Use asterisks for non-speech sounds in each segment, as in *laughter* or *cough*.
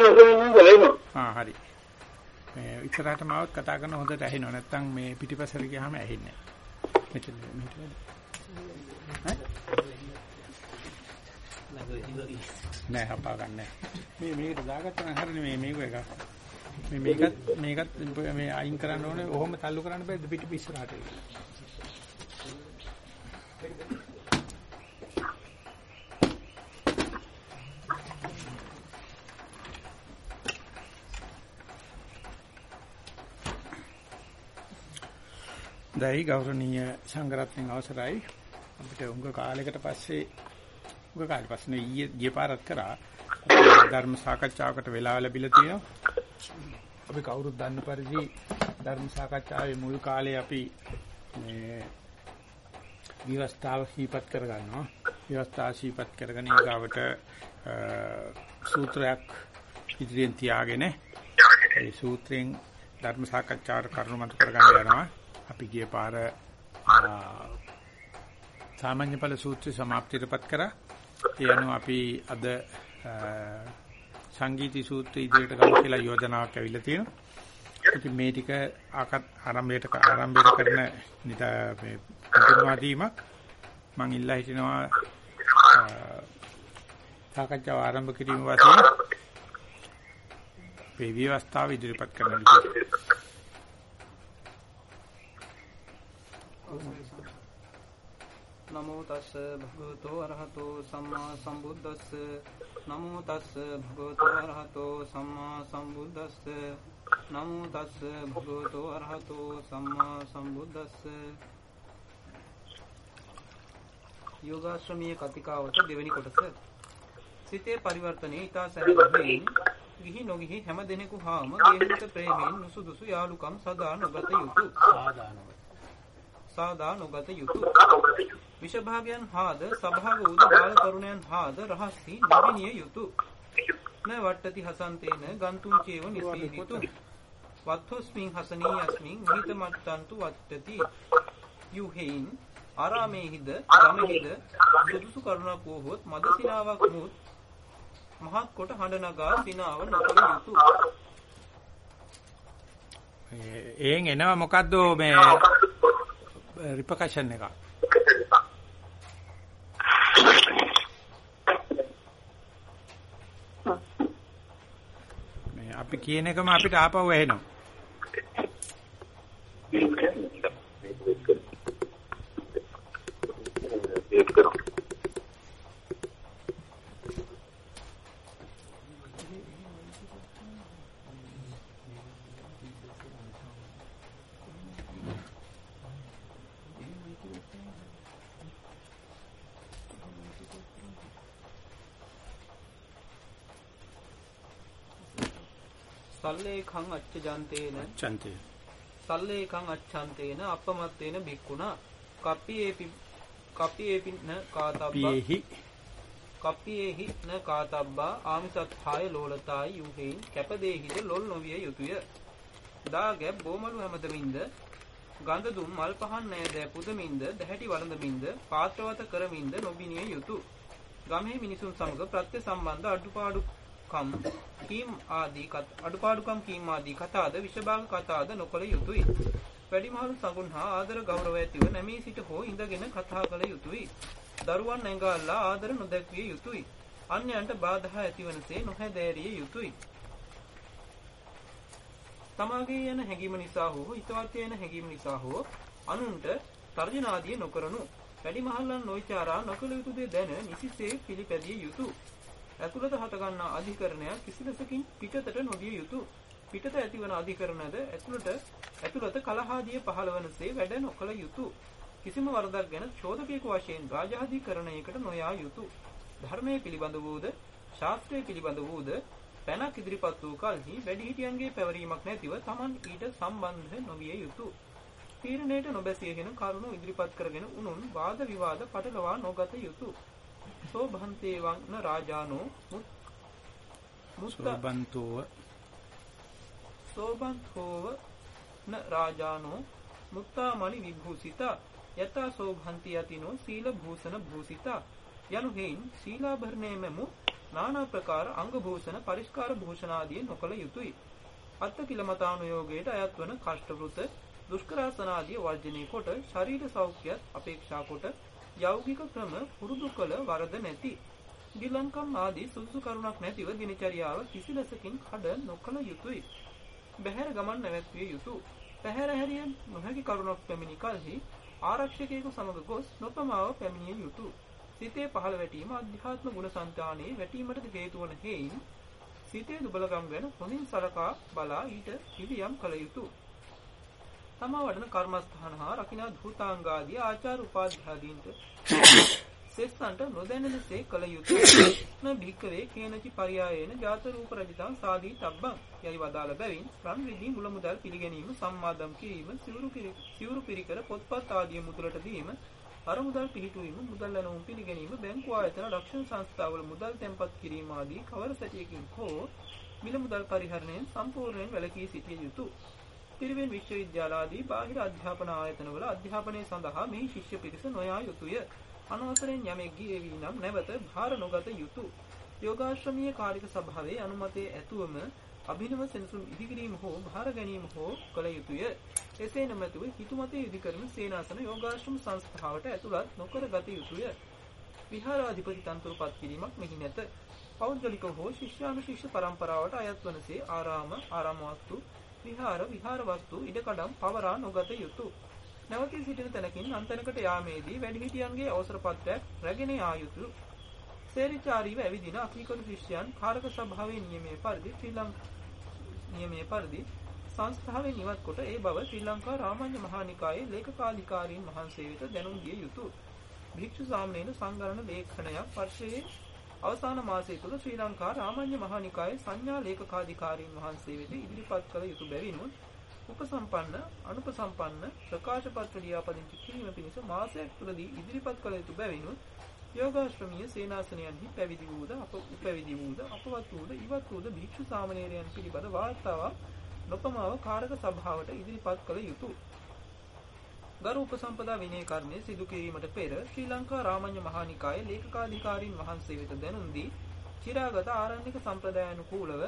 නසෙන්නේ බලන්න. ආ හරි. මේ ඉස්සරහට මාවත් කතා කරන හොඳට ඇහෙනවා. නැත්තම් මේ පිටිපස්සට ගියාම ඇහෙන්නේ නැහැ. මෙතන මෙතන. නෑ හපා ගන්න. මේ මේකට දාගත්තා නම් හරිනේ මේ මේක එක. මේ මේකත් මේකත් මේ අයින් කරන්න ඕනේ. ඔහොම තල්ලු කරන්න බෑ පිටි දැයි ගෞරවනීය සංඝරත්නයන් අවසරයි. අපිට උඟ කාලයකට පස්සේ උඟ කාලෙ පස්සේ ඊයේ ගිය පාරක් කරා. ධර්ම සාකච්ඡාවකට වෙලාව ලැබිලා තියෙනවා. අපි කවුරුත් දන්න පරිදි ධර්ම සාකච්ඡාවේ මුල් කාලේ අපි මේ විවස්ථාව සීපත් කරගන්නවා. විවස්ථාව සීපත් කරගෙන ඊගාවට සූත්‍රයක් ඉදිරියෙන් තියාගෙන ඒ සූත්‍රයෙන් ධර්ම සාකච්ඡාවට කරුණු මත කරගන්න යනවා. අපි ගිය පාර සාමාන්‍ය ඵල සූත්‍රය સમાප්තියටපත් කරා. ඒ අනුව අපි අද සංගීති සූත්‍රය ඉදිරියට ගමු කියලා යෝජනාවක් ඇවිල්ලා තියෙනවා. ඉතින් මේ ටික ආරම්භයට ආරම්භයට කරන මේ පුදුමාදීමක් මම ඉල්ලා හිටිනවා සාකච්ඡාව ආරම්භ කිරීම වශයෙන් මේ විවස්ථාව ඉදිරිපත් කරන්න විදිහට නමෝ තස්ස භගවතෝ අරහතෝ සම්මා සම්බුද්දස්ස නමෝ තස්ස භගවතෝ අරහතෝ සම්මා සම්බුද්දස්ස නමෝ තස්ස භගවතෝ අරහතෝ සම්මා සම්බුද්දස්ස යෝගාශ්‍රමීය කතිකාවත දෙවෙනි කොටස සිතේ පරිවර්තනයේ ඊතා සැලෙමින් ගිහි නොගිහි හැම දිනෙකු හාම ගේහිත ප්‍රේමයෙන් නුසුදුසු යාලුකම් සදා නොගත යුතුය සාදානව සාදා නොගත යුතුය. විෂභාගයන් හාද සභාව වූද බාල තරුණයන් හාද රහස්සි නොවිනිය යුතු න වට්ටති හසන්තේන ගන්තුම් චේව නිසීවිතු වත්ථොස්මින් හසනී යස්මින් විහිත මත්තන්තු වට්ටති. යුහෙයින් ආරාමේහිද ගමෙහිද සුදුසු කරුණක් වූහොත් මද සිනාවක් මුත් මහත් කොට හඬ නගා සිනාව නොකළ යුතු එයෙන් එනවා මොකද්ද මේ රිපකෂන් එකක් අපි කියන එකම අපිට ආපහු ඇහෙනවා. සල්ලේඛං අච්චජන්තේන චන්තේ සල්ලේඛං අච්ඡන්තේන අපමත්තේන බික්කුණා කප්පියේපි කප්පියේපි න කාතබ්බා. පියේහි කප්පියේහි න කාතබ්බා. ආමිසත්ථාය ලෝලතායි යුහෙයින් කැපදේහිද ලොල් නොවිය යුතුය. දා ගැබ් බොමලු හැමතමින්ද ගන්ධ දුම් මල් පහන් නෑද පුදමින්ද දැහැටි වළඳමින්ද පාත්‍රවත කරමින්ද නොබිනිය යුතුය ගමේ මිනිසුන් සමග ප්‍රත්‍ය සම්බන්ධ අඩුපාඩු කම් කීම් ආදී අඩුපාඩුකම් කීම් ආදී කතාද විෂභාග කතාද නොකළ යුතුය. වැඩිමහල් සඟුන් හා ආදර ගෞරව ඇතිව නැමී සිට හෝ ඉඳගෙන කතා කළ යුතුය. දරුවන් ඇඟාල්ලා ආදර නොදැක්විය යුතුය. අන්‍යයන්ට බාධා ඇතිවනසේ නොහැදෑරිය යුතුය. තමාගේ යන හැඟීම නිසා හෝ හිතවත් යන හැඟීම නිසා හෝ අනුන්ට තර්ජනාදිය නොකරනු වැඩිමහල්ලන් නොවිචාරා නොකළ යුතු දේ දැන නිසිසේ පිළිපැදිය යුතුය. ඇතුළත හටගන්නා අධිකරණයක් කිසිලෙසකින් පිටතට නොදිය යුතුය. පිටත ඇතිවන අධිකරණද ඇතුළත ඇතුළත කලහාදිය පහළවනසේ වැඩ නොකළ යුතුය. කිසිම වරදක් ගැන චෝදකයෙකු වශයෙන් රාජාධිකරණයකට නොයා යුතුය. ධර්මයේ පිළිබඳ වූද ශාස්ත්‍රයේ පිළිබඳ වූද පැනක් ඉදිරිපත් වූ කලෙහි වැඩිහිටියන්ගේ පැවරීමක් නැතිව Taman ඊට සම්බන්ධ නොවිය යුතුය. තීරණයට නොබැසිය හෙන කරුණු ඉදිරිපත් කරගෙන උනුන් වාද විවාද පටලවා නොගත යුතුය. සෝ භන්තේ වන්න රාජානෝ සෝබන්තෝව. සෝබන්තෝව න රාජානෝ මුත්තාමලි විභූසිතා. යතා සෝභන්ති යතිනෝ සීල භූෂණ භූසිතා. යනු හේයින් සීලාභරණය මෙමු නානා ප්‍රකාර අංග භූෂණ පරිස්කාර භූෂණ ආදී නොකල යුතුය. අත්ති කිලමතානුയോഗයට අයත් වන කෂ්ඨ වෘත දුෂ්කරාසන ආදී වර්ජිනී කොට ශරීර සෞඛ්‍යයත් අපේක්ෂා කොට යෞගික ක්‍රම පුරුදු කළ වරද නැති. ගිලංකම් ආදී සුදුසු කරුණක් නැතිව දිනචරියාව කිසිලෙසකින් කඩ නොකළ යුතුය. බහැර ගමන් නැවැත්විය යුතුය. පැහැර හැරිය නොහැකි කරුණක් පැමිණි කලෙහි ආරක්ෂකයෙකු සමග ගොස් නොපමාව පැමිණිය යුතුය. සිතේ පහළ වැටීම අධ්‍යාත්ම ගුණ సంతානයේ වැටීමට හේතු වන හේයින් සිතේ දුබලකම් ගැන හොඳින් සලකා බලා ඊට පිළියම් කළ යුතුය. තමා වඩන කර්මස්ථාන හා රකිනා ධූතාංගාදී ආචාර උපාධ්‍යාදීන්ට සෙස්සන්ට නොදැනෙනසේ කළ යුතුය. න භික්කවේ කේනචි පරියායේන ජාත රූප රජිතං සාදී තබ්බං යයි වදාළ බැවින් රන් රිදී මුල මුදල් පිළිගැනීම සම්මාදම් කිරීම සිවුරු සිවුරු පිරිකර පොත්පත් ආදී මුදලට දීම අර මුදල් පිහිටුවීම මුදල් ලැබුම් පිළිගැනීම බැංකු ආයතන රක්ෂණ සංස්ථාවල මුදල් තැන්පත් කිරීම ආදී කවර සැටියකින් හෝ මිල මුදල් පරිහරණයෙන් සම්පූර්ණයෙන් වැළකී සිටිය යුතුය. පිරිවෙන් විශ්වවිද්‍යාල ආදී බාහිර අධ්‍යාපන ආයතනවල අධ්‍යාපනය සඳහා මේ ශිෂ්‍ය පිරිස නොයා යුතුය. අනවසරෙන් යමෙක් ගියේවි නම් නැවත භාර නොගත යුතුය. යෝගාශ්‍රමීය කාර්යක සභාවේ අනුමැතිය ඇතුවම අභිනව සෙනසුන් ඉදිකිරීම හෝ භාර ගැනීම හෝ කළ යුතුය. එසේ නොමැතිව හිතුමතේ ඉදිකරන සේනාසන යෝගාශ්‍රම සංස්ථාවට ඇතුළත් නොකර ගත යුතුය. විහාරාධිපති තන්තුරුපත් කිරීමක් මෙහි නැත. පෞද්ගලික හෝ ශිෂ්‍යානුශිෂ්‍ය පරම්පරාවට අයත් වනසේ ආරාම ආරාම වස්තු විහාර විහාර වස්තු ඉඩකඩම් පවරා නොගත යුතුය. නැවතී සිටින තැනකින් අන්තනකට යාමේදී වැඩිහිටියන්ගේ අවසර පත්‍රයක් රැගෙන යා යුතුය. සේරිචාරීව ඇවිදින අකීකරු ශිෂ්‍යයන් කාරක සභාවේ නියමයේ පරිදි ශ්‍රී ලංකා නියමයේ පරිදි සංස්ථාවෙන් ඉවත් කොට ඒ බව ශ්‍රී ලංකා රාමඤ්ඤ මහානිකායේ ලේකකාධිකාරීන් වහන්සේ වෙත දැනුම් දිය යුතුය. භික්ෂු සාමණේර සංගරණ ලේඛනයක් වර්ෂයේ අවසාන මාසය තුල ශ්‍රී ලංකා රාමඤ්ඤ මහානිකායේ සංඥා ලේකකාධිකාරීන් වහන්සේ වෙත ඉදිරිපත් කළ යුතු බැවිනුත් උපසම්පන්න අනුපසම්පන්න ප්‍රකාශ පත්‍ර ලියාපදිංචි කිරීම පිණිස මාසයක් තුළදී ඉදිරිපත් කළ යුතු බැවිනුත් යෝගාශ්‍රමීය සේනාසනයන්හි පැවිදි වූද අප උපැවිදි වූද අපවත් වූද ඉවත් වූද භික්ෂු සාමණේරයන් පිළිබඳ වාර්තාවක් නොපමාව කාරක සභාවට ඉදිරිපත් කළ යුතුය. ගරු උපසම්පදා විනය කර්මය සිදු කිරීමට පෙර ශ්‍රී ලංකා රාමඤ්ඤ මහානිකායේ ලේකකාධිකාරීන් වහන්සේ වෙත දැනුම් දී චිරාගත ආරණ්‍යක සම්ප්‍රදායනුකූලව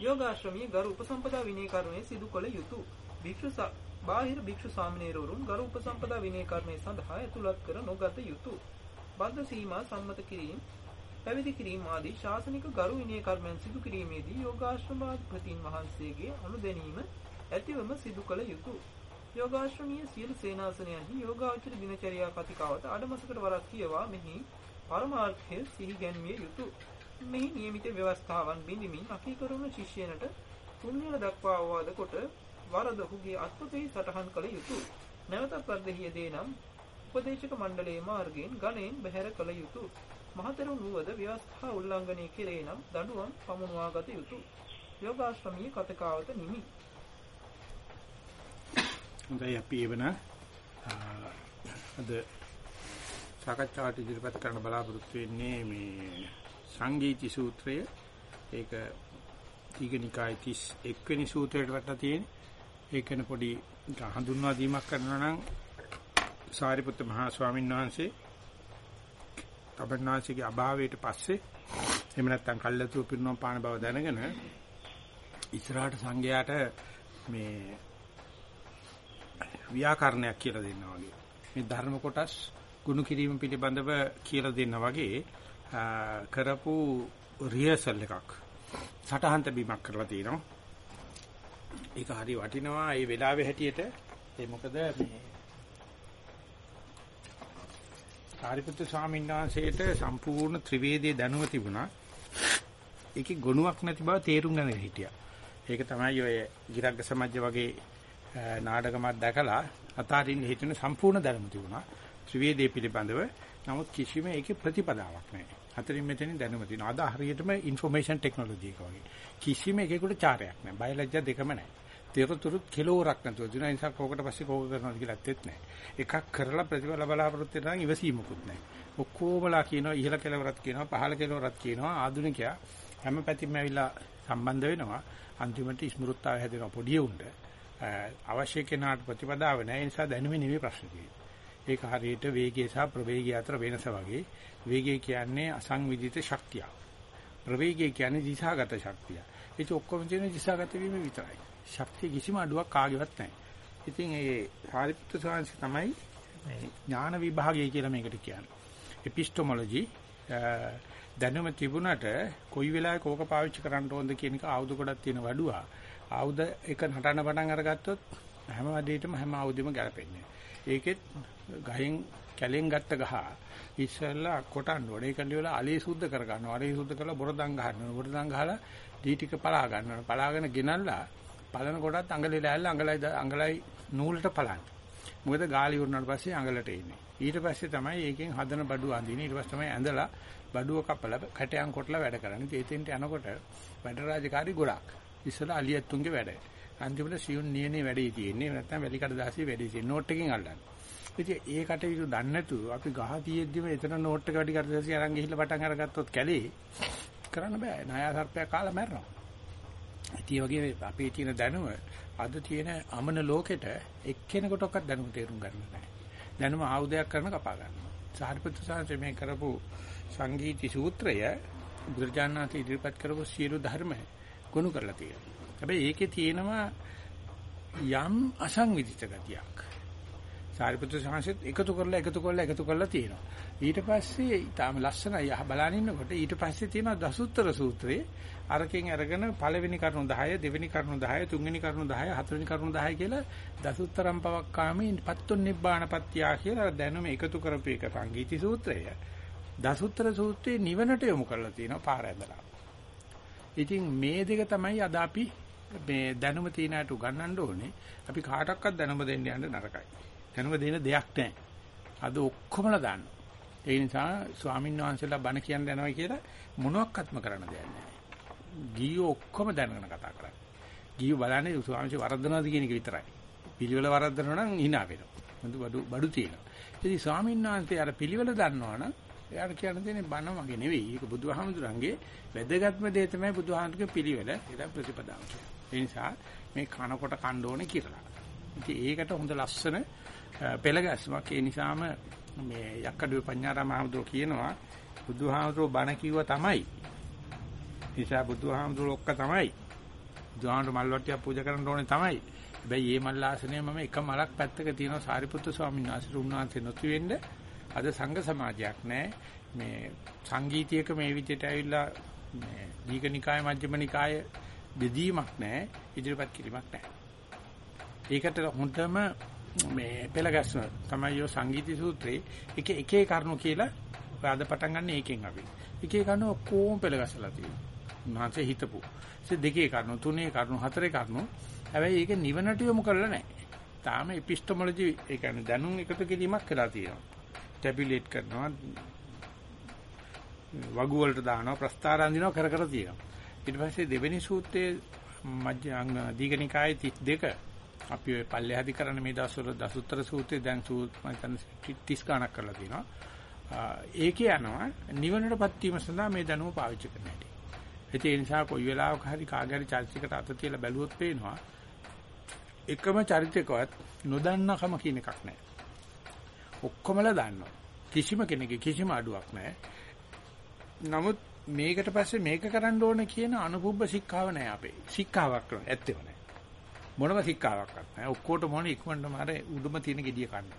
යෝගාශ්‍රමී ගරු උපසම්පදා විනය කර්මයේ සිදු කළ යුතුය. භික්ෂු බාහිර භික්ෂු සාමණේරවරුන් ගරු උපසම්පදා විනය කර්මයේ සඳහා ඇතුළත් කර නොගත යුතුය. බද්ධ සීමා සම්මත කිරීම පැවිදි කිරීම ආදී ශාසනික ගරු විනය කර්මයන් සිදු කිරීමේදී යෝගාශ්‍රමාධිපතීන් වහන්සේගේ අනුදැනීම ඇතිවම සිදු කළ යුතුය. යෝගාශ්‍රමීය සියලු සේනාසනයන්හි යෝගාචර දිනචර්යා කතිකාවත අඩමසකට වරක් කියවා මෙහි පරමාර්ථය සිහි ගැන්විය යුතුය. මෙහි નિયમિત ව්‍යවස්ථාවන් බිඳිමින් අකීකරුණ ශිෂ්‍යයනට තුන්වන දක්වා අවවාද කොට වරද ඔහුගේ අත්පොතෙහි සටහන් කළ යුතුය. නැවත පරිදෙහිය දේ නම් උපදේශක මණ්ඩලයේ මාර්ගයෙන් ගණයෙන් බැහැර කළ යුතුය. මහතෙරුන් වූද ව්‍යවස්ථා උල්ලංඝනය කෙරේ නම් දඬුවම් පමුණවා ගත යුතුය. යෝගාශ්‍රමීය කතකාවත නිමි. හොඳයි අපි එවන අද සාකච්ඡාවට ඉදිරිපත් කරන්න බලාපොරොත්තු වෙන්නේ මේ සංගීති සූත්‍රය. ඒක දීඝනිකාය 31 වෙනි සූත්‍රයට වටලා තියෙන. ඒකන පොඩි හඳුන්වා දීමක් කරනවා නම් සාරිපුත්ත මහා ස්වාමීන් වහන්සේ තබන්නාසිකේ අභාවයට පස්සේ එහෙම නැත්නම් කල්ලාතු පිරිනොම් පාන බව දැනගෙන ඉස්සරහට සංඝයාට මේ ව්‍යාකරණයක් කියලා දෙන්නා වගේ මේ ධර්ම කොටස් ගුණ කිරීම පිළිබඳව කියලා දෙන්නා වගේ කරපු රිහර්සල් එකක් සටහන් තැබීමක් කරලා තිනවා. ඒක හරි වටිනවා මේ වෙලාවේ හැටියට. ඒ මොකද මේ සාරිපුත්‍ර ස්වාමීන් වහන්සේට සම්පූර්ණ ත්‍රිවේදයේ දැනුම තිබුණා. ඒකේ ගුණයක් නැති බව තේරුම් ගන්න හිටියා. ඒක තමයි ඔය ගිරග්ග සමාජය වගේ නාටකමක් දැකලා අතාරින්න හිතෙන සම්පූර්ණ ධර්ම තිබුණා. ත්‍රිවේදයේ පිළිබඳව. නමුත් කිසිම ඒකේ ප්‍රතිපදාවක් නැහැ. හතරින් මෙතනින් දැනුම තියෙනවා. අද හරියටම ইনফরমේෂන් ටෙක්නොලොජි එක වගේ. කිසිම එකෙකුට චාරයක් නැහැ. බයලජ්ජා දෙකම නැහැ. තෙරතුරුත් කෙලෝරක් නැතුව දින නිසා කෝකට පස්සේ කෝක කරනවා කියලා ඇත්තෙත් නැහැ. එකක් කරලා ප්‍රතිඵල බලාපොරොත්තු වෙන නම් ඉවසීමකුත් නැහැ. ඔක්කොමලා කියනවා ඉහළ කෙලවරක් කියනවා පහළ කෙලවරක් කියනවා ආධුනිකයා හැම පැතින්ම ඇවිල්ලා සම්බන්ධ වෙනවා. අන්තිමට ස්මෘත්තාව හැදෙනවා පොඩි උන්ට. අවශ්‍ය කෙනාට ප්‍රතිපදාව නැහැ. ඒ නිසා දැනුමේ නෙමෙයි ප්‍රශ්නේ තියෙන්නේ. ඒක හරියට වේගය සහ ප්‍රවේගය අතර වෙනස වගේ. වේගය කියන්නේ අසංවිධිත ශක්තිය. ප්‍රවේගය කියන්නේ දිශාගත ශක්තිය. ඒක ඔක්කොම තියෙන දිශාගත වීම විතරයි. ශක්තිය කිසිම අඩුවක් කාගේවත් නැහැ. ඉතින් ඒ සාරිපුත්‍ර ස්වාමීන් තමයි මේ ඥාන විභාගය කියලා මේකට කියන්නේ. එපිස්ටොමොලොජි දැනුම තිබුණට කොයි වෙලාවක කෝක පාවිච්චි කරන්න ඕනද කියන එක ආයුධ කොටක් තියෙන වඩුවා. ආයුධ එක නටන පටන් අරගත්තොත් හැම වැඩේටම හැම ආයුධෙම ගැලපෙන්නේ. ඒකෙත් ගහෙන් කැලෙන් ගත්ත ගහ ඉස්සෙල්ලා කොටන්න ඕනේ. ඒක ලියලා අලේ සුද්ධ කර ගන්නවා. අලේ සුද්ධ කරලා බොරදම් ගන්නවා. බොරදම් ගහලා දී ටික පලා ගන්නවා. පලාගෙන ගෙනල්ලා පලන කොටත් අඟලේ ලෑල්ල අඟලයි අඟලයි නූලට පලන්න. මොකද ගාලි වුණාට පස්සේ අඟලට එන්නේ. ඊට පස්සේ තමයි ඒකෙන් හදන බඩුව අඳින්නේ. ඊට පස්සේ තමයි ඇඳලා බඩුව කපලා කැටයන් කොටලා වැඩ කරන්නේ. ඒතෙන්ට යනකොට වැඩ රාජකාරී ගොඩක්. ඉස්සලා අලියත්තුන්ගේ වැඩ. අන්තිමට සියුන් නියනේ වැඩේ තියෙන්නේ. නැත්නම් වැලිකඩ දාසිය වැඩේ තියෙන්නේ. නෝට් එකකින් අල්ලන්නේ. ඉතින් ඒ කටයුතු දන්නේ නැතුව අපි ගහ තියෙද්දිම එතන නෝට් එක වැඩි කරදැසි අරන් ගිහිල්ලා පටන් අරගත්තොත් කැලේ කරන්න බෑ. ණයා සර්පයා කාලා මැරෙනවා. ඉතින් වගේ අපේ තියෙන දැනුම අද තියෙන අමන ලෝකෙට එක්කෙනෙකුටවත් දැනුම තේරුම් ගන්න බෑ. දැනුම ආයුධයක් කරන කපා ගන්නවා. සාරිපුත්‍ර සාංශ මේ කරපු සංගීති සූත්‍රය බුදුරජාණන් ඉදිරිපත් කරපු සියලු ධර්ම ගොනු කරලා තියෙනවා. හැබැයි ඒකේ තියෙනවා යම් අසංවිධිත ගතියක්. සාරිපුත්‍ර සාංශෙත් එකතු කරලා එකතු කරලා එකතු කරලා තියෙනවා. ඊට පස්සේ ඊටාම ලස්සනයි බලන ඉන්නකොට ඊට පස්සේ තියෙනවා දසුත්තර සූත්‍රයේ අරකින් අරගෙන පළවෙනි කරුණු 10 දෙවෙනි කරුණු 10 තුන්වෙනි කරුණු 10 හතරවෙනි කරුණු 10 කියලා දසුත්තරම් පවක්කාමී පත්තුන් නිබ්බාණපත්‍යා කියලා දැනුම එකතු කරපු එක සංගීති සූත්‍රය. දසුත්තර සූත්‍රයේ නිවනට යොමු කරලා තියෙනවා පාර ඇඳලා. ඉතින් මේ දෙක තමයි අද අපි මේ දැනුම තියනට උගන්වන්න ඕනේ. අපි කාටවත් දැනුම දෙන්න යන්න නරකයි. දැනුම දෙන දෙයක් නැහැ. අද ඔක්කොමලා දානවා. ඒ නිසා ස්වාමීන් වහන්සේලා බණ කියන්න යනවා කියලා මොනවත්ක්ත්ම කරන්න දෙයක් නැහැ. ගියෝ ඔක්කොම දැනගෙන කතා කරන්නේ. ගියෝ බලන්නේ ස්වාමීන් වරද්දනවාද කියන එක විතරයි. පිළිවෙල වරද්දනවා නම් hina වෙනවා. බඩු බඩු තියෙනවා. ඉතින් ස්වාමීන් වහන්සේ අර පිළිවෙල දන්නවනම් එයාට කියන්න තියෙන්නේ බණ මගේ නෙවෙයි. ඒක බුදුහාමුදුරන්ගේ වැදගත්ම දේ තමයි බුදුහාමුදුරගේ පිළිවෙල. ඒක ප්‍රතිපදාව. ඒ නිසා මේ කනකොට කන්න ඕනේ කියලා. ඉතින් ඒකට හොඳ ලස්සන පෙළගැස්මක්. ඒ නිසාම මේ යක්කඩුවේ පඤ්ඤාරාම හාමුදුරුවෝ කියනවා බුදුහාමුදුරුවෝ බණ කිව්වා තමයි. නිසා බුදුහාමුදුරුවෝ ඔක්ක තමයි. බුදුහාමුදුරුවෝ මල් වට්ටියක් පූජා කරන්න ඕනේ තමයි. හැබැයි මේ මල් ආසනය මම එක මලක් පැත්තක තියෙනවා සාරිපුත්තු ස්වාමීන් වහන්සේ උන්වහන්සේ නොති වෙන්න අද සංඝ සමාජයක් නැහැ. මේ සංගීතයක මේ විදිහට ඇවිල්ලා මේ දීඝනිකාය මජ්ක්‍ධිම නිකාය බෙදීමක් නැහැ. ඉදිරිපත් කිරීමක් නැහැ. ඒකට හොඳම මේ පෙළගැස්ම තමයි ඔය සංගීති සූත්‍රයේ එක එකේ කරුණු කියලා අද පටන් ගන්න ඒකෙන් අපි. එකේ කරුණු ඔක්කොම පෙළගැසලා තියෙනවා. උන්වහන්සේ හිතපු. ඒ දෙකේ කරුණු තුනේ කරුණු හතරේ කරුණු. හැබැයි ඒක නිවනට යොමු කරලා නැහැ. තාම එපිස්ටොමොලොජි ඒ කියන්නේ දැනුම් එකතු කිරීමක් කරලා තියෙනවා. ටැබියුලේට් කරනවා. වගු වලට දානවා ප්‍රස්තාර අඳිනවා කර කර තියෙනවා. ඊට පස්සේ දෙවෙනි සූත්‍රයේ මජ්ජ අංග දීඝනිකායේ 32 අපි ඔය පල්ලෙහාදි කරන මේ දසවල දසුත්තර සූත්‍රයේ දැන් සූත් මම හිතන්නේ 30 ගණක් කරලා තියෙනවා. ඒකේ යනවා නිවනටපත් වීම සඳහා මේ දැනුම පාවිච්චි කරන්න හැටි. ඒ නිසා කොයි වෙලාවක හරි කාගෑරි චරිතයකට අත තියලා බැලුවොත් පේනවා එකම චරිතයකවත් නොදන්නකම කියන එකක් නැහැ ඔක්කොමලා දන්නවා. කිසිම කෙනෙකුගේ කිසිම අඩුවක් නැහැ. නමුත් මේකට පස්සේ මේක කරන්න ඕන කියන අනුභව ශික්ෂාව නැහැ අපේ. ශික්ෂාවක් කරන ඇත්තෙම නැහැ. මොනම ශික්ෂාවක්වත් නැහැ. ඔක්කොට මොන ඉක්මනටම අර උඩුම තියෙන gediya කන්න.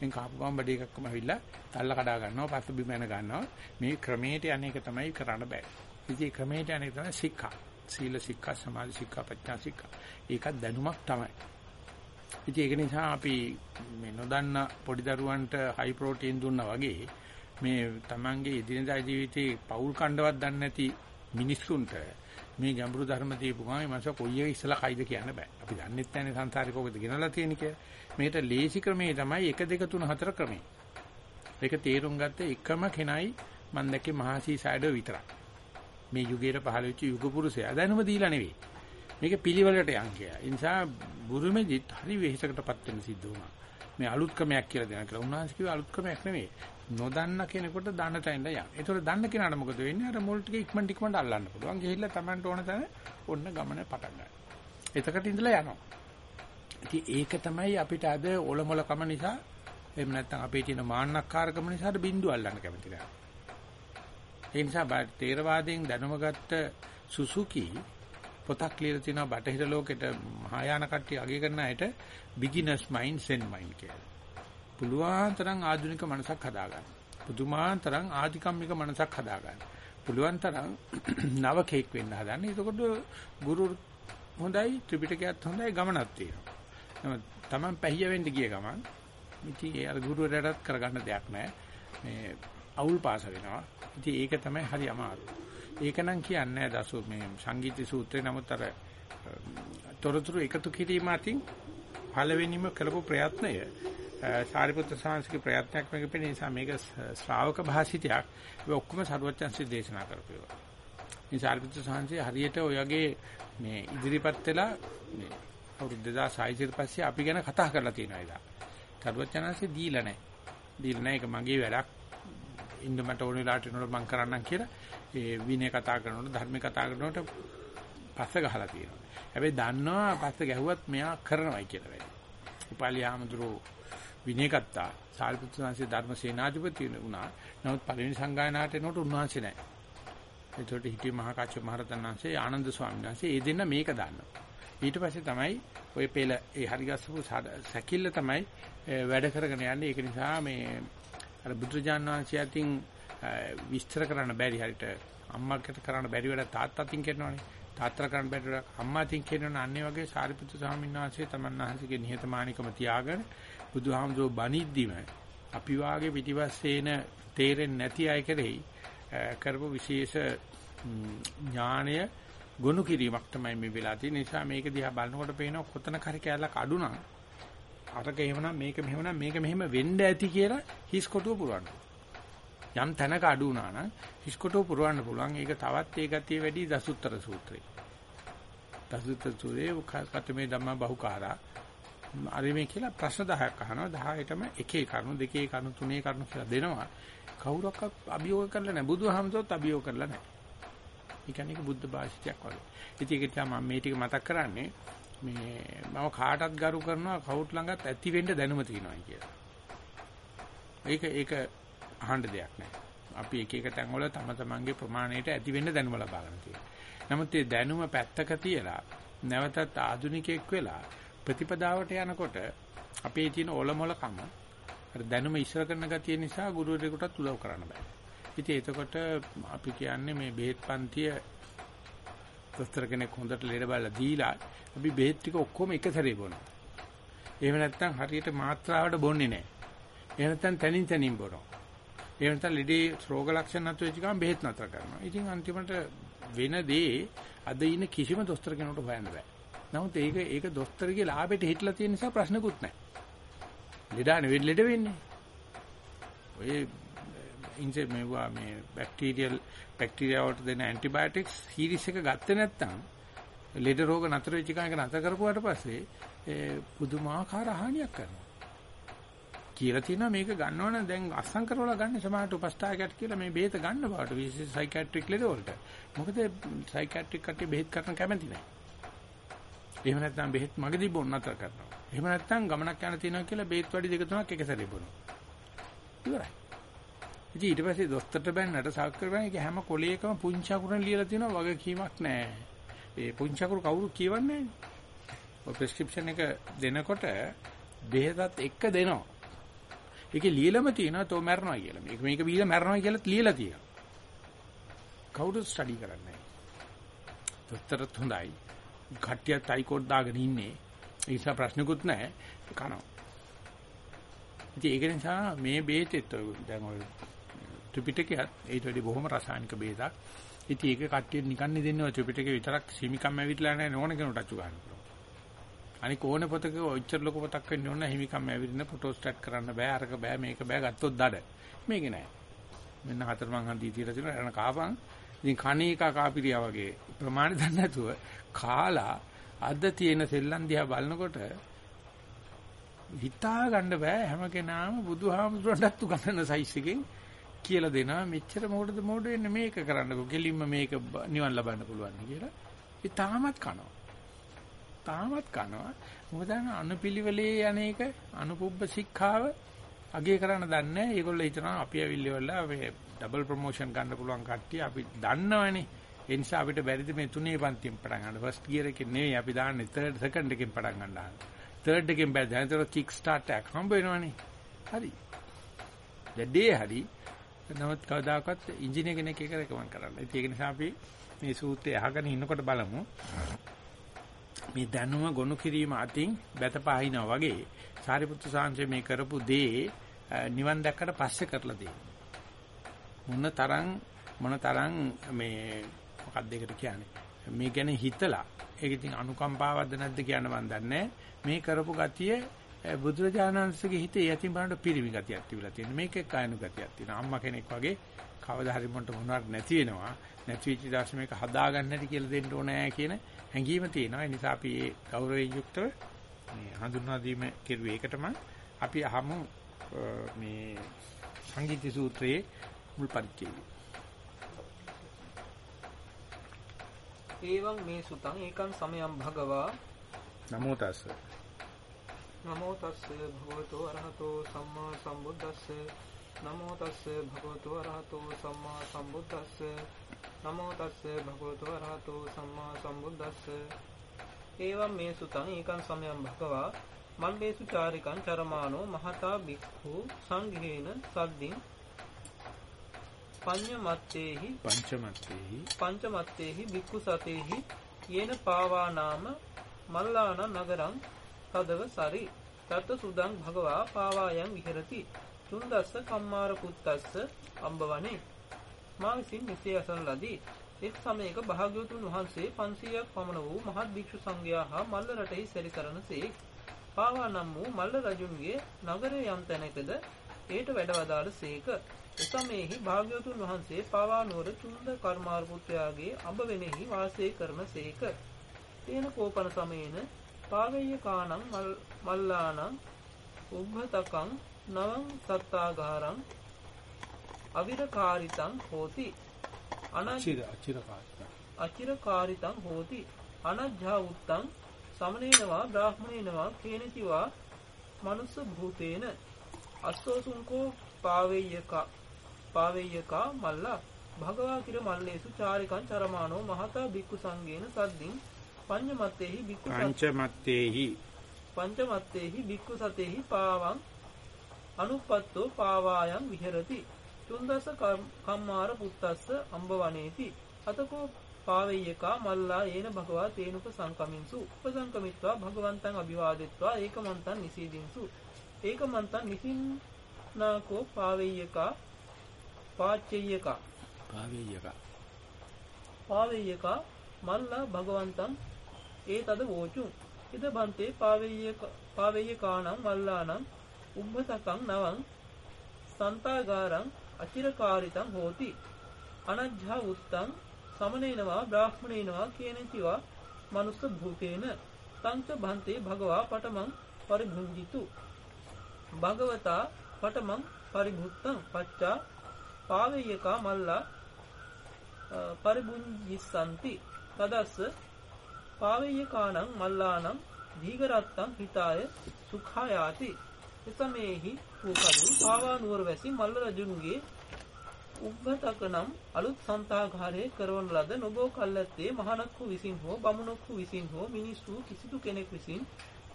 මෙන් කාපු ගමන් බඩ එකක්ම ඇවිල්ලා තල්ල කඩා ගන්නවා, පස්ස බිම යන ගන්නවා. මේ ක්‍රමයට අනේක තමයි කරන්න බෑ. ඉතින් ක්‍රමයට අනේක තමයි ශික්ෂා. සීල ශික්ෂා, සමාධි ශික්ෂා, ප්‍රඥා ශික්ෂා. ඒකත් දැනුමක් තමයි. ඉතින් ඒක නිසා අපි මේ නොදන්න පොඩි දරුවන්ට හයි ප්‍රෝටීන් දුන්නා වගේ මේ Tamange එදිනදා ජීවිතේ පෞල් කණ්ඩවත් දන්නේ නැති මිනිස්සුන්ට මේ ගැඹුරු ධර්ම දීපු ගමන් මේ මාස කොයි එක ඉස්සලා කයිද කියන්න බෑ. අපි දන්නෙත් නැන්නේ සංසාරේ කොහෙද ගෙනලා තියෙන්නේ කියලා. මේකට ලේසි ක්‍රමේ තමයි 1 2 3 4 ක්‍රමේ. ඒක තේරුම් ගත්ත එකම කෙනයි මම දැක්කේ මහසී සයිඩෝ විතරයි. මේ යුගයේ පහළ වෙච්ච යුග පුරුෂයා දැනුම දීලා නෙවෙයි. මේක පිළිවෙලට යන් කියලා. ඒ නිසා බුරුමෙදිත් හරි වෙහෙසකටපත් වෙන්න සිද්ධ වුණා. මේ අලුත් ක්‍රමයක් කියලා දෙනවා කියලා. උන්වහන්සේ කිව්වා අලුත් ක්‍රමයක් නෙවෙයි. නොදන්න කෙනෙකුට දන්න තැනට යන්න. ඒතකොට දන්න කෙනාට මොකද වෙන්නේ? අර මුල් ටික ඉක්මනට ඉක්මනට අල්ලන්න පුළුවන්. ගිහිල්ලා Tamanට ඕන තැන ඔන්න ගමන පටන් ගන්නවා. එතකට ඉඳලා යනවා. ඉතින් ඒක තමයි අපිට අද ඔලොමලකම නිසා එහෙම නැත්නම් අපේ තියෙන මාන්නක්කාරකම නිසා බින්දුව අල්ලන්න කැමති නැහැ. ඒ නිසා තේරවාදයෙන් දැනුමගත්ත සුසුකි පොතක් ලියලා තිනවා බටහිර ලෝකෙට මහායාන කට්ටිය අගය කරන අයට beginners mind zen mind කියලා. පුළුවන් තරම් ආධුනික මනසක් හදාගන්න. පුදුමාන් තරම් ආධිකම්මික මනසක් හදාගන්න. පුළුවන් තරම් *clears throat* නවකෙක් වෙන්න හදන්න. එතකොට ගුරු හොඳයි ත්‍රිපිටකයත් හොඳයි ගමනක් තියෙනවා. තමන් පැහිය වෙන්න ගිය ගමන් ඉතින් ඒ අර ගුරුවරයාටත් කරගන්න දෙයක් නැහැ. මේ අවුල් පාස වෙනවා. ඉතින් ඒක තමයි හරි අමාරු. ඒක නම් කියන්නේ දසු මේ සංගීත සූත්‍රේ නමුත් අර තොරතුරු එකතු කිරීම අතින් පළවෙනිම කරපු ප්‍රයත්නය සාරිපුත්‍ර සාංශික ප්‍රයත්නයක් මේක පෙනේ නිසා මේක ශ්‍රාවක භාෂිතයක් ඒ ඔක්කොම සරුවච්චන්සි දේශනා කරපේවා. මේ සාරිපුත්‍ර සාංශි හරියට ඔයගේ මේ ඉදිරිපත් වෙලා මේ අවුරුදු 2600 ඊට පස්සේ අපි ගැන කතා කරලා තියෙනවා එදා. සරුවච්චන්සි දීලා නැහැ. දීලා නැහැ ඒක මගේ වැඩක්. ඉන්න මට ඕන වෙලාවට එනකොට මම කරන්නම් කියලා ඒ විනය කතා කරනකොට ධර්ම කතා කරනකොට පස්ස ගහලා තියෙනවා. හැබැයි දන්නවා පස්ස ගැහුවත් මෙයා කරනවායි කියලා වැඩි. උපාලි ආමඳුරෝ විනය කත්තා සාරිපුත්‍ර සංසේ ධර්ම සේනාධිපති වුණා. නමුත් පළවෙනි සංගායනාවට එනකොට උන්වහන්සේ නැහැ. ඒකට හිටිය මහා කාශ්‍යප මහ රහතන් වහන්සේ ආනන්ද ස්වාමීන් වහන්සේ ඒ දෙන්න මේක දන්නවා. ඊට පස්සේ තමයි ඔය පෙළ ඒ හරිගස්සපු සැකිල්ල තමයි වැඩ කරගෙන යන්නේ. ඒක නිසා මේ අර බුදුරජාන් වහන්සේ අතින් විස්තර කරන්න බැරි හරියට අම්මාකට කරන්න බැරි වැඩ තාත්තා අතින් කරනවනේ. තාත්තා කරන්න බැරි වැඩ අම්මා අතින් කරනවනේ. අන්නේ වගේ සාරිපුත්‍ර ස්වාමීන් වහන්සේ තමන් වහන්සේගේ නිහතමානීකම තියාගෙන බුදුහාමුදුරුවෝ බණිද්දිම අපි වාගේ පිටිපස්සේන තේරෙන්නේ නැති අය කෙරෙහි කරපු විශේෂ ඥාණය ගොනු කිරීමක් තමයි මේ වෙලා තියෙන නිසා මේක දිහා බලනකොට පේනවා කොතන කරි කැලක් අඩු නම් අරක එහෙමනම් මේක මෙහෙමනම් මේක මෙහෙම වෙන්න ඇති කියලා හිස් කොටුව පුරවන්න. යම් තැනක අඩු වුණා නම් හිස් කොටුව පුරවන්න පුළුවන්. ඒක තවත් ඒ ගතිය වැඩි දසුත්තර සූත්‍රේ. දසුත්තර සූත්‍රයේ කතමේ ධම්ම බහුකාරා අරිමේ කියලා ප්‍රශ්න 10ක් අහනවා 10ටම එකේ කරුණු දෙකේ කරුණු තුනේ කරුණු කියලා දෙනවා කවුරක්වත් අභියෝග කරලා නැහැ බුදුහාමසොත් අභියෝග කරලා නැහැ ඒ කියන්නේ බුද්ධ භාෂිතයක් වගේ ඉතින් ඒක තමයි මම මේ ටික මතක් කරන්නේ මේ මම කාටත් ගරු කරනවා කවුරුත් ළඟත් ඇති වෙන්න දැනුම තියෙනවා කියලා. ඒක ඒක අහන්න දෙයක් නැහැ අපි එක එක තැන්වල තම තමන්ගේ ප්‍රමාණයට ඇති වෙන්න දැනුම ලබා ගන්න තියෙනවා. නමුත් මේ දැනුම පැත්තක තියලා නැවතත් ආධුනිකයෙක් වෙලා ප්‍රතිපදාවට යනකොට අපේ තියෙන ඔලොමලකම අර දැනුම ඉස්සර කරන ගතිය නිසා ගුරුවරයෙකුටත් උදව් කරන්න බෑ. ඉතින් එතකොට අපි කියන්නේ මේ බෙහෙත් පන්තිය දොස්තර කෙනෙක් හොඳට ලෙඩ බලලා දීලා අපි බෙහෙත් ටික ඔක්කොම එක සැරේ බොනවා. එහෙම නැත්නම් හරියට මාත්‍රාවට බොන්නේ නැහැ. එහෙම නැත්නම් තනින් තනින් බොනවා. එහෙම නැත්නම් ලෙඩේ රෝග ලක්ෂණ නැතු වෙච්ච ගමන් බෙහෙත් නතර කරනවා. ඉතින් අන්තිමට වෙන දේ අද ඉන්න කිසිම දොස්තර කෙනෙකුට හොයන්න බෑ. නමුත් ඒක ඒක දොස්තරගේ ලාභයට හිටලා තියෙන නිසා ප්‍රශ්නකුත් නැහැ. ලෙඩානේ ලෙඩ වෙන්නේ. ඔය ඉන්ජෙ මේවා මේ බැක්ටීරියල් බැක්ටීරියා වලට දෙන ඇන්ටිබයොටික්ස් සීරීස් එක ගත්තේ නැත්නම් ලෙඩ රෝග නතර වෙච්ච එක නතර කරපුවාට පස්සේ ඒ පුදුමාකාර හානියක් කරනවා. කියලා තියෙනවා මේක ගන්නවනම් දැන් අස්සම් කරවලා ගන්න සමාහට උපස්ථායකයට කියලා මේ බෙහෙත ගන්න බවට විශේෂ සයිකියාට්‍රික් ලෙඩ වලට. මොකද සයිකියාට්‍රික් කට්ටිය බෙහෙත් කරන්න කැමති නැහැ. එහෙම නැත්නම් බෙහෙත් මගදී බොන්න නතර කරනවා. එහෙම නැත්නම් ගමනක් යන තියෙනවා කියලා බෙහෙත් වැඩි දෙක තුනක් එක සැරේ බොනවා. ඉවරයි. ඉතින් ඊට පස්සේ දොස්තරට බැන්නට සාක්කර බැන ඒක හැම කොලයකම පුංචි අකුරෙන් ලියලා තියෙනවා වගකීමක් නැහැ. ඒ පුංචි අකුරු කවුරු කියවන්නේ නැහැ. ඔය ප්‍රෙස්ක්‍රිප්ෂන් එක දෙනකොට බෙහෙතත් එක්ක දෙනවා. ඒකේ ලියලම තියෙනවා තෝ මැරනවා කියලා. මේක මේක බීලා මැරනවා කියලා ලියලා තියෙනවා. කවුරුත් ස්ටඩි කරන්නේ නැහැ. දොස්තරත් හොඳයි. කට්ටිය ටයිකෝඩ් දාගෙන ඉන්නේ. ඒ නිසා ප්‍රශ්නකුත් නැහැ. කනවා. ඉතින් ඒක නිසා මේ බේතෙත් දැන් ඔය ත්‍රිපිටකයත් ඊට වඩා බොහොම රසායනික බේතක්. ඉතින් ඒක කට්ටිය නිකන් නෙදෙන්නේ ඔය ත්‍රිපිටකේ විතරක් හිමිකම් ඇවිත්ලා නැහැ ඕන කෙනෙකුට අච්චු ගන්න පුළුවන්. අනික ඕන පොතක ඔච්චර ලොකු පොතක් වෙන්න ඕන හිමිකම් ඇවිදින ෆොටෝ ස්ටාට් කරන්න බෑ අරක බෑ මේක බෑ ගත්තොත් දඩ. මේක නෑ. මෙන්න හතර මං හන්දිය තියලා තියෙනවා එරණ කාපන්. ඉතින් කණේ එක කාපිරියා වගේ ප්‍රමාණ දන්නේ නැතුව කාලා අද තියෙන සෙල්ලම් දිහා බලනකොට හිතා ගන්න බෑ හැම කෙනාම බුදුහාමුදුරන්ටත් උගන්වන සයිස් එකෙන් කියලා දෙනවා මෙච්චර මොකටද මොඩ වෙන්නේ මේක කරන්නකෝ කෙලින්ම මේක නිවන් ලබන්න පුළුවන් කියලා. ඒ තාමත් කනවා. තාමත් කනවා. මොකද අනුපිළිවෙලේ අනේක අනුපුබ්බ ශික්ෂාව අගේ කරන්න දන්නේ නැහැ. ඒගොල්ලෝ හිතනවා අපි ඇවිල්ලිවලා මේ ඩබල් ප්‍රොමෝෂන් ගන්න පුළුවන් කට්ටිය අපි දන්නවනේ. ඒ නිසා අපිට බැරිද මේ තුනේ පන්තියෙන් පටන් ගන්න. ෆස්ට් ගියර් එකේ නෙවෙයි අපි දාන්නේ තර්ඩ් සෙකන්ඩ් එකෙන් පටන් ගන්නවා. තර්ඩ් එකෙන් බෑ දැන් ඒතර කික් ස්ටාර්ට් එකක් හම්බ වෙනවනේ. හරි. දෙඩේ හරි. නමුත් කවදාකවත් ඉංජිනේර කෙනෙක් එක රෙකමන්ඩ් කරන්න. ඒක නිසා අපි මේ සූත්‍රය අහගෙන ඉන්නකොට බලමු. මේ දැනුම ගොනු කිරීම අතින් බැතපහිනා වගේ සාරිපුත්තු සාංශය මේ කරපු දේ නිවන් දැක්කට පස්සේ කරලා දෙන්නේ. මොන තරම් මොන තරම් මේ මොකක්ද ඒකට කියන්නේ මේ ගැන හිතලා ඒක ඉතින් අනුකම්පාවක්ද නැද්ද කියන්න මන් දන්නේ මේ කරපු ගතිය බුදුරජාණන්සේගේ හිතේ යතිම් බලන්න පිරිමි ගතියක් තිබිලා තියෙනවා. මේකේ කායනු ගතියක් තියෙනවා. අම්මා කෙනෙක් වගේ කවදා හරි මොන්ට මොනවාක් නැති වෙනවා. නැති වෙච්ච දාස් මේක හදාගන්න හැටි කියලා දෙන්න ඕනෑ කියන හැඟීම තියෙනවා. ඒ නිසා අපි ඒ ගෞරවයෙන් යුක්තව මේ හඳුන්වා දීම කෙරුවේ ඒකටම. අපි අහමු මේ සංගීත සූත්‍රයේ මුල් පරිච්ඡේදය. ඒවං මේ සුතං ඒකං සමයං භගවා. නමෝ තස්ස නමෝ තස්ස භගවතෝ අරහතෝ සම්මා සම්බුද්දස්ස නමෝ තස්ස භගවතෝ අරහතෝ සම්මා සම්බුද්දස්ස නමෝ තස්ස භගවතෝ අරහතෝ සම්මා සම්බුද්දස්ස ඒවං මේ සුතං ඒකං සමයං භගවා මණ්ඩේසු චාරිකං චරමානෝ මහතා බික්ඛු සංඝේන සද්දින් පඤ්ඤමත්තේහි පංචමත්තේහි පංචමත්තේහි බික්ඛු සතේහි යේන පාවා නාම මල්ලාන නගරං තදව සරි. තත් සුදං භගවා පාවායන් විහෙරති. තුන්දස්ස කම්මාර පුත්තස්ස අම්බවනේ. මා විසින් මෙසේ අසන ලදී. එක් සමයක භාග්‍යවතුන් වහන්සේ 500ක් පමණ වූ මහත් භික්ෂු සංඝයා හා මල්ල රටෙහි සැරිසරනසේක් පාවා නම් වූ මල්ල රජුන්ගේ නගරය යම් තැනකද ඒට වැඩවදාළසේක එසමයෙහි භාග්‍යවතුන් වහන්සේ පවා නුවර චුන්ද කර්මාර පුත්‍රයාගේ අඹ වෙනෙහි වාසය කරන සේක. තේන කෝපන සමයේන පාවේය කානං මල්ලානං උබ්බතකං නවං සත්තාගාරං අවිරකාරිතං හෝති. අනචිර අචිරකාරිතං අචිරකාරිතං හෝති. අනජ්ජා උත්තං සමනේනවා බ්‍රාහ්මණේනවා කේනතිවා මනුස්ස භූතේන අස්සෝසුංකෝ පාවේයක පාවෙය්‍යකා මල්ලා භගවා කිර මල්ලේසු චාරිකං චරමානෝ මහතා බික්කු සංගේන සද්දින් පඤ්ඤමත්තේහි බික්කු පංචමත්තේහි. පංචමත්තේහි බික්කු සතේහි පාවං අනුපත්තෝ පාවායන් විහෙරති. තුන්දස කම්මාර පුත්තස්ස අම්බවනේති. අතකෝ පාවෙය්‍යකා මල්ලා ඒන භගවා තේනුප සංකමින්සු. උපසංකමිත්වා භගවන්තං අභිවාදෙත්වා ඒකමන්තං නිසීදින්සු. ඒකමන්තං නිසින්නාකෝ පාවෙය්‍යකා පාච්චෙය්‍යක. පාවේයක පාවෙය්‍යක මල්ලා භගවන්තං ඒ තද වෝචුං. ඉද බන්තේ පාවෙය්‍යක පාවෙය්‍යකාණං මල්ලාණං උබ්බතකං නවං සන්තාගාරං අචිරකාරිතං හෝති. අනජ්ජා උත්තං සමනේනවා බ්‍රාහ්මණේනවා කියනෙතිවා මනුස්ස භූතේන. සංච බන්තේ භගවා පටමං පරිභුංජිතු. භගවතා පටමං පරිභුත්තං පච්චා. පාවෙය්‍යකා මල්ලා පරිබුඤ්ජිස්සanti තදස්ස පාවෙය්‍යකාණං මල්ලාණං දීගරත්තං හිතාය සුඛායාති එසමේහි වූකලු පාවා නුවර වැසි මල්ල රජුන්ගේ උබ්බතකනම් අලුත් සන්තාඝාරයේ කරවන ලද නොබෝ කල්ැත්තේ මහණක්හු විසින් හෝ බමුණක්හු විසින් හෝ මිනිස්සු කිසිදු කෙනෙක් විසින්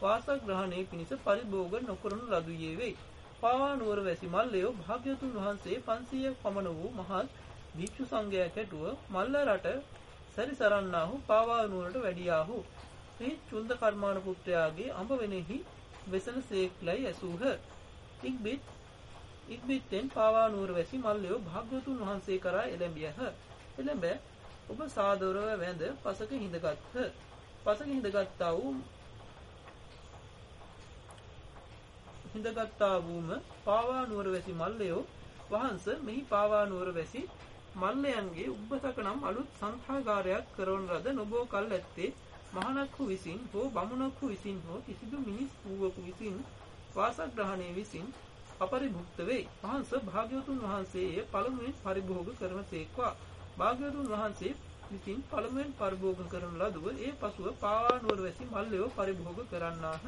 වාසග්‍රහණය පිණිස පරිභෝග නොකරනු ලදුයේ වෙයි. පාවා නුවර වැසි මල්ලයෝ භාග්‍යවතුන් වහන්සේ 500ක් පමණ වූ මහත් භික්ෂු සංඝයා කැටුව මල්ල රට සැරිසරන්නාහු පාවා නුවරට වැඩියාහු. මේ චුන්ද කර්මාන පුත්‍රයාගේ අඹ වෙනෙහි වෙසන සේක්ලයි ඇසූහ. ඉක්බිත් ඉක්බිත්තෙන් පාවා නුවර වැසි මල්ලයෝ භාග්‍යවතුන් වහන්සේ කරා එළඹියහ. එළඹ ඔබ සාදරව වැඳ පසක හිඳගත්හ. පසක හිඳගත්තා වූ හිඳගත්තා වූම පාවා නුවර වැසි මල්ලයෝ වහන්ස මෙහි පාවා නුවර වැසි මල්ලයන්ගේ උබ්බසක නම් අලුත් සංඛාගාරයක් කරවන ලද නොබෝ කල් ඇත්තේ මහණක්හු විසින් හෝ බමුණක්හු විසින් හෝ කිසිදු මිනිස් වූවකු විසින් වාසග්‍රහණය විසින් අපරිභුක්ත වේ. වහන්ස භාග්‍යවතුන් වහන්සේ එය පළමුවෙන් පරිභෝග කරන සේක්වා. භාග්‍යවතුන් වහන්සේ විසින් පළමුවෙන් පරිභෝග කරන ලදුව ඒ පසුව පාවානුවර වැසි මල්ලයෝ පරිභෝග කරන්නාහ.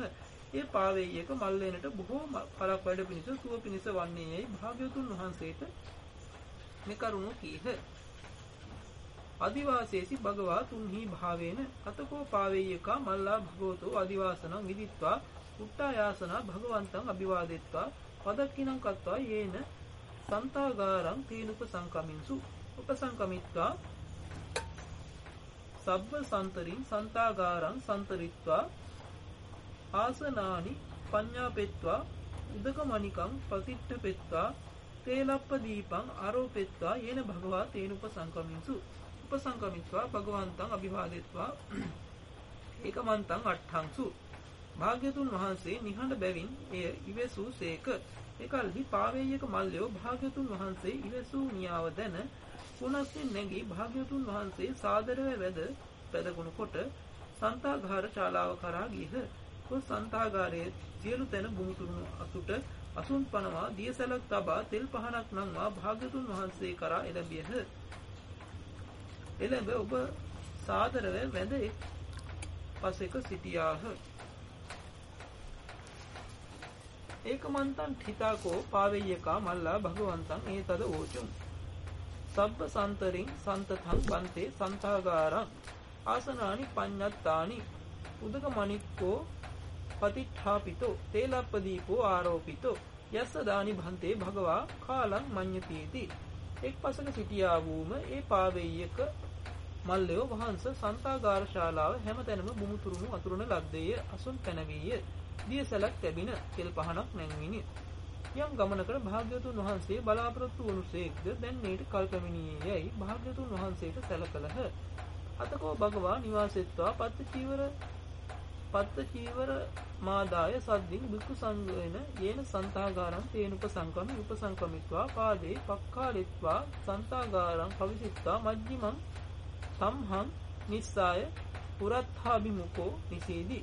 ඒ පාවෙය්‍යක මල්ලේනට බොහෝ පලක් වැඩ පිණිස සුව පිණිස වන්නේ යැයි භාග්‍යවතුන් වහන්සේට මෙකරුණු කීහ. අදිවාසේසි භගවා තුන්හි භාවේන අතකෝ පාවෙය්‍යකා මල්ලා භගවතෝ අදිවාසනං විදිත්වා උට්ටායාසනා භගවන්තං අභිවාදෙත්වා පදක්කිනං කත්වා යේන සන්තාගාරං තීනුප සංකමින්සු උපසංකමිත්වා සබ්බ සන්තරින් සන්තාගාරං සන්තරිත්වා ආසනානි පඤ්ඤාපෙත්වා උදකමණිකං පතිට්ඨපෙත්වා තේලප්ප දීපං ආරෝපෙත්වා යේන භගවා තේනුප සංකමින්සු උපසංකමිත්වා භගවන්තං අභිවාදෙත්වා. ඒකමන්තං අට්ඨංසු. භාග්‍යතුන් වහන්සේ නිහඬ බැවින් එය ඉවසූ සේක. එකල්හි පාවේයක මල්ලයෝ භාග්‍යතුන් වහන්සේ ඉවසූ නියාව දැන පුනස්සින් නැගී භාග්‍යතුන් වහන්සේ සාදරව වැද පැදගුණු කොට සන්තාගාර ශාලාව කරා ගියහ. කො සන්තාගාරයේ සියලු තැන බුමුතුරුණු අසුට අසුන් පනවා දියසලක් තබා තෙල් පහනක් නංවා භාග්‍යතුන් වහන්සේ කරා එළඹියහ. එළඹ ඔබ සාදරව වැඳ එක් පසෙක සිටියාහ. ඒකමන්තන් හිතාකෝ පාවෙය්‍යකා මල්ලා භගවන්තන් ඒ තද ඕචුම්. සබ්බ සන්තරින් සන්තතං බන්තේ සන්තාගාරං ආසනානි පඤ්ඤත්තානි උදක මණික්කෝ පතිට්ඨාපිතෝ තේලප්පදීපෝ ආරෝපිතෝ යස්ස දානි භන්තේ භගවා කාලං මඤ්ඤතිති. එක් පසක සිටියා වූම ඒ පාවෙය්‍යක මල්ලයෝ වහන්ස සන්තාගාර ශාලාව හැමතැනම බුමුතුරුණු අතුරුන ලද්දේය අසුන් පැනවීය. දියසලක් ලැබින තෙල් පහනක් නැංවිනි. යම් ගමනකට භාග්‍යවතුන් වහන්සේ බලාපොරොත්තු වුණු සේක්ද දැන් මේට කල්පමිනියේ යයි භාග්‍යවතුන් වහන්සේට සැලකලහ. අතකෝ භගවා නිවාසෙත්වා පත්ත චීවර පත්ත චීවර මාදාය සද්දින් බික්කු සංගයන යේන සන්තාගාරං තේනුප සංකමි උපසංකමිත්වා පාදේ පක්ඛාලිත්වා සන්තාගාරං පවිසිත්වා මජ්ජිමං සම්හං නිස්සාය පුරත්ථාභිමුඛෝ නිසීදි.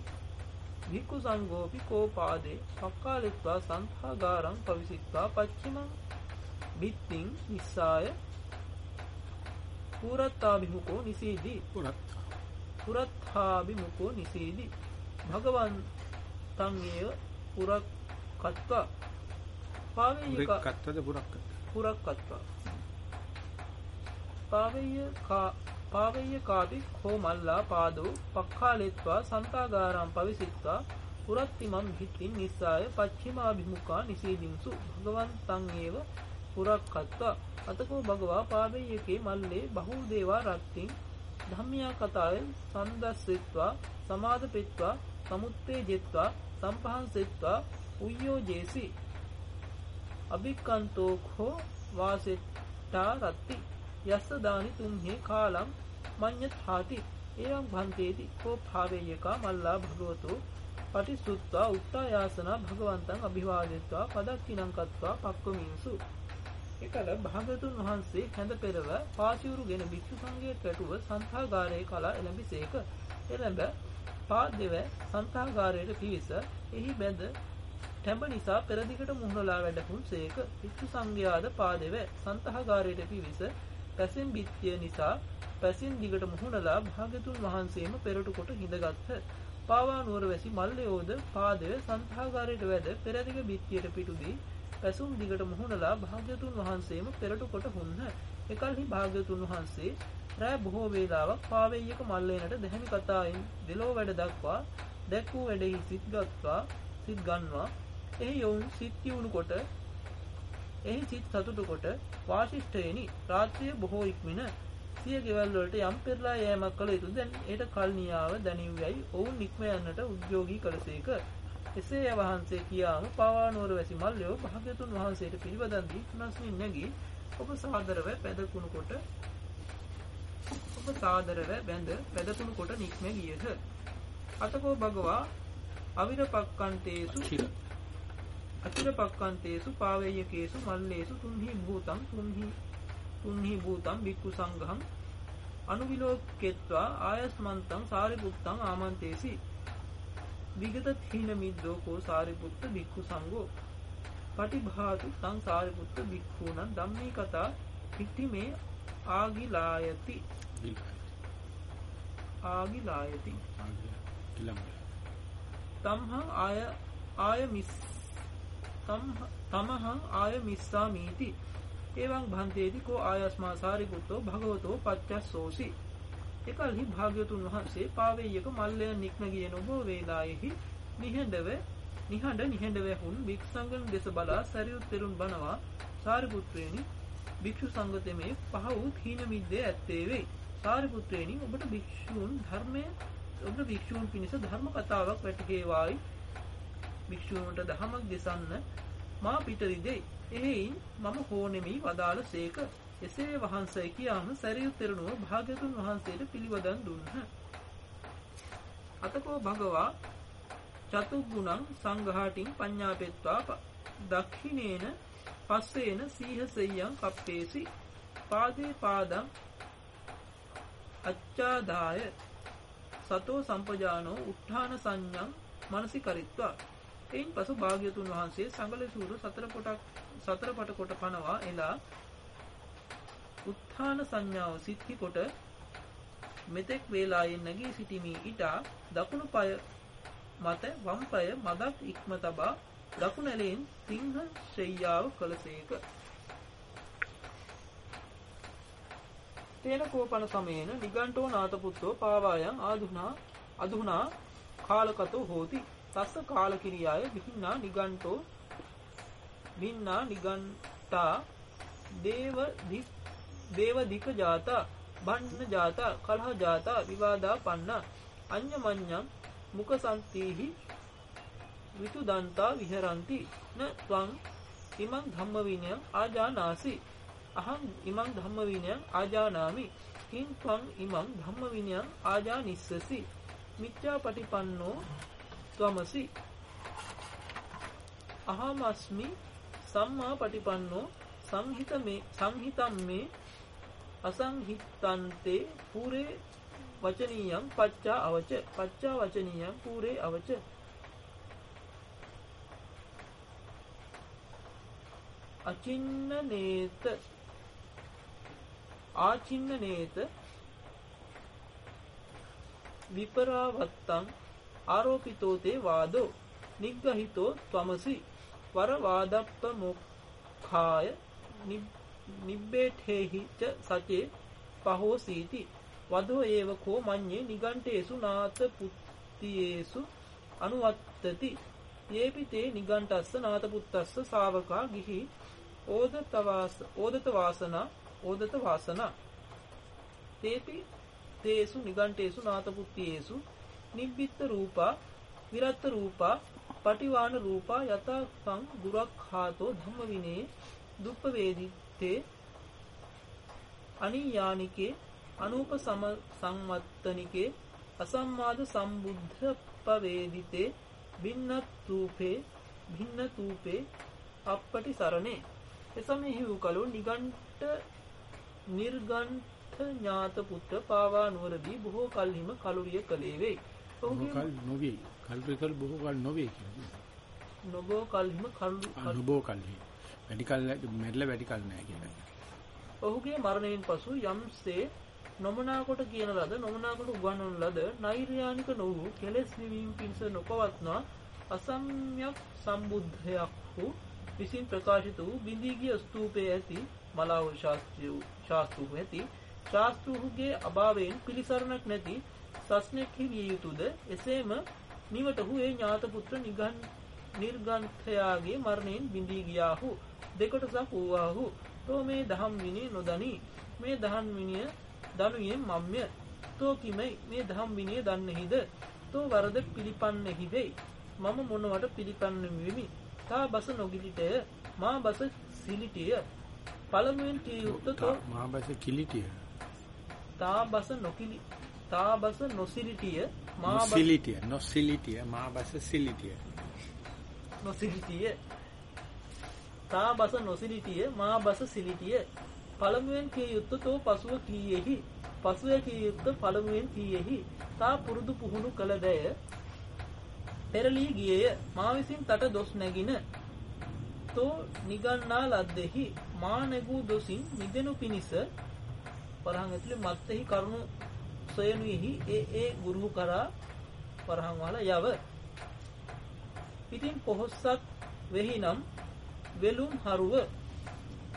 භික්ඛු සංඝෝපි කෝපාදේ පක්ඛාලිත්වා සන්තාගාරං පවිසිත්වා පච්චිමං බිත්තිං නිස්සාය පුරත්ථාභිමුඛෝ නිසීදි. පුරත් පුරත්ථාභිමුඛෝ නිසීදි භගවන් තං ඒව පුරක්කත්වා පාවෙය්‍ය කත්තද පුරක්කත් පුරක්කත්වා පාවෙය්‍ය කා පාවෙය්‍ය කාපි කෝ මල්ලා පාදෝ පක්ඛාලෙත්වා සන්තාගාරම් පවිසිත්වා. පුරත්තිමම් භිත්තින් නිස්සාය පච්චිමාභිමුඛා නිසීදින්සු. භගවන්තං ඒව පුරක්කත්වා අතකෝ භගවා පාවෙය්‍යකේ මල්ලේ බහූ දේවා රත්තින්. ධම්මියා කතාය සන්දස්සෙත්වා සමාදපෙත්වා සමුත්තේ ජෙත්වා සම්පහන්සෙත්වා උය්‍යෝජේසි අභික්කන්තෝඛෝ වාසෙට්ටා රත්ති. යස්ස දානි තුම්හි කාලම් මඤ්ඤථාති එවං භන්තේති. කෝ භාවේයකා මල්ලා භගවතෝ. පටිසුත්වා උත්තායාසනා භගවන්තං අභිවාදෙත්වා. පදක්කිනං කତ୍වා පක්කමින්සු. එකල භාගතුන් වහන්සේ හැඳ පෙරව පාසිවුරුගෙන භික්ෂු සංඝයේ කැටුව සන්තාගාරයේ කලා එළඹිසේක. එළඹ පාදෙව සන්තාගාරයට පිවිස එහි බැඳ ටැඹ නිසා පෙරදිගට මුහුණලා වැඩහුන් සේක භික්ෂු සංඝයාද පාදෙව සන්තහාගාරයට පිවිස පැසෙන් බිත්තිය නිසා පැසින් දිගට මුහුණලා භාගතුන් වහන්සේම පෙරටු කොට හිඳගත්හ. පාවා නුවර වැසි මල්ලයෝද පාදය සන්තහාගාරයට වැඩ පෙරදිග බිත්තියට පිටුදී පැසුම් දිගට මුහුණලා භාග්‍යතුන් වහන්සේම පෙරටු කොට හුන්හ. එකල්හි භාග්‍යතුන් වහන්සේ රෑ බොහෝ වේලාවක් පාවෙය්‍යක මල්ලේනට දැහැමි කතායින් දෙලෝ වැඩ දක්වා දැක් වූ වැඩෙහි සිත් ගත්වා සිත් ගන්වා. එහි යොවුන් සිත් කියවුණු කොට එහි සිත් සතුටු කොට වාශිෂ්ඨයෙනි රාත්‍රිය බොහෝ ඉක්මන සිය ගෙවල් වලට යම් පෙරලා යෑමක් කළ යුතු දැන් ඒට කල් නියාව දැනිව්යයි ඔවුන් නික්ම යන්නට උද්‍යෝගී කළසේක එසේ වහන්සේ කියාම පවානුවර වැසි මල්ලයෝ භාග්‍යතුන් වහන්සේට පිළිවදන් දී තුනස්මින් නැගී ඔබ සාදරව පැදකුණු කොට ඔබ සාදරව බැඳ පැදකුණු කොට නික්ම ගියහ. අතකෝ භගවා අවිරපක්කන්තේසු චිර අචිර පක්කන්තේසු පාවෙය්‍යකේසු මල්ලේසු තුන්හි භූතං තුන්හි තුන්හි භූතං බික්කු සංඝං අනුවිලෝකෙත්වා ආයස්මන්තං සාරිපුත්තං ආමන්තේසි විගත තීන මිද්දෝ කෝ සාරිපුත්ත බික්කු සංඝෝ. පටිභාතු තං සාරිපුත්ත බික්ඛූණං ධම්මේ කතා පිට්ටි මේ ආගිලායති. ආගිලායති. ඊළඟ තම්හං ආය ආය මිස් තමහං ආය මිස්සාමීති එවං භන්තේති කෝ ආයස්මා සාරිපුත්තෝ භගවතෝ පච්චස්සෝසි. එකල්හි භාග්‍යතුන් වහන්සේ පාවෙයක මල්ලයන් නික්ම ගිය නොබෝ වේලායෙහි නිහඬව නිහඬ නිහඬ වැහුන් භික්ෂුසංගන දෙස බලා සරියුත් තෙරුන් බනවා. සාරිපුත්‍රයනි භික්ෂු සංගතමේ පහ වූ හීන මිද්දේ ඇත්තේ වෙයි. සාරිපුත්‍රයනි ඔබට භික්ෂූන් ධර්මය ඔබ භික්ෂූන් පිණිස ධර්ම කතාවක් වැටකේවායි භික්ෂූන්ට දහමක් දෙසන්න මා පිටරිදෙයි. එහෙයින් මම හෝනෙමි වදාළ සේක. එසේ වහන්සේ කියාම සැරියුත් තෙරණුව භාග්‍යතුන් වහන්සේට පිළිවදන් දුන්හ. අතකෝ භගවා චතුග්ගුණං සංඝාටින් පඤ්ඤාපෙත්වා දක්ඛිනේන පස්සේන සීහසෙය්‍යං කප්පේසි. පාදේ පාදං අච්ඡාදාය. සතෝ සම්පජානෝ උත්ථාන සංඥං මනසි කරිත්වා එයින් පසු භාග්‍යතුන් වහන්සේ සංගල සූරු සතර පොටක් සතර පට කොට පනවා එලා උත්ථාන සංඥාව සිත්හි කොට මෙතෙක් වේලායෙන් නැගී සිටිමි ඊටා දකුණු පාය මත වම් පාය මදක් ඉක්ම තබා දකුණැලෙන් සිංහ ශෙය්‍යාව කළසේක. තේන කෝපන සමයේන නිගණ්ඨෝ නාතපුත්තෝ පාවායන් ආදුනා අදුනා කාලකතෝ හෝති. තස්ස කාලකිරියාය විහින්නා නිගණ්ඨෝ වින්නා නිගණ්ඨා දේව දික් දේව දික ජාතා බණ්ණ ජාතා කලහ ජාතා විවාදා පන්න අඤ්ඤමඤ්ඤං මුකසන්තිහි විතුදන්තා විහරಂತಿ න ත්වං ඉමං ධම්ම විනයං ආජානාසි අහං ඉමං ධම්ම විනයං ආජානාමි කිං ත්වං ඉමං ධම්ම විනයං ආජානිස්සසි මිච්ඡාපටිපන්නෝ ත්වමසි අහමස්මි සම්මා පටිපන්නෝ සංහිත මේ සංහිතම් මේ අසංහිතන්තේ පුරේ වචනීයම් පච්චා අවච පච්චා වචනීයම් පුරේ අවච. අචින්න නේත ආචින්න නේත විපරාවත්තං ආරෝපිතෝ තේ වාදෝ නිග්ගහිතෝ ත්වමසි. වර වාදප්ප මොක්ඛාය නිබ්බේඨේහි ච සචේ පහෝසීති. වදෝ ඒව කෝ මඤ්ඤේ නිගණ්ඨේසු නාත පුත්තියේසු අනුවත්තති. යේපි තේ නිගණ්ඨස්ස නාත පුත්තස්ස ශාවකා ගිහි ඕදතවාස ඕදත වාසනා ඕදත වාසනා තේපි තේසු නිගණ්ඨේසු නාත පුත්තියේසු නිබ්බිත්ත රූපා විරත්ත රූපා පටිවාන රූපා යතං දුරක්ඛාතෝ ධම්ම විනේ දුප්ප වේදිත්තේ අනියානිකේ අනූප සම සංවත්තනිකේ අසම්මාද සම්බුද්ධ පවේදිතේ භින්නත් රූපේ භින්න තූපේ අපපටි සරණේ එසමෙහි වූ කලු නිගණ්ඨ නිර්ගණ්ඨ ඥාත පුත්‍ර පාවා නුවරදී බොහෝ කල්හිම කලුරිය කලේ වෙයි. ඔහුගේ කල් නොවේ. කල්පිකල් බොහෝ කල් නොවේ කියන්නේ. නොබෝ කල්හිම කලු නොබෝ කල්හි. වැඩි කල් මැරිලා වැඩි කල් නැහැ කියන්නේ. ඔහුගේ මරණයෙන් පසු යම්සේ නොමනා කොට කියන ලද නොමනා කොට උගන්වන ලද නෛර්යානික නොවූ කෙලෙස් නිවීම පිණිස නොපවත්නා අසම්්‍යක් සම්බුද්ධයක් වූ විසින් ප්‍රකාශිත වූ බිඳී ගිය ස්තූපයේ ඇති මලාව ශාස්ත්‍රීය ශාස්ත්‍රූ ඇති ශාස්ත්‍රූගේ අභාවයෙන් පිළිසරණක් නැති සස්නෙක් හිවිය යුතුයද එසේම නිවටහු ඒ ඥාත පුත්‍ර නිගන් නිර්ගන්ථයාගේ මරණයෙන් බිඳී ගියාහු දෙකොටසක් වූවාහු තෝ මේ දහම් විනය නොදනි. මේ දහම් විනය දනුයෙන් මම්ය. තෝ කිමයි. මේ දහම් විනය දන්නෙහිද? තෝ වරද පිළිපන්නෙහි වෙයි. මම මොනවට පිළිපන්නෙමි තා බස නොගිලිටය. මා බස සිලිටිය. පළමුවෙන් කිය යුත්තේ තෝ මා බස කිලිටිය. තා බස නොකිලි තා බස නොසිලිටිය. මා බස සිලිටිය නොසිලිටිය. මා බස සිලිටිය. නොසිලිටිය තා බස නොසිලිටිය මා බස සිලිටිය පළමුවෙන් කිය යුත්තේ තෝ පසුව කීයෙහි පසුව කිය යුත්තේ පළමුවෙන් කීයෙහි තා පුරුදු පුහුණු කළ දය පෙරලී ගියේය මා විසින් තට දොස් නැගින තෝ නිගන්නා ලද්දෙහි මා නැගූ දොසින් මිදෙනු පිණිස වරහන් ඇතුලේ මත්ෙහි කරුණු සොයනුෙහි ඒ ඒ ගුරුහු කරා පරහන් වල යව. පිටින් පොහොස්සත් වෙහි නම් වෙලුම් හරුව.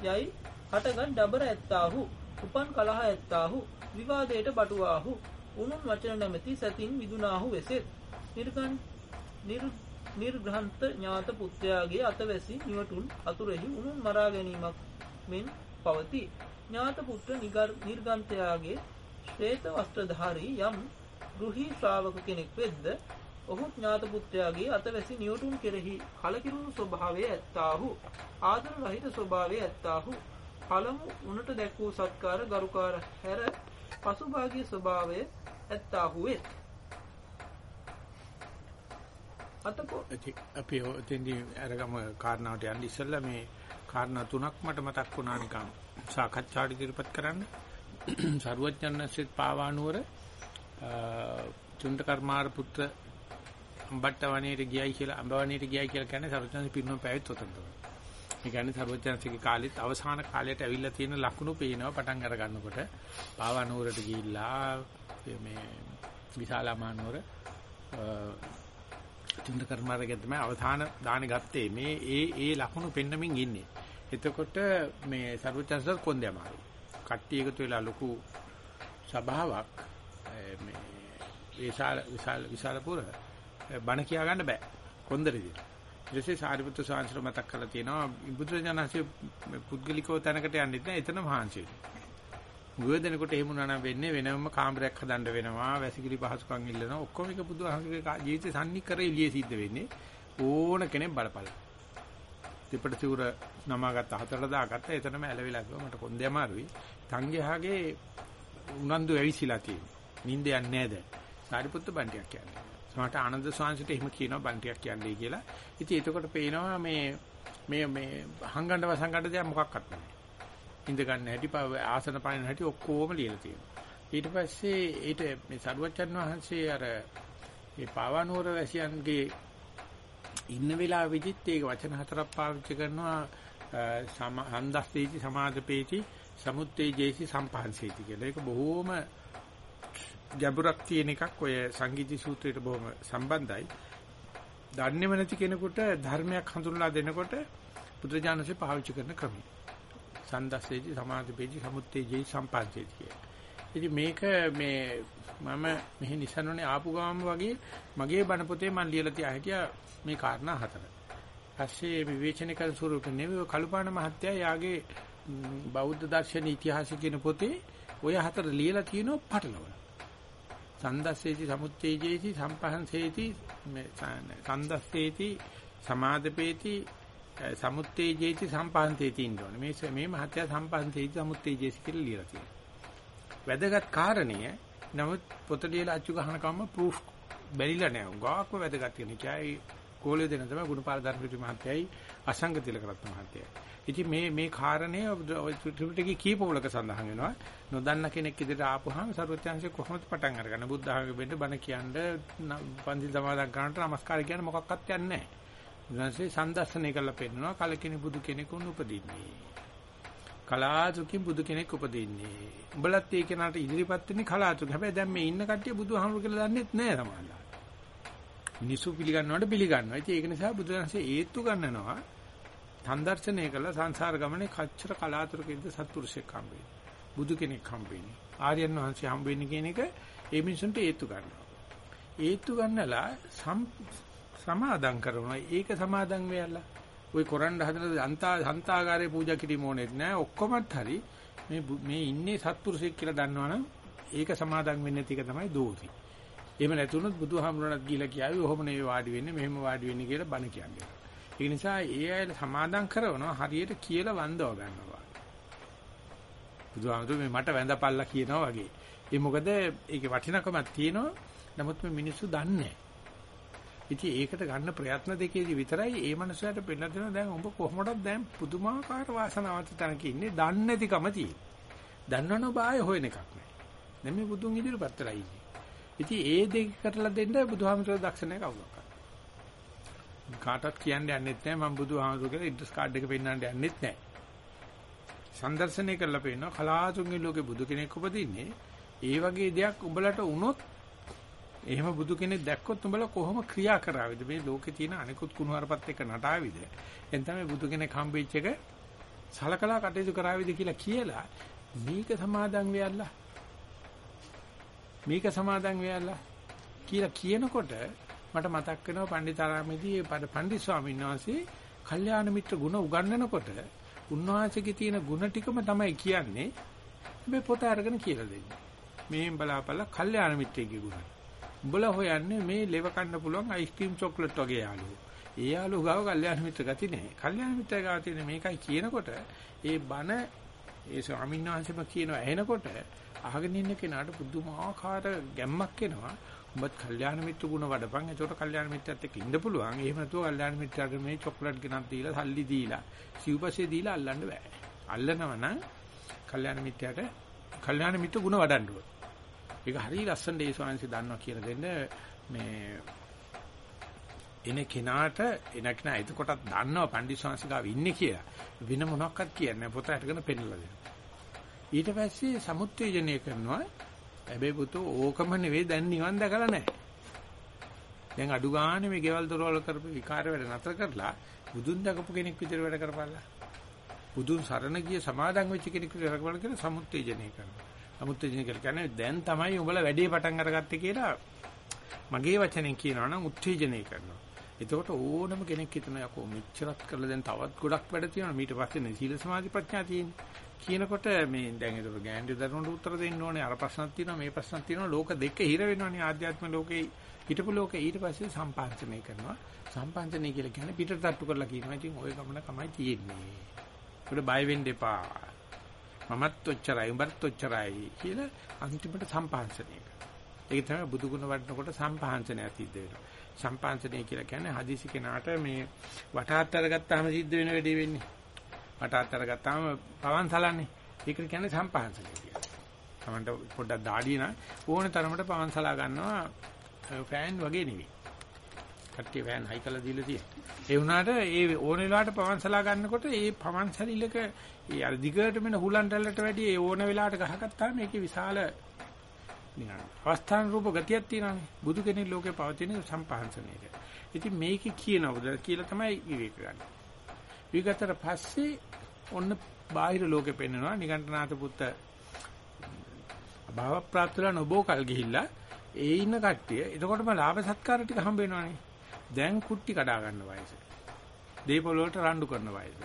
යයි හටගත් ඩබර ඇත්තාහු උපන් කලහ ඇත්තාහු විවාදයට බටුවාහු උනුන් වචන නැමැති සැතින් විදුනාහු වෙසෙත්. නිර්ගන් නිර්ග්‍රහන්ත ඥාත පුත්‍රයාගේ අතවැසි නිවටුන් අතුරෙහි උනුන් මරා ගැනීමක් මෙන් පවති. ඥාත පුත්‍ර නිර්ගන්තයාගේ ශ්වේත වස්ත්‍රධාරී යම් ගෘහී ශ්‍රාවක කෙනෙක් වෙද්ද ඔහු ඥාත පුත්‍රයාගේ අතවැසි නිවටුන් කෙරෙහි කලකිරුණු ස්වභාවය ඇත්තාහු. ආදර රහිත ස්වභාවය ඇත්තාහු. පළමු උනට දැක් වූ සත්කාර ගරුකාර හැර පසුභාගී ස්වභාවය ඇත්තාහු වේ අතකෝ අපි ඔතෙන්දී අරගම කාරණාවට යන්න ඉස්සෙල්ලා මේ කාරණා තුනක් මට මතක් වුණා නිකන් සාකච්ඡාට ඉදිරිපත් කරන්න. *clears throat* සරුවඥාන්සෙත් පාවානුවර චුන්ද කර්මාර පුත්‍ර අම්බට්ට වනයේට ගියයි කියලා අඹ වනයේට ගියයි කියලා කියන්නේ සරුවඥාන්ස පිරිනොම පැවිත් උතන තමයි. ඒ කියන්නේ සරුවඥාන්සේගේ කාලෙත් අවසාන කාලයට ඇවිල්ලා තියෙන ලකුණු පේනවා පටන් අර ගන්නකොට පාවානුවරට ගිහිල්ලා මේ විශාලාමානුවර චුන්ද කර්මාරගේ තමයි අවධාන දාන ගත්තේ මේ ඒ ඒ ලකුණු පෙන්නමින් ඉන්නේ. එතකොට මේ සර්වචන්සර් කොන්දේ අමාරු. කට්ටිය එකතු වෙලා ලොකු සභාවක් මේ විශාල විශාල විශාලපුර බණ කියා ගන්න බෑ. කොන්දරේදී. ඊට පස්සේ සාරිපුත්‍ර සාංශර මතක් කරලා තියෙනවා බුදුරජාණන්සේ පුද්ගලිකව තැනකට යන්නේ නැහැ එතන මහාංශේ. ගුවදෙනකොට එහෙම වුණා නම් වෙන්නේ වෙනම කාමරයක් හදන්න වෙනවා වැසිකිලි පහසුකම් ඉල්ලනවා ඔක්කොම එක බුදුහාමුදුරේ ජීවිතේ සම්නිකරේ එළිය සිද්ධ වෙන්නේ ඕන කෙනෙක් බලපල. දෙපට සිවුර නමාගත්ත හතරට දාගත්ත එතනම ඇලවිලා ගියා මට කොන්දේ අමාරුයි. තංගයාගේ උනන්දු ඇවිසිලා තියෙනවා. නිින්ද යන්නේ නැහැ දැන්. සාරිපුත්ත බණ්ඩියක් කියන්නේ. සමහරට ආනන්ද ස්වාමීන්ට එහෙම කියනවා බණ්ඩියක් කියන්නේ කියලා. ඉතින් එතකොට පේනවා මේ මේ මේ හංගණ්ඩ වසංගණ්ඩ දෙයක් මොකක්වත් නැහැ. ඉඳ ගන්න හැටි ආසන පායන හැටි ඔක්කොම ලියලා තියෙනවා. ඊට පස්සේ ඊට මේ සරුවච්චන් වහන්සේ අර මේ පාවනුවර වැසියන්ගේ ඉන්න වෙලාවෙදිත් ඒක වචන හතරක් පාවිච්චි කරනවා හන්දස්සේති සමාදපේති සමුත්තේජේසි සම්පහන්සේති කියලා. ඒක බොහොම ගැඹුරක් තියෙන එකක් ඔය සංගීති සූත්‍රයට බොහොම සම්බන්ධයි. දන්නේම නැති කෙනෙකුට ධර්මයක් හඳුන්ලා දෙනකොට බුදුරජාණන්සේ පාවිච්චි කරන ක්‍රමය. සන්දස්සේති සමාධිපේති සමුත්තේජේ සම්පන්සේති කිය. ඉතින් මේක මේ මම මෙහි නිසනෝනේ ආපු ගාම වගේ මගේ බණ පොතේ මම ලියලා තියා හිටියා මේ කාරණා හතර. පස්සේ විවේචන කරන ස්වරූප නෙවෙයි කලුපාණ මහත්තයා යාගේ බෞද්ධ දර්ශන ඉතිහාසය කියන පොතේ ඔය හතර ලියලා තියෙනවා පටලවල. සන්දස්සේති සමුත්තේජේති සම්පහන්සේති සන්දස්සේති සමාදපේති සමුත්තේජේති සම්පහන්තේති ඉන්නෝනේ. මේ මේ මහත්ය සම්පහන්තේති සමුත්තේජේති කියලා ලියලා තියෙනවා. වැදගත් කාරණය නමුත් පොත ලියලා අච්චු ගහන කම්ම ප්‍රූෆ් බැරිලා නෑ. ගාක්ව වැදගත් කියන එකයි කෝලිය දෙන තමයි ගුණපාල ධර්මපති මහත්තයයි අසංග තිලකරත්න මහත්තයයි. ඉතින් මේ මේ කාරණය ත්‍රිපිටකයේ කීපවලක සඳහන් වෙනවා. නොදන්න කෙනෙක් ඉදිරියට ආපුවාම සර්වත්‍ංශය කොහොමද පටන් අරගන්නේ? බුද්ධ ආගමේ වෙන්න බණ කියන්නේ පන්සිල් සමාදන් කරනට නමස්කාර කියන්නේ මොකක්වත් යන්නේ නැහැ. ඊළඟට සම්දර්ශනය කරලා පෙන්නනවා කලකිනි බුදු කෙනෙකුන් උපදින්නේ. කලාතුරකින් බුදු කෙනෙක් උපදින්නේ. උඹලත් ඒ කෙනාට ඉදිරිපත් වෙන්නේ කලාතුරක. හැබැයි දැන් මේ ඉන්න කට්ටිය බුදුහාමුදුරු කියලා දන්නෙත් නෑ සමහරවල්. මිනිස්සු පිළිගන්නවට පිළිගන්නවා. ඉතින් ඒක නිසා බුදුරජාණන්සේ ඒත්තු ගන්නනවා. සම්දර්ශනය කළා සංසාර ගමනේ කච්චර කලාතුරකින්ද සත්පුරුෂයෙක් හම්බෙන්නේ. බුදු කෙනෙක් හම්බෙන්නේ. ආර්යයන් වහන්සේ හම්බෙන්නේ කියන එක ඒ මිනිසුන්ට ඒත්තු ගන්නවා. ඒත්තු ගන්නලා සමාදම් කරනවා. ඒක සමාදම් වෙයලා. ওই කොරන්න හදන අන්තා සන්තාගාරේ පූජා කිරීම ඕනෙත් නෑ. ඔක්කොමත් හරි මේ මේ ඉන්නේ සත්පුරුෂයෙක් කියලා දන්නවනම් ඒක සමාදම් වෙන්නේ නැති එක තමයි දෝෂි. එහෙම නැතුනොත් බුදුහාමුදුරණත් ගිහිලා කියාවි ඔහොම නෙවෙයි වාඩි වෙන්නේ මෙහෙම වාඩි වෙන්නේ කියලා බණ කියන්නේ. ඒ නිසා ඒ අය සමාදම් කරනවා හරියට කියලා වන්දව ගන්නවා. බුදුහාමුදුරු මේ මට වැඳපල්ලා කියනවා වගේ. ඒ මොකද ඒකේ වටිනකමක් තියෙනවා. නමුත් මේ මිනිස්සු දන්නේ නැහැ. ඉතින් ඒකට ගන්න ප්‍රයත්න දෙකේදී විතරයි ඒ මනුස්සයාට පෙන්නන දෙන දැන් උඹ කොහොමදත් දැන් පුදුමාකාර වාසනාවක් තනක ඉන්නේ දන්නේ නැතිකම තියෙන. දන්නවන බාය හොයන එකක් නෑ. දැන් මේ බුදුන් ඉදිරියපත් වෙලා ඉන්නේ. ඉතින් ඒ දෙක කරලා දෙන්න බුදුහාමතුරු දක්ෂණය කවුරක් කාටවත් කියන්න යන්නෙත් නෑ. මම බුදුහාමතුරු කියලා ඉන්ට්‍රස් කාඩ් එක පෙන්නන්න යන්නෙත් නෑ. සම්දර්ශනය කරලා පෙන්නනවා. කලාතුන්ගේ ලෝකේ බුදු කෙනෙක් උපදින්නේ ඒ වගේ දෙයක් උඹලට වුණොත් එහෙම බුදු කෙනෙක් දැක්කොත් උඹලා කොහොම ක්‍රියා කරාවිද? මේ ලෝකේ තියෙන අනිකුත් කුණුහරුපත් එක්ක නටාවිද? එතන මේ බුදු කෙනෙක් හම්බෙච්ච එක සලකලා කටයුතු කරාවිද කියලා කියලා මේක සමාදන් වෙයල්ලා. මේක සමාදන් වෙයල්ලා කියලා කියනකොට මට මතක් වෙනවා පණ්ඩිතාරාමේදී පණ්ඩිත ස්වාමීන් වහන්සේ කල්යාණ මිත්‍ර ගුණ උගන්වනකොට උන්වහන්සේගේ තියෙන ගුණ ටිකම තමයි කියන්නේ මේ පොත අරගෙන කියලා දෙන්නේ. මේ බලාපල්ලා කල්යාණ මිත්‍රයෙක්ගේ ගුණ. උඹලා හොයන්නේ මේ ලෙව කන්න පුළුවන් අයිස්ක්‍රීම් චොක්ලට් වගේ යාළුවෝ. ඒ යාළුවෝ ගාව කල්යාණ මිත්‍ර ගති නැහැ. කල්යාණ මිත්‍ර ගාව තියෙන මේකයි කියනකොට ඒ බන ඒ ස්වාමීන් වහන්සේම කියනවා ඇහෙනකොට අහගෙන ඉන්න කෙනාට පුදුමාකාර ගැම්මක් එනවා. උඹත් කල්යාණ මිත්‍ර ගුණ වඩපන්. ඒකට කල්යාණ මිත්‍රයත් එක්ක ඉන්න පුළුවන්. එහෙම නැතුව කල්යාණ මිත්‍රයාට මේ චොක්ලට් ගෙනත් දීලා, සල්ලි දීලා, සිව්පස්සේ දීලා අල්ලන්න බෑ. අල්ලනවා නම් කල්යාණ මිත්‍රයාට කල්යාණ මිත්‍ර ගුණ වඩන්න ඕන. ඒක හරිය ලස්සන දේ ස්වාමීන් දන්නවා කියලා දෙන්න මේ එන කෙනාට එන කෙනා එතකොටත් දන්නවා පණ්ඩිත ස්වාමීන් ගාව ඉන්නේ කියලා. වෙන මොනක්වත් කියන්නේ පොත අරගෙන පෙන්නලා දෙනවා. ඊට පස්සේ සමුත්තේජනය කරනවා හැබැයි පුතෝ ඕකම නෙවෙයි දැන් නිවන් දැකලා නැහැ. දැන් අඩු ගානේ මේ ගෙවල් දොරවල් කරපු විකාර වැඩ නතර කරලා බුදුන් දකපු කෙනෙක් විතර වැඩ කරපළා. බුදුන් සරණ ගිය සමාදන් වෙච්ච කෙනෙක් විතර කරපළා කියලා සමුත්තේජනය කරනවා. සමුත්තේජනය කියන්නේ දැන් තමයි උඹලා වැඩේ පටන් අරගත්තේ කියලා මගේ වචනෙන් කියනවා නම් උත්තේජනය කරනවා. එතකොට ඕනම කෙනෙක් හිතනවා යකෝ මෙච්චරත් කරලා දැන් තවත් ගොඩක් වැඩ තියෙනවා. ඊට පස්සේ සීල සමාධි ප්‍රඥා තියෙන්නේ. කියනකොට මේ දැන් ඒක ගෑන්ඩි දරුණුට උත්තර දෙන්න ඕනේ. අර ප්‍රශ්නක් තියෙනවා මේ ප්‍රශ්නක් තියෙනවා. ලෝක දෙක හිර වෙනවනේ ආධ්‍යාත්ම ලෝකේ හිටපු ලෝකේ. ඊට පස්සේ සම්පාංශනය කරනවා. සම්පාංශනය කියලා කියන්නේ පිටට තට්ටු කරලා කියනවා. ඉතින් ওই ගමන තමයි තියෙන්නේ. ඒකට බය වෙන්න එපා. මමත් ඔච්චරයි උඹත් ඔච්චරයි කියලා අන්තිමට සම්පාංශනය ඒක තමයි බුදු ගුණ වඩනකොට සම්පාංශනය සිද්ධ වෙනවා. සම්පාංශනය කියලා කියන්නේ හදිසි කෙනාට මේ වටහත් අරගත්තාම සිද්ධ වෙන වැඩේ වෙන්නේ. මට අතර ගත්තාම පවන් සලන්නේ. ඒකට කියන්නේ සම්පහන්සලයි කියලා. තමන්ට පොඩ්ඩක් දාඩිය නා ඕන තරමට පවන් සලා ගන්නවා ෆෑන් වගේ නෙවෙයි. කට්ටිය ෆෑන් හයි කරලා දීලා තියෙනවා. ඒ වුණාට ඒ ඕන වෙලාවට පවන් සලා ගන්නකොට ඒ පවන් සලිලක ඒ අර දිගට මෙන හුලන් රැල්ලට වැඩිය ඒ ඕන වෙලාවට ගහගත්තාම ඒකේ විශාල නිකන් අවස්ථාන රූප ගතියක් තියෙනවානේ. බුදු කෙනෙක් ලෝකේ පවතින සම්පහන්සනයක. ඉතින් මේකේ කියනවද කියලා තමයි විවේක ගන්න. විගතට පස්සේ ඔන්න බාහිර ලෝකෙ පෙන්නවා නිකණ්ඨනාත පුත්ත භාව ප්‍රාප්තලා නොබෝ කල් ගිහිල්ලා ඒ ඉන්න කට්ටිය. එතකොටම ලාභ සත්කාර ටික හම්බ වෙනවනේ. දැන් කුට්ටි කඩා ගන්න වයස. දීපොළ වලට රණ්ඩු කරන වයස.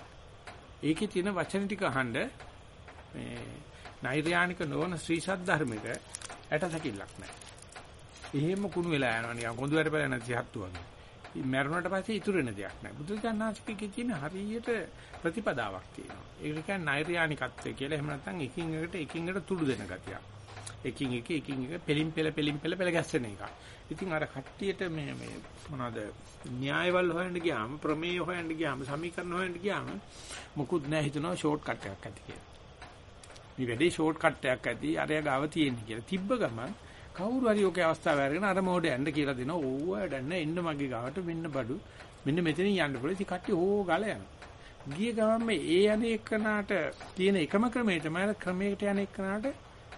ඒකේ තියෙන වචන ටික අහන්න මේ නෛර්යානික නොවන ශ්‍රී සද්ධර්මෙක ඇටසැකිල්ලක් නැහැ. එහෙම කුණු වෙලා යනවා නිකන් කොඳුරට පැලෙන සිහත්තු වගේ. මැරුණට පස්සේ ඉතුරු වෙන දෙයක් නැහැ. බුදුචානන්සේකේ තියෙන හරියට ප්‍රතිපදාවක් තියෙනවා. ඒක කියන්නේ නෛර්යානිකත්වය කියලා. එහෙම නැත්නම් එකින් එකට එකින් එකට තුඩු දෙන ගතියක්. එකින් එක එකින් එක පෙලින් පෙල පෙලින් පෙල පෙල ගැස්සෙන එක. ඉතින් අර කට්ටියට මේ මේ මොනවද න්‍යායවල හොයන්න ගියාම ප්‍රමේය හොයන්න ගියාම සමීකරණ හොයන්න ගියාම මොකුත් නැහැ හිතනවා ෂෝට් කට් එකක් ඇති කියලා. මේ වැඩේ ෂෝට් කට් එකක් ඇති අරයා ගාව තියෙන්නේ කියලා. තිබ්බ ගමන් කවුරු හරි ඔකේ අවස්ථාව අරගෙන අර මොහොතේ යන්න කියලා දෙනවා. ඕව වැඩන්න එන්න මගේ ගාවට මෙන්න බඩු. මෙන්න මෙතනින් යන්න පුළුවන්. ඉතින් කට්ටිය ඕ ගාල යනවා. ගිය ගමන් ඒ යන එකනට තියෙන එකම ක්‍රමය තමයි ක්‍රමයකට යන එකනට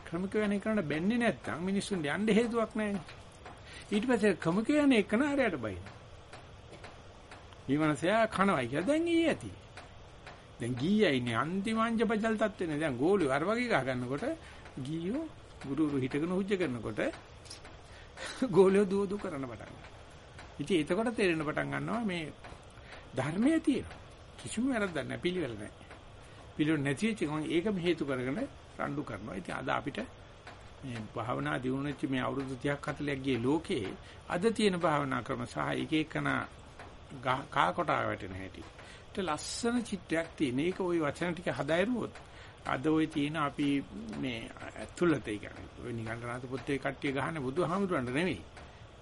ක්‍රමික යන එකනට බැන්නේ නැත්නම් මිනිස්සුන් යන්න හේතුවක් නැහැ. ඊට පස්සේ ක්‍රමික යන එකන හරියට බයින. ඊමණසයා කනවයි කියලා දැන් ඊයේ ඇති. දැන් ගීයයි ඉන්නේ අන්තිම අංජබජල් තත්ත්වනේ. දැන් ගෝලිය අර වගේ ගහ ගන්නකොට ගීයෝ ගුරුරු හිටගෙන උජ්ජ කරනකොට ගෝලියෝ දුව දුව කරන්න පටන් ගන්නවා. ඉතින් එතකොට තේරෙන්න පටන් ගන්නවා මේ ධර්මයේ තියෙන කිසිම වැරද්දක් නැහැ පිළිවෙල නැහැ. පිළිවෙල නැති වෙච්ච ගමන් ඒකම හේතු කරගෙන රණ්ඩු කරනවා. ඉතින් අද අපිට මේ භාවනා දියුණුවෙච්ච මේ අවුරුදු 30ක් 40ක් ගියේ ලෝකේ අද තියෙන භාවනා ක්‍රම සහ එක එකන කා කොටා වැටෙන හැටි. ඒක ලස්සන චිත්‍රයක් තියෙන. ඒක ওই වචන ටික හදායරුවොත් අද ওই තියෙන අපි මේ ඇතුළත කියන්නේ ඔය නිකණ්ඨනාත පුත්‍රේ කට්ටිය ගහන්නේ බුදුහාමුදුරන්ට නෙමෙයි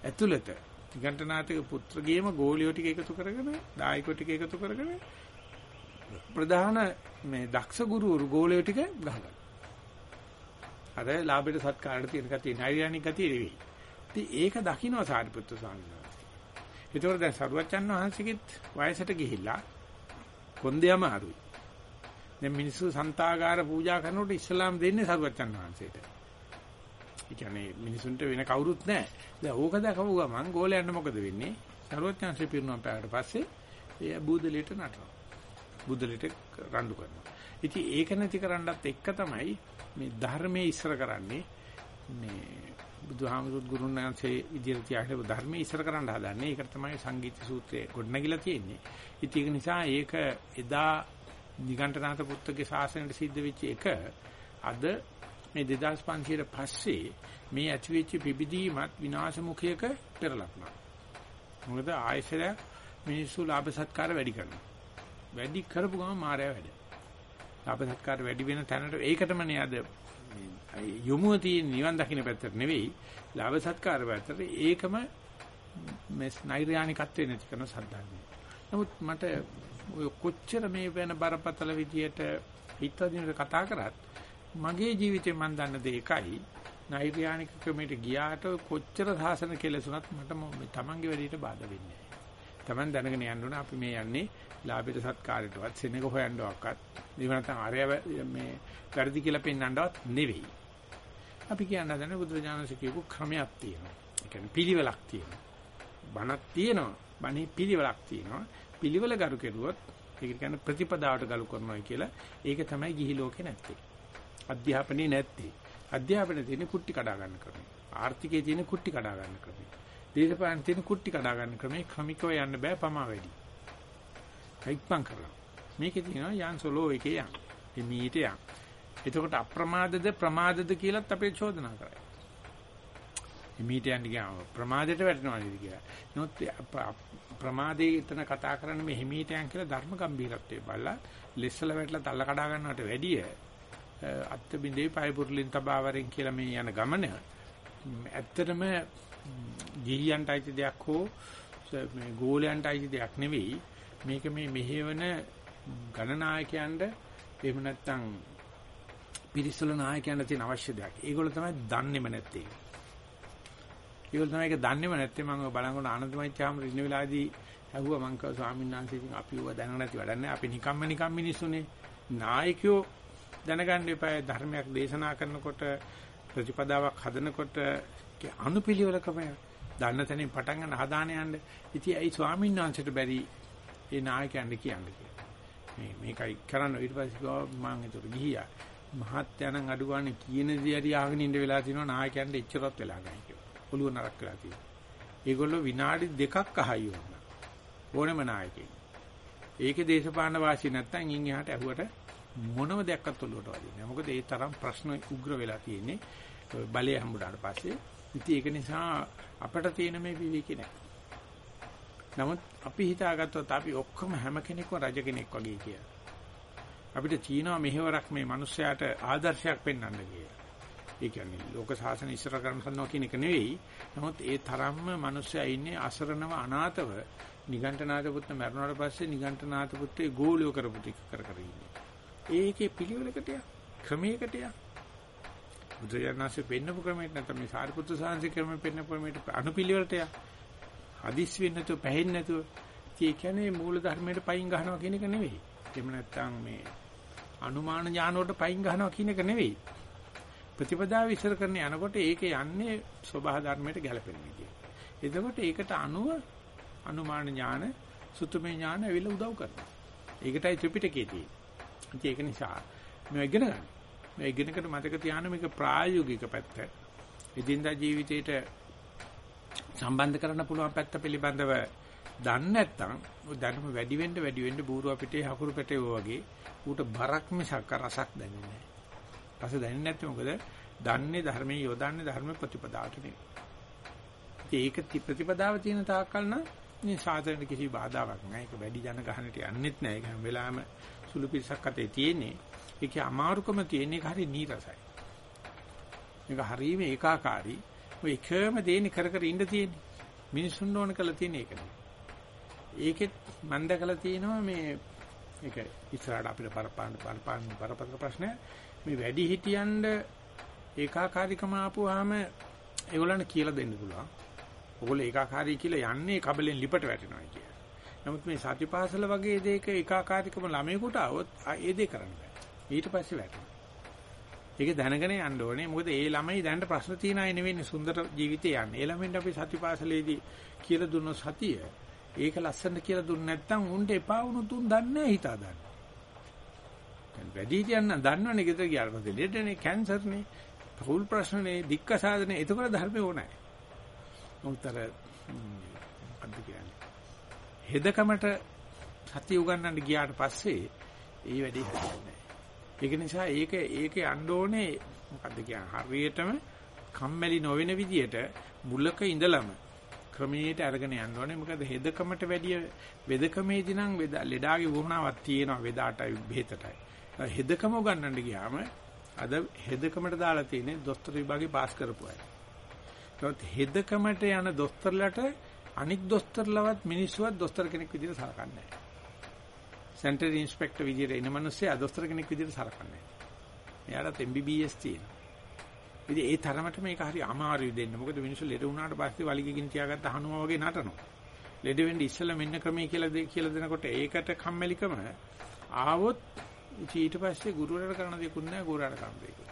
ඇතුළත නිකණ්ඨනාතගේ පුත්‍රගේම ගෝලියෝ ටික එකතු කරගෙන දායකෝ ටික එකතු කරගෙන ප්‍රධාන මේ දක්ෂ ගුරුවරු ගෝලියෝ ටික ගහගන්න. අර ලාභයට සත්කාරයට තියෙන කතිය නෛර්යානික ගතිය නෙවෙයි. ඉතින් ඒක දකින්න සාරිපුත්‍ර ස්වාමීන් වහන්සේ. ඒතකොට දැන් සරුවච්චන් වහන්සේගෙත් වයසට ගිහිල්ලා කොන්දේම අරුයි. දැන් මිනිස්සු සන්තාගාර පූජා කරනකොට ඉස්ලාම් දෙන්නේ සරුවච්චන් වහන්සේට. ඒ කියන්නේ මිනිසුන්ට වෙන කවුරුත් නැහැ. දැන් ඕක දැකපුවා මං ගෝලයන්ට මොකද වෙන්නේ? සර්වඥාන්සේ පිරුණා පෑවට පස්සේ ඒ බුදලිට නටනවා. බුදලිට රණ්ඩු කරනවා. ඉතින් ඒක නැති කරන්නත් එක්ක තමයි මේ ධර්මයේ ඉස්සර කරන්නේ මේ බුදුහාමුදුරුත් ගුරුනාන්සේ විදියට තියාගෙන ධර්මයේ ඉස්සර කරන්න හදන්නේ. ඒකට තමයි සංගීත සූත්‍රයේ ගොඩනැගිලා තියෙන්නේ. ඉතින් ඒක නිසා ඒක එදා නිගණ්ඨනාත පුත්තගේ ශාසනයට සිද්ධ වෙච්ච එක අද මේ 2500 පස්සේ මේ ඇතිවෙච්ච පිබිදීමත් විනාශ මුඛයක පෙරලක්නවා. මොකද ආයශරය මිනිස්සු ලාභ සත්කාර වැඩි කරනවා. වැඩි කරපු ගමන් මායя වැඩ. ලාභ සත්කාර වැඩි වෙන තැනට ඒකටමනේ අද යොමුව තියෙන නිවන් දකින්න පැත්තට නෙවෙයි ලාභ සත්කාර පැත්තට ඒකම මේ නෛර්යානිකත්වේ නැති කරන සද්ධාර්මය. නමුත් මට ඔය කොච්චර මේ වෙන බරපතල විදියට හිතදිනට කතා කරත් මගේ ජීවිතේ මම දන්න දේ එකයි නෛර්යානික ක්‍රමයට ගියාට කොච්චර සාසන කෙලසුණත් මට තමන්ගේ වැඩේට බාධා වෙන්නේ නැහැ. තමන් දැනගෙන යන්න ඕන අපි මේ යන්නේ ලාභයට සත්කාරයටවත් සෙනඟ හොයන්නවක්වත් එහෙම නැත්නම් ආර්ය මේ වැඩි කියලා පෙන්වන්නවත් නෙවෙයි. අපි කියන්න හදන්නේ බුදුරජාණන්සේ කියපු ක්‍රමයක් තියෙනවා. ඒ කියන්නේ පිළිවෙලක් තියෙනවා. බණක් තියෙනවා. බණේ පිළිවෙලක් තියෙනවා. පිළිවෙල ගරු කෙරුවොත් ඒක කියන්නේ ප්‍රතිපදාවට ගරු කරනවා කියලා ඒක තමයි ගිහි ලෝකේ නැත්තේ. අධ්‍යාපනයේ නැත්තේ. අධ්‍යාපනයේ තියෙන කුට්ටි කඩා ගන්න ක්‍රමය. ආර්ථිකයේ තියෙන කුට්ටි කඩා ගන්න ක්‍රමය. දේශපාලන තියෙන කුට්ටි කඩා ගන්න ක්‍රමය ක්‍රමිකව යන්න බෑ පමා වැඩි. කයිප්පම් කරලා. මේකේ තියෙනවා යන් සොලෝ එකේ යන්. එමීට යන්. එතකොට අප්‍රමාදද ප්‍රමාදද කියලාත් අපේ චෝදනා කරයි. එමීට යන්න ගියාම ප්‍රමාදයට වැටෙනවා නේද කියලා. නමුත් ප්‍රමාදේ එතන කතා කරන්නේ මේ හිමීට යන් කියලා ධර්ම ගම්භීරත්වයේ බලලා ලෙස්සල වැටලා තල්ල කඩා ගන්නවට වැඩිය අත්ත බින්දේ පය පුරුලින් තබාවරෙන් කියලා මේ යන ගමන ඇත්තටම ගිහියන්ට අයිති දෙයක් හෝ මේ ගෝලයන්ට අයිති දෙයක් නෙවෙයි මේක මේ මෙහෙවන ගණනායකයන්ට එහෙම නැත්නම් පිරිසල නායකයන්ට තියෙන අවශ්‍ය දෙයක්. ඒගොල්ලෝ තමයි දන්නේම නැත්තේ. ඒගොල්ලෝ තමයි ඒක දන්නේම නැත්තේ මම බලංගොඩ ආනන්දමයි චාමර ඉන්න වෙලාවේදී ඇහුවා මං කව ස්වාමීන් වහන්සේ ඉතින් අපි ඌව දැන නැති වැඩක් නැහැ. අපි නිකම්ම නිකම් මිනිස්සුනේ. නායකයෝ දැනගන්න එපා ධර්මයක් දේශනා කරනකොට ප්‍රතිපදාවක් හදනකොට අනුපිළිවෙල ක්‍රමය දන්න තැනින් පටන් ගන්න හදාන යන්න. ඉතින් ඒ ස්වාමීන් වහන්සේට බැරි ඒ නායකයන්ට කියන්නේ කියලා. මේ මේකයි කරන්න ඊට පස්සේ ගාව මම ඒතර ගිහියා. මහත්යනම් අඩු ගන්න කියන දේ හරි අහගෙන ඉන්න වෙලා තිනවා නායකයන්ට එච්චරත් වෙලා නැහැ කියලා. ඔළුව නරක් වෙලා තියෙනවා. ඒගොල්ලෝ විනාඩි දෙකක් අහයි වුණා. ඕනෙම නායකයෙක්. ඒකේ දේශපාලන වාසිය නැත්තම් ඉන් එහාට ඇහුවට මොනම දෙයක්වත් ඔළුවට වදින්නේ නැහැ. මොකද ඒ තරම් ප්‍රශ්න උග්‍ර වෙලා තියෙන්නේ බලය හම්බුනාට පස්සේ. ඉතින් ඒක නිසා අපිට තියෙන මේ විවේකේ නැහැ. නමුත් අපි හිතාගත්තොත් අපි ඔක්කොම හැම කෙනෙක්ම රජ කෙනෙක් වගේ කියලා. අපිට තියෙනවා මෙහෙවරක් මේ මිනිස්යාට ආදර්ශයක් පෙන්වන්න කියලා. ඒ කියන්නේ ලෝක සාසන ඉස්සර කරන සම්නවා කියන එක නෙවෙයි. නමුත් ඒ තරම්ම මිනිස්සයා ඉන්නේ අසරණව අනාතව නිගණ්ඨනාථ පුත්ත මරණාට පස්සේ නිගණ්ඨනාථ පුත්තේ ගෝලියෝ කරපු ටික කර කර ඉන්නේ. ඒකේ පිළිවෙලකට යක් ක්‍රමයකට යක් බුදුරජාණන්සේ පෙන්නපු ක්‍රමයට නැත්නම් මේ සාරිපුත්‍ර සාංශික ක්‍රමෙ පෙන්නපු ක්‍රමයට අනුපිළිවෙලට යක් හදිස් වෙන්නේ නැතුව පැහෙන්නේ නැතුව ඒ කියන්නේ මූල ධර්මයට පයින් ගහනවා කියන එක නෙවෙයි. එහෙම නැත්නම් මේ අනුමාන ඥාන වලට පයින් ගහනවා කියන එක නෙවෙයි. ප්‍රතිපදාව විශ්ල කරන යනකොට ඒක යන්නේ සබහා ධර්මයට ගැලපෙන විදිය. එතකොට ඒකට අනුව අනුමාන ඥාන, සුතුමේ ඥාන ඇවිල්ලා උදව් කරනවා. ඒකටයි ත්‍රිපිටකයේ තියෙන්නේ. ඒක නිසා මේ ඉගෙන ගන්න. මේ ඉගෙනකට මතක තියාගන්න මේක ප්‍රායෝගික පැත්ත. එදින්දා ජීවිතේට සම්බන්ධ කරන්න පුළුවන් පැත්ත පිළිබඳව දන්නේ නැත්නම් දැනුම වැඩි වෙන්න වැඩි වෙන්න බූරුව පිටේ හකුරු පැටේ වගේ ඌට බරක් මිසක් රසක් දැනෙන්නේ නැහැ. රස දැනෙන්නේ නැත්නම් මොකද? දන්නේ ධර්මයේ යොදන්නේ ධර්ම ප්‍රතිපදාවට නෙවෙයි. ඒක ප්‍රතිපදාව තියෙන තාක්කල් නම් මේ සාධනෙට කිසි බාධාවක් නැහැ. ඒක වැඩි ජන ගහනට යන්නෙත් නැහැ. ඒක හැම වෙලාවෙම සුළු පිරිසක් අතේ තියෙන්නේ. ඒකේ අමාරුකම තියෙන්නේ හරි නීරසයි. මේක හරීම ඒකාකාරී. ඔය එකම දේනේ කර කර ඉන්න තියෙන්නේ. මිනිසුන් ඕන කළ තියෙන එක නේ. ඒකෙත් මම දැකලා තියෙනවා මේ ඒක ඉස්සරහට අපිට පරපාන්න පරපාන්න පරපතක ප්‍රශ්න මේ වැඩි හිටියන්ඩ ඒකාකාරීකම ආපුවාම ඒගොල්ලන්ට කියලා දෙන්න පුළුවන්. ඔයගොල්ලෝ ඒකාකාරී කියලා යන්නේ කබලෙන් ලිපට වැටෙනවා කියලා. නමුත් මේ සතිපාසල වගේ දෙයක ඒකාකාරීකම ළමයෙකුට આવොත් ඒ දේ කරන්න බෑ. ඊට පස්සේ වැටෙනවා. ඒක දැනගෙන යන්න ඕනේ. මොකද ඒ ළමයි දැනට ප්‍රශ්න තියන අය නෙවෙයි සුන්දර ජීවිතේ යන්නේ. ඒ ළමෙන්ට අපි සතිපාසලේදී කියලා දුන්න සතිය ඒක ලස්සනට කියලා දුන්නේ නැත්නම් උන්ට එපා වුණොත් උන් දන්නේ නැහැ හිතා ගන්න. දැන් වැඩි කියන්න දන්නවනේ ගෙදර ගියාට පස්සේ. ලෙඩනේ කැන්සර්නේ පෞල් ප්‍රශ්නනේ දික්ක සාධනේ. එතකොට ධර්මේ ඕනෑ. උත්තර අද කියන්නේ. හෙදකමට සතිය උගන්නන්න ගියාට පස්සේ ඒ වැඩේ හරියන්නේ ඒක නිසා ඒක ඒක යන්න ඕනේ. මොකද්ද කියන්නේ? හරියටම කම්මැලි නොවන විදියට මුලක ඉඳලම ක්‍රමයට අරගෙන යන්න ඕනේ. මොකද හෙදකමට වැඩිය වෙදකමේදී නම් ලෙඩාගේ වුණාවක් තියෙනවා. වෙදාටයි බෙහෙතටයි. හෙදකම උගන්නන්න ගියාම අද හෙදකමට දාලා තියෙන්නේ දොස්තර විභාගේ පාස් කරපු අය. ඒත් හෙදකමට යන දොස්තරලට අනික් දොස්තරලවත් මිනිස්සුවත් දොස්තර කෙනෙක් විදිහට සලකන්නේ නැහැ. සෙන්ටර් ඉන්ස්පෙක්ටර් විදිහට එන මිනිස්සයා දොස්තර කෙනෙක් විදිහට සලකන්නේ නැහැ. එයාට MBBS තියෙනවා. ඉතින් ඒ තරමට මේක හරි අමාරුයි දෙන්න. මොකද මිනිස්සු ලෙඩ වුණාට පස්සේ වලිගකින් තියාගත්ත හනුවා වගේ නටනවා. ලෙඩ වෙන්න ඉස්සෙල්ලා මෙන්න ක්‍රමයේ කියලා කියලා දෙනකොට ඒකට කම්මැලිකම ආවොත් ඊට පස්සේ ගුරුවරට කරන දෙයක්ුත් නැහැ ගුරුවරට කරන දෙයක්ුත්.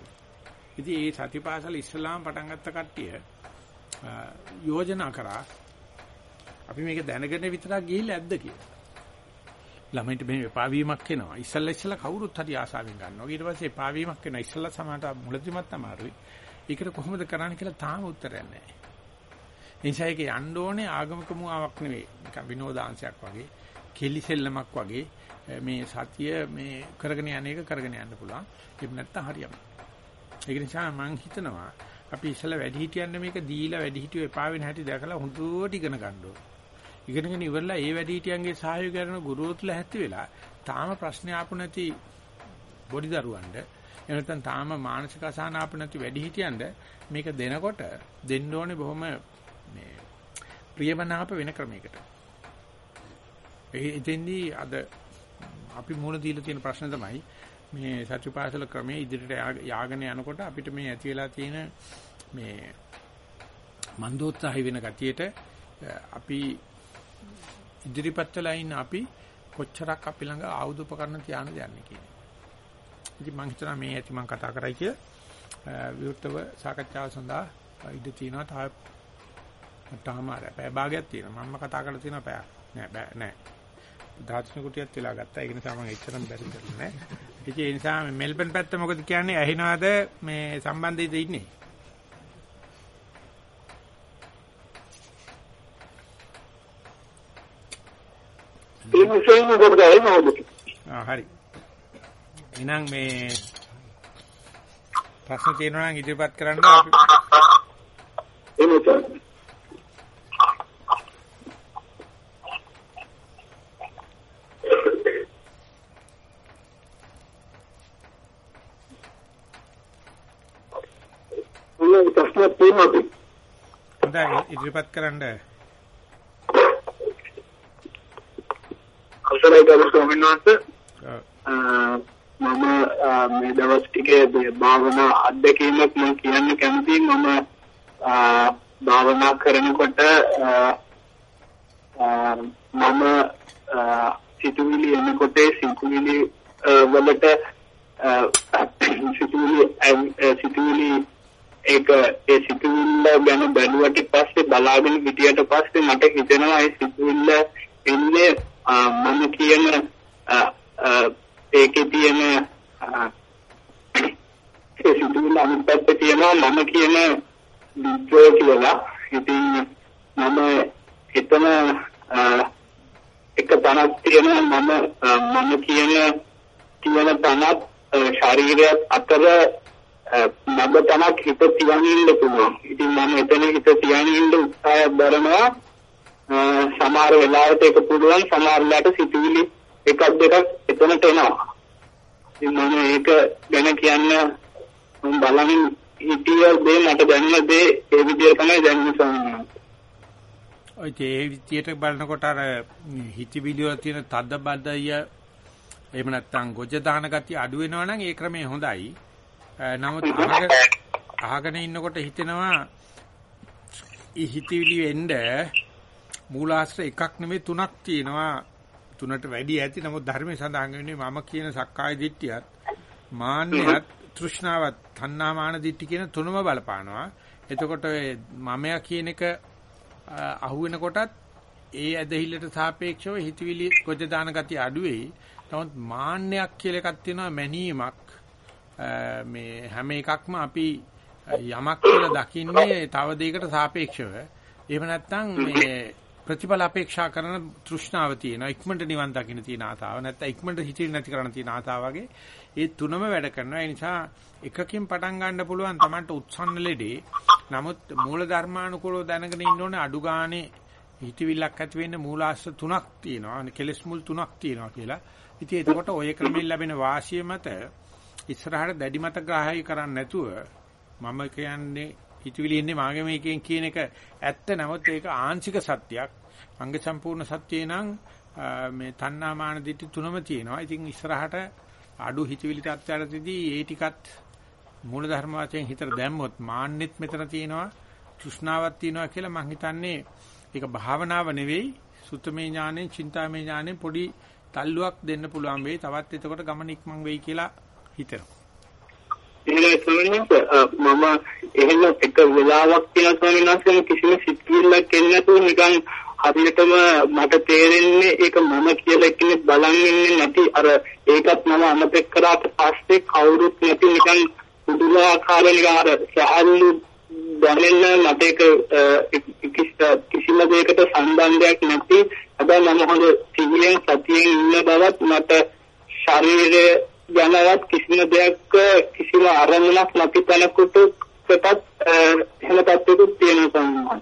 ඉතින් ඒ සතිපාසල ඉස්ලාම් පටන් ගත්ත කට්ටිය යෝජනා කරා අපි මේක දැනගෙන විතරක් ගිහිල්ලා ඇද්ද කියලා. ළමයින්ට මේ එපා වීමක් එනවා. ඉස්සල්ලා ඉස්සල්ලා කවුරුත් හරි ආසාවෙන් ගන්නවා. ඊට පස්සේ එපා වීමක් එනවා. ඉස්සල්ලා සමහරට මුලදිමත් අමාරුයි. ඒකට කොහොමද කරන්න කියලා තාම උත්තරයක් නැහැ. එනිසා ඒක යන්න ඕනේ ආගමික මුවාවක් නෙවෙයි. නිකන් විනෝදාංශයක් වගේ, කෙලිසෙල්ලමක් වගේ මේ සතිය මේ කරගෙන යන එක කරගෙන යන්න පුළුවන්. ඒක නැත්තම් හරියම. ඒක නිසා මම හිතනවා අපි ඉස්සලා වැඩි හිටියන්න මේක දීලා වැඩි හිටියෝ එපා වෙන හැටි දැකලා හොඳට ඉගෙන ගන්න ඕනේ. ඉගෙනගෙන ඉවරලා ඒ වැඩිහිටියන්ගේ සහයෝගය කරන ගුරුතුලා හැත්ති වෙලා තාම ප්‍රශ්න ආපු නැති බොඩි දරුවන්ට එහෙනම් තාම මානසික අසහන ආපු නැති වැඩිහිටියන්ට මේක දෙනකොට දෙන්න ඕනේ බොහොම මේ ප්‍රියමනාප වෙන ක්‍රමයකට. ඒ ඉතින්දී අද අපි මුණ දීලා තියෙන ප්‍රශ්න තමයි මේ සත්‍යපාසල ක්‍රමයේ ඉදිරියට යාගෙන යනකොට අපිට මේ ඇති වෙලා තියෙන මේ මන්දෝත්සාහය වෙන ගතියට අපි ඉදිරිපත් වෙලා ඉන්න අපි කොච්චරක් අපි ළඟ ආයුධ උපකරණ තියානද යන්නේ කියන්නේ. ඉතින් මම හිතනවා මේ ඇති මම කතා කරයි කිය. විවෘතව සාකච්ඡාව සඳහා ඉඩ තියෙනවා තාම තාමාර පැය භාගයක් තියෙනවා. මම කතා කරලා තියෙනවා පැය නෑ බෑ නෑ. දාර්ශනික කුටියක් තියලා ගත්තා ඒක නිසා මම එච්චරම බැරි කරලා නෑ ඉතින් ඒ නිසා මෙල්බන් පැත්ත මොකද කියන්නේ ඇහිනවද මේ සම්බන්ධයද ඉන්නේ ඒ විශේෂම කොට ගහනවද? ආ හරි. එහෙනම් මේ ප්‍රශ්න තියෙනවා නම් ඉදිරිපත් කරන්න අපි එනත. මොන ප්‍රශ්න තියෙනවද? හොඳයි ඉදිරිපත් කරන්න අවසරයි ගරු ස්වාමීන් වහන්සේ. මම මේ දවස් ටිකේ මේ භාවනා අත්දැකීමක් මම කියන්න කැමතියි මම භාවනා කරනකොට මම සිතුවිලි එනකොට සිතුවිලි වලට සිතුවිලි සිතුවිලි ඒක ඒ සිතුවිල්ල ගැන බැලුවට පස්සේ බලාගෙන හිටියට පස්සේ මට හිතෙනවා ඒ සිතුවිල්ල එන්නේ මම කියන ඒකේ තියෙන ඒ සිතුවිල්ල අනිත් පැත්තේ තියෙනවා මම කියන විද්‍යෝ කියලා. ඉතින් මම හිතන එක තනක් තියෙනවා මම මම කියන කියන තනක් ශරීරයත් අතර නබ තනක් හිත තියන් ඉන්න පුළුවන්. ඉතින් මම එතන හිත තියන් ඉන්න උත්සාහයක් දරනවා. සමහර වෙලාවට ඒක පුළුවන් සමහර වෙලාවට සිතුවිලි එකක් දෙකක් එතනට එනවා. ඉතින් මම ඒක ගැන කියන්න මම බලමින් හිතිය දේ මට දැනෙන දේ ඒ විදිහට තමයි දැනෙන්නේ සමහරවිට. ඔය ඒ විදියට බලනකොට අර හිතවිලි වල තියෙන තද බදය එහෙම නැත්නම් ගොජ දාන ගතිය අඩු වෙනවා නම් ඒ ක්‍රමය හොඳයි. නමුත් අහගෙන ඉන්නකොට හිතෙනවා ඊ හිතවිලි වෙන්න මූලාශ්‍ර එකක් නෙමෙයි තුනක් තියෙනවා. තුනට වැඩි ඇති. නමුත් ධර්මයේ සඳහන් වෙන්නේ මම කියන සක්කාය දිට්ඨියත් මාන්නයත් තෘෂ්ණාවත් තණ්හාමාන දිට්ඨි කියන තුනම බලපානවා. එතකොට මමයා කියන එක අහු වෙනකොටත් ඒ ඇදහිල්ලට සාපේක්ෂව හිතවිලි ගොජ දාන ගතිය අඩු වෙයි. නමුත් මාන්නයක් කියලා එකක් තියෙනවා මැනීමක්. මේ හැම එකක්ම අපි යමක් කියලා දකින්නේ තව දෙයකට සාපේක්ෂව. එහෙම නැත්නම් මේ ප්‍රතිඵල අපේක්ෂා කරන තෘෂ්ණාව තියෙනවා. ඉක්මනට නිවන් දකින්න තියෙන ආතාව. නැත්නම් ඉක්මනට හිතින් නැති කරන්න තියෙන ආතාව වගේ ඒ තුනම වැඩ කරනවා. ඒ නිසා එකකින් පටන් ගන්න පුළුවන් Tamanට උත්සන්න ලෙඩේ. නමුත් මූල ධර්මානුකූලව දැනගෙන ඉන්න ඕනේ අඩු ගානේ හිතවිල්ලක් ඇති වෙන්න මූලාශ්‍ර තුනක් තියෙනවා. කෙලස් මුල් තුනක් තියෙනවා කියලා. ඉතින් එතකොට ඔය ක්‍රමයෙන් ලැබෙන වාසිය මත ඉස්සරහට දැඩි මත ග්‍රහයි කරන්නේ නැතුව මම කියන්නේ හිතවිලි ඉන්නේ මාගේ මේකෙන් කියන එක ඇත්ත නමුත් ඒක ආංශික සත්‍යයක්. අංග සම්පූර්ණ සත්‍යය නම් මේ තණ්හා මාන දිටි තුනම තියෙනවා. ඉතින් ඉස්සරහට අඩු හිතවිලි තත්ත්වයටදී ඒ ටිකත් මූල ධර්ම වශයෙන් හිතට දැම්මොත් මාන්නෙත් මෙතන තියෙනවා. තෘෂ්ණාවක් තියෙනවා කියලා මං හිතන්නේ ඒක භාවනාව නෙවෙයි සුත්තමේ ඥානෙන්, චින්තාමේ ඥානෙන් පොඩි තල්ලුවක් දෙන්න පුළුවන් වෙයි. තවත් එතකොට ගමන ඉක්මන් වෙයි කියලා හිතනවා. එහෙනම් ස්වාමීන් මම එහෙම එක වෙලාවක් තියෙන ස්වාමීන් වහන්සේ කිසිම සිත්විල්ලක් එන්නේ නැතුව නිකන් හරියටම මට තේරෙන්නේ ඒක මම කියලා කෙනෙක් බලන් ඉන්නේ නැති අර ඒකත් මම අමතක කරාට පස්සේ කවුරුත් නැති නිකන් පුදුමාකාර නිකන් අර සහල්ලු දැනෙන්න මට ඒක කිසිම දෙයකට සම්බන්ධයක් නැති හැබැයි මම හොඳ සිහියෙන් සතියෙන් ඉන්න බවත් මට ශරීරයේ යනවත් කිසිම දෙයක් කිසිම අරමුණක් නැති තැනකට එහෙම තත්ත්වයක් තියෙනවා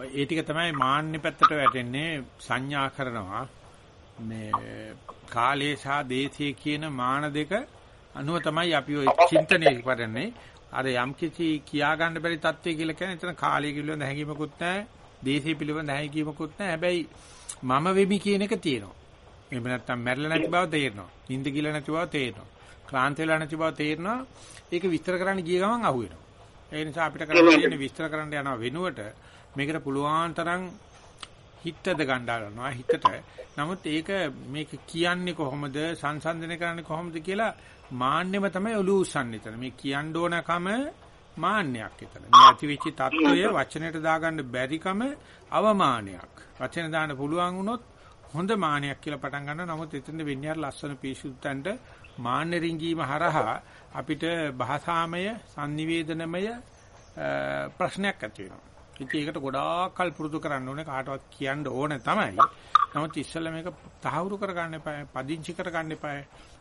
ඒ ටික තමයි මාන්නේ පැත්තට වැටෙන්නේ සංඥා කරනවා. මේ කාලේ සහ දේශයේ කියන මාන දෙක අනුව තමයි අපි ඔය චින්තනය කරන්නේ. අර යම් කිසි කියා ගන්න බැරි තත්ත්වය කියලා කියන්නේ එතන කාලය පිළිබඳ හැඟීමකුත් නැහැ දේශය පිළිබඳ හැඟීමකුත් නැහැ. හැබැයි මම වෙමි කියන එක තියෙනවා. එහෙම නැත්නම් මැරෙලා නැති බව තේරෙනවා. නිින්ද කියලා නැති බව තේරෙනවා. ක්ලාන්ත වෙලා නැති බව තේරෙනවා. ඒක විස්තර කරන්න ගිය ගමන් අහුවෙනවා. ඒ නිසා අපිට කරන්න තියෙන්නේ විස්තර කරන්න යනවා වෙනුවට මේකට පුළුවන් තරම් හිතද ගණ්ඩාලනවා හිතට. නමුත් ඒක මේක කියන්නේ කොහොමද සංසන්දනය කරන්නේ කොහොමද කියලා මාන්නෙම තමයි ඔලු උස්සන්නේ. මේ කියන්න ඕනකම මාන්නයක් එතන. මේ ඇතිවිච්ච தত্ত্বය වචනයට දාගන්න බැරිකම අවමානයක්. වචන දාන්න පුළුවන් වුණොත් හොඳ මානයක් කියලා පටන් ගන්නවා. නමුත් එතෙන්ද වෙන්නේ අර ලස්සන පිරිසුදුතන්ට මාන්න රිංගීම හරහා අපිට භාෂාමය, sannivedanamය ප්‍රශ්නයක් ඇති වෙනවා. ඉතින් ඒකට ගොඩාක් කල් පුරුදු කරන්න ඕනේ කාටවත් කියන්න ඕනේ තමයි. නමුත් ඉස්සෙල්ලා මේක තහවුරු කරගන්න එපා, පදිංචි කරගන්න එපා.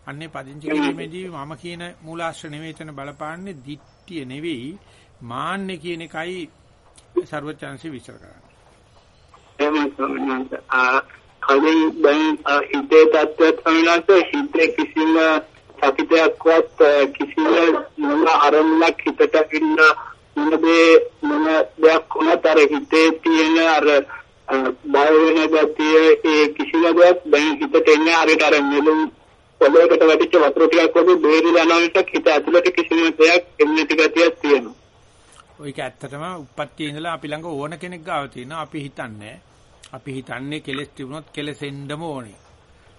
අන්නේ පදිංචි කිරීමේදී මම කියන මූලාශ්‍ර නෙවෙයි එතන බලපාන්නේ දිට්ඨිය නෙවෙයි මාන්නේ කියන එකයි ਸਰවචන්සි විචාර කරන්නේ. එහෙනම් කලින් දැන් හිතේ තත්ත්වයක් සමිනාස හිතේ කිසිම සතිතයක්වත් කිසිම මොන අරමුණක් හිතට ඉන්න මොනදේ මොන දෙයක් වුණත් අර හිතේ තියෙන අර බය වෙන ගතිය ඒ කිසිම දෙයක් දැන් හිතට එන්නේ හරියට අර මෙලුම් පොළොවට වැටිච්ච වතුර ටිකක් වගේ බේරිලා යනකොට හිත ඇතුළට කිසිම දෙයක් එන්නේ නැති ගතියක් තියෙනවා. ඔයක ඇත්තටම උප්පත්තියේ ඉඳලා අපි ළඟ ඕන කෙනෙක් ගාව තියෙනවා අපි හිතන්නේ අපි හිතන්නේ කෙලස් තිබුණොත් කෙලසෙන්නම ඕනේ.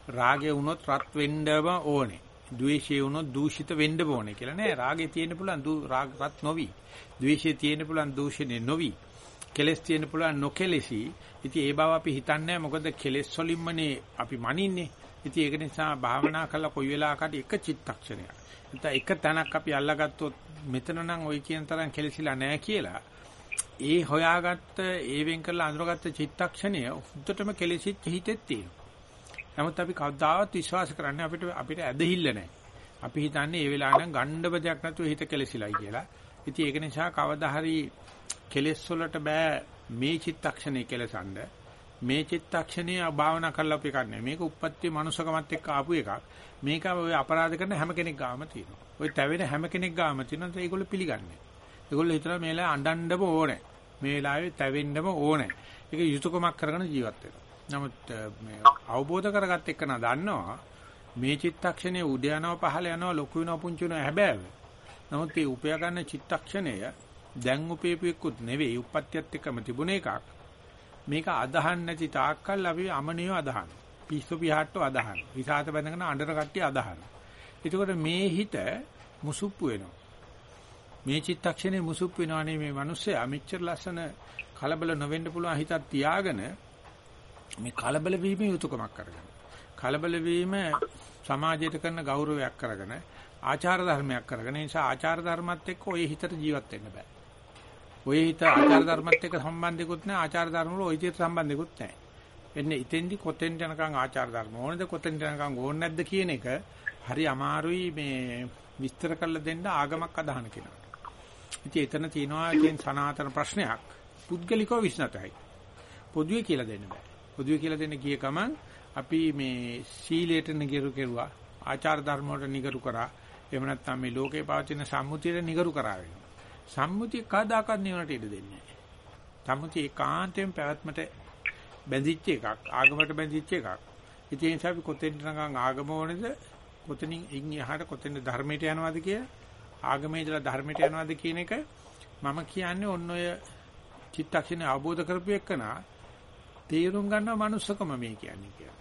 රාගය වුණොත් රත් වෙන්නම ඕනේ. ද්වේෂය වුණොත් දූෂිත වෙන්න ඕනේ කියලා නෑ. රාගේ තියෙන්න පුළුවන් දු රාග රත් නොවි. ද්වේෂය තියෙන්න පුළුවන් දූෂණය නොවි. කෙලස් තියෙන්න පුළුවන් නොකෙලසි. ඉතින් ඒ බව අපි හිතන්නේ මොකද කෙලස් වලින්මනේ අපි මනින්නේ. ඉතින් ඒක නිසා භාවනා කළා කොයි වෙලාවකට එක චිත්තක්ෂණයක්. නැත්නම් එක තැනක් අපි අල්ලගත්තොත් මෙතන නම් ওই කියන තරම් කෙලසිලා නැහැ කියලා ඒ හොයාගත්ත ඒ වෙන් කරලා අඳුරගත්ත චිත්තක්ෂණය හුද්දටම කෙලෙසිච්ච හිතෙත් තියෙනවා. නමුත් අපි කවදාවත් විශ්වාස කරන්නේ අපිට අපිට ඇදහිල්ල නැහැ. අපි හිතන්නේ ඒ වෙලාව නම් ගණ්ඩ බදයක් නැතුව හිත කෙලසිලයි කියලා. ඉතින් ඒක නිසා කවදා හරි කෙලෙස් වලට බෑ මේ චිත්තක්ෂණේ කෙලසන්න. මේ චිත්තක්ෂණේ භාවනා කරලා අපි කරන්නේ. මේක උප්පත්ති මනුසකමත් එක්ක ආපු එකක්. මේක ඔය අපරාධ කරන හැම කෙනෙක් ගාම තියෙනවා. ඔය තැවෙන හැම කෙනෙක් ගාම තියෙනවා. ඒගොල්ලෝ පිළිගන්නේ. ඒගොල්ලෝ හිතනවා මේලා අඬන්නම ඕනේ. මේ වෙලාවේ තැවෙන්නම ඕනේ. ඒක යුතුයකමක් කරගෙන ජීවත් වෙනවා. නමුත් මේ අවබෝධ කරගත්ත එක නා දන්නවා මේ චිත්තක්ෂණයේ උඩ යනවා පහළ යනවා ලොකු වෙනවා පුංචි වෙනවා හැබැයි. නමුත් මේ උපයා ගන්න චිත්තක්ෂණය දැන් උපේපුවෙකුත් නෙවෙයි උප්පත්තියත් එක්කම තිබුණ එකක්. මේක අදහන් නැති තාක්කල් අපි අමනියව අදහන. පිස්සු පිහාට්ටෝ අදහන. විසాత බැඳගෙන අඬන කට්ටිය අදහන. එතකොට මේ හිත මුසුප්පු වෙනවා. මේ චිත්තක්ෂණේ මුසුප් වෙනවනේ මේ මිනිස්සයා මෙච්චර ලස්සන කලබල නොවෙන්න පුළුවන් හිතක් තියාගෙන මේ කලබල වීම යුතුයකමක් කරගන්න. කලබල වීම සමාජයට කරන ගෞරවයක් කරගෙන ආචාර ධර්මයක් කරගෙන නිසා ආචාර ධර්මත් එක්ක ඔය හිතට ජීවත් වෙන්න බෑ. ඔය හිත ආචාර ධර්මත් එක්ක සම්බන්ධිකුත් නැහැ ආචාර ධර්ම වල ඔය හිතට සම්බන්ධිකුත් නැහැ. එන්නේ ඉතින්දි කොතෙන් යනකම් ආචාර ධර්ම ඕනද කොතෙන් යනකම් ඕන නැද්ද කියන එක හරි අමාරුයි මේ විස්තර කරලා දෙන්න ආගමක් අදහන කෙනා. ඉතින් එතන තියෙනවා කියන සනාතන ප්‍රශ්නයක් පුද්ගලිකව විශ්නතයි. පොදුවේ කියලා දෙන්න බෑ. පොදුවේ කියලා දෙන්න ගිය ගමන් අපි මේ සීලයට නිගරු කෙරුවා ආචාර ධර්ම වලට නිගරු කරා එහෙම නැත්නම් මේ ලෝකේ පවතින සම්මුතියට නිගරු කරා වෙනවා. සම්මුතිය කදාකත් නිවනට ඉඩ දෙන්නේ නැහැ. සම්මුතිය ඒකාන්තයෙන් පැවැත්මට බැඳිච්ච එකක් ආගමකට බැඳිච්ච එකක්. ඉතින් ඒ නිසා අපි කොතෙන්ද නංගන් ආගම ඕනේද කොතනින් ඉන් එහාට කොතෙන්ද ධර්මයට යනවාද කිය ආගමේ ඉඳලා ධර්මයට යනවාද කියන එක මම කියන්නේ ඔන්න ඔය චිත්තක්ෂණය අවබෝධ කරපු එකනා තේරුම් ගන්නව manussකම මේ කියන්නේ කියලා.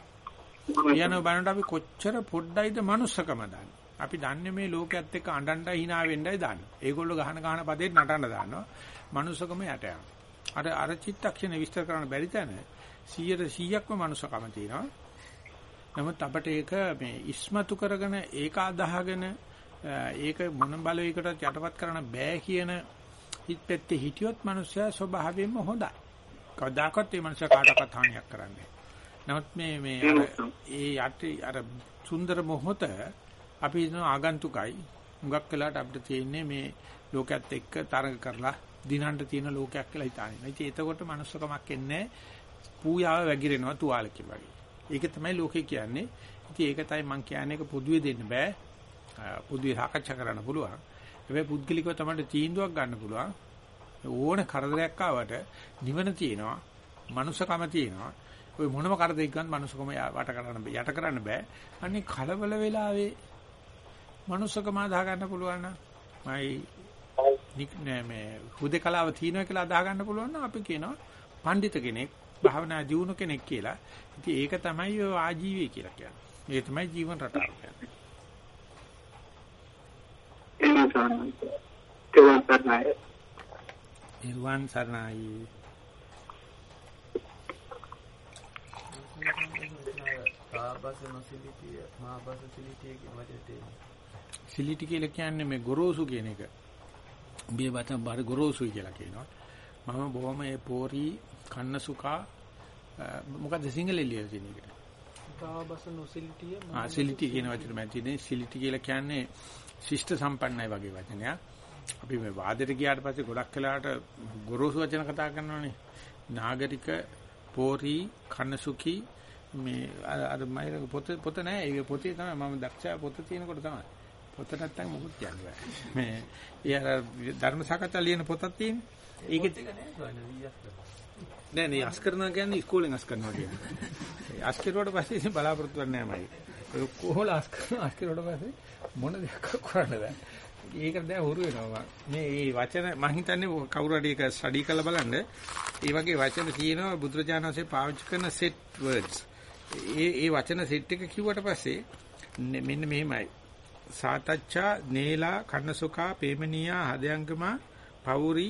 කියන බණට අපි කොච්චර පොඩ්ඩයිද manussකම දන්නේ. අපි දන්නේ මේ ලෝකයේත් එක්ක අඬණ්ඩා hina වෙන්නයි දන්නේ. ඒගොල්ලෝ ගහන ගහන පදේ නටන්න දානවා. manussකම යට යනවා. අර අර චිත්තක්ෂණ විස්තර කරන්න බැරි තැන 100ට 100ක්ම manussකම තියෙනවා. නමුත් අපිට ඒක මේ ඉස්මතු කරගෙන ඒක අදාහගෙන ඒක මොන බලයකටත් යටපත් කරන්න බෑ කියන හිත පැත්තේ හිටියොත් මිනිස්සයා ස්වභාවයෙන්ම හොඳයි. කවදාකවත් මේ මිනිස්සයා කාටවත් හානියක් කරන්නේ නමුත් මේ මේ ඒ යටි අර සුන්දර මොහොත අපි හිතන ආගන්තුකයි. හුඟක් වෙලාට අපිට තියෙන්නේ මේ ලෝකයේත් එක්ක තරඟ කරලා දිනන්න තියෙන ලෝකයක් කියලා හිතාගෙන. ඉතින් එතකොට manussකමක් එන්නේ පූයාව වැగిරෙනවා තුවාලකේ වගේ. ඒක තමයි ලෝකේ කියන්නේ. ඉතින් ඒක තමයි මම කියන්නේ ඒක පොදුවේ දෙන්න බෑ. පොදුවේ සාකච්ඡා කරන්න පුළුවන්. හැබැයි පුද්ගලිකව තමයි තීන්දුවක් ගන්න පුළුවන්. ඕන කරදරයක් ආවට නිවන තියෙනවා. manussකම තියෙනවා. ඔය මොනම කරදරයක් ගන්න manussකම වට කරන්න යට කරන්න බෑ. අනේ කලබල වෙලාවේ manussකම අදා ගන්න පුළුවන් නම් මයි නෑ මේ හුදේකලාව තියෙනවා කියලා අදා ගන්න පුළුවන් නම් අපි කියනවා පඬිත කෙනෙක් භාවනා දියුණු කෙනෙක් කියලා. ඉතින් ඒක තමයි ඔය ආජීවය කියලා කියන්නේ. ඒ තමයි ජීවන රටාව කියන්නේ. නිර්වාන් සරණයි. ආබස නොසිලිටිය මාබස සිලිටිය කියන සිලිටි කියලා කියන්නේ මේ ගොරෝසු කියන එක. උඹේ වචන බාර ගොරෝසුයි කියලා කියනවා. මම බොහොම ඒ පෝරි කන්න සුකා මොකද්ද සිංහලෙන් ලියලා තියෙන එකට? ආබස නොසිලිටිය ආ සිලිටි කියන වචනේ මම තියෙන්නේ සිලිටි කියලා කියන්නේ ශිෂ්ට සම්පන්නයි වගේ වචනයක්. අපි මේ වාදෙට ගියාට පස්සේ ගොඩක් වෙලාවට ගොරෝසු වචන කතා කරනවානේ. නාගරික පෝරි කන්නසුකි මේ අර මම පොත පොත නෑ ඒක පොතේ තමයි මම දක්ෂ පොත තියෙනකොට තමයි. පොත නැත්තම් මොකුත් කියන්නේ. මේ ඒ අර ධර්ම සාකච්ඡා ලියන පොතක් තියෙන්නේ. ඒක නෑ නේ අස් කරනවා කියන්නේ ඉස්කෝලෙන් අස් කරනවා කියන්නේ. අස් කරුවට පස්සේ බලාපොරොත්තු වෙන්නේ නෑ මයි. ඔය කොහොල අස් කරනවා අස් කරුවට පස්සේ මොන දෙයක් කරන්න බෑ. ඒකට දැන් හුරු වෙනවා මේ මේ වචන මම හිතන්නේ කවුරු හරි ඒක ස්ටඩි කරලා බලන්න. ඒ වගේ වචන තියෙනවා බුදුරජාණන් වහන්සේ පාවිච්චි කරන set words. ඒ ඒ වචන සෙට් එක කිව්වට පස්සේ මෙන්න මෙහෙමයි. සාතච්ඡා නේලා කන්නසුකා පේමනියා හදයන්ගම පෞරි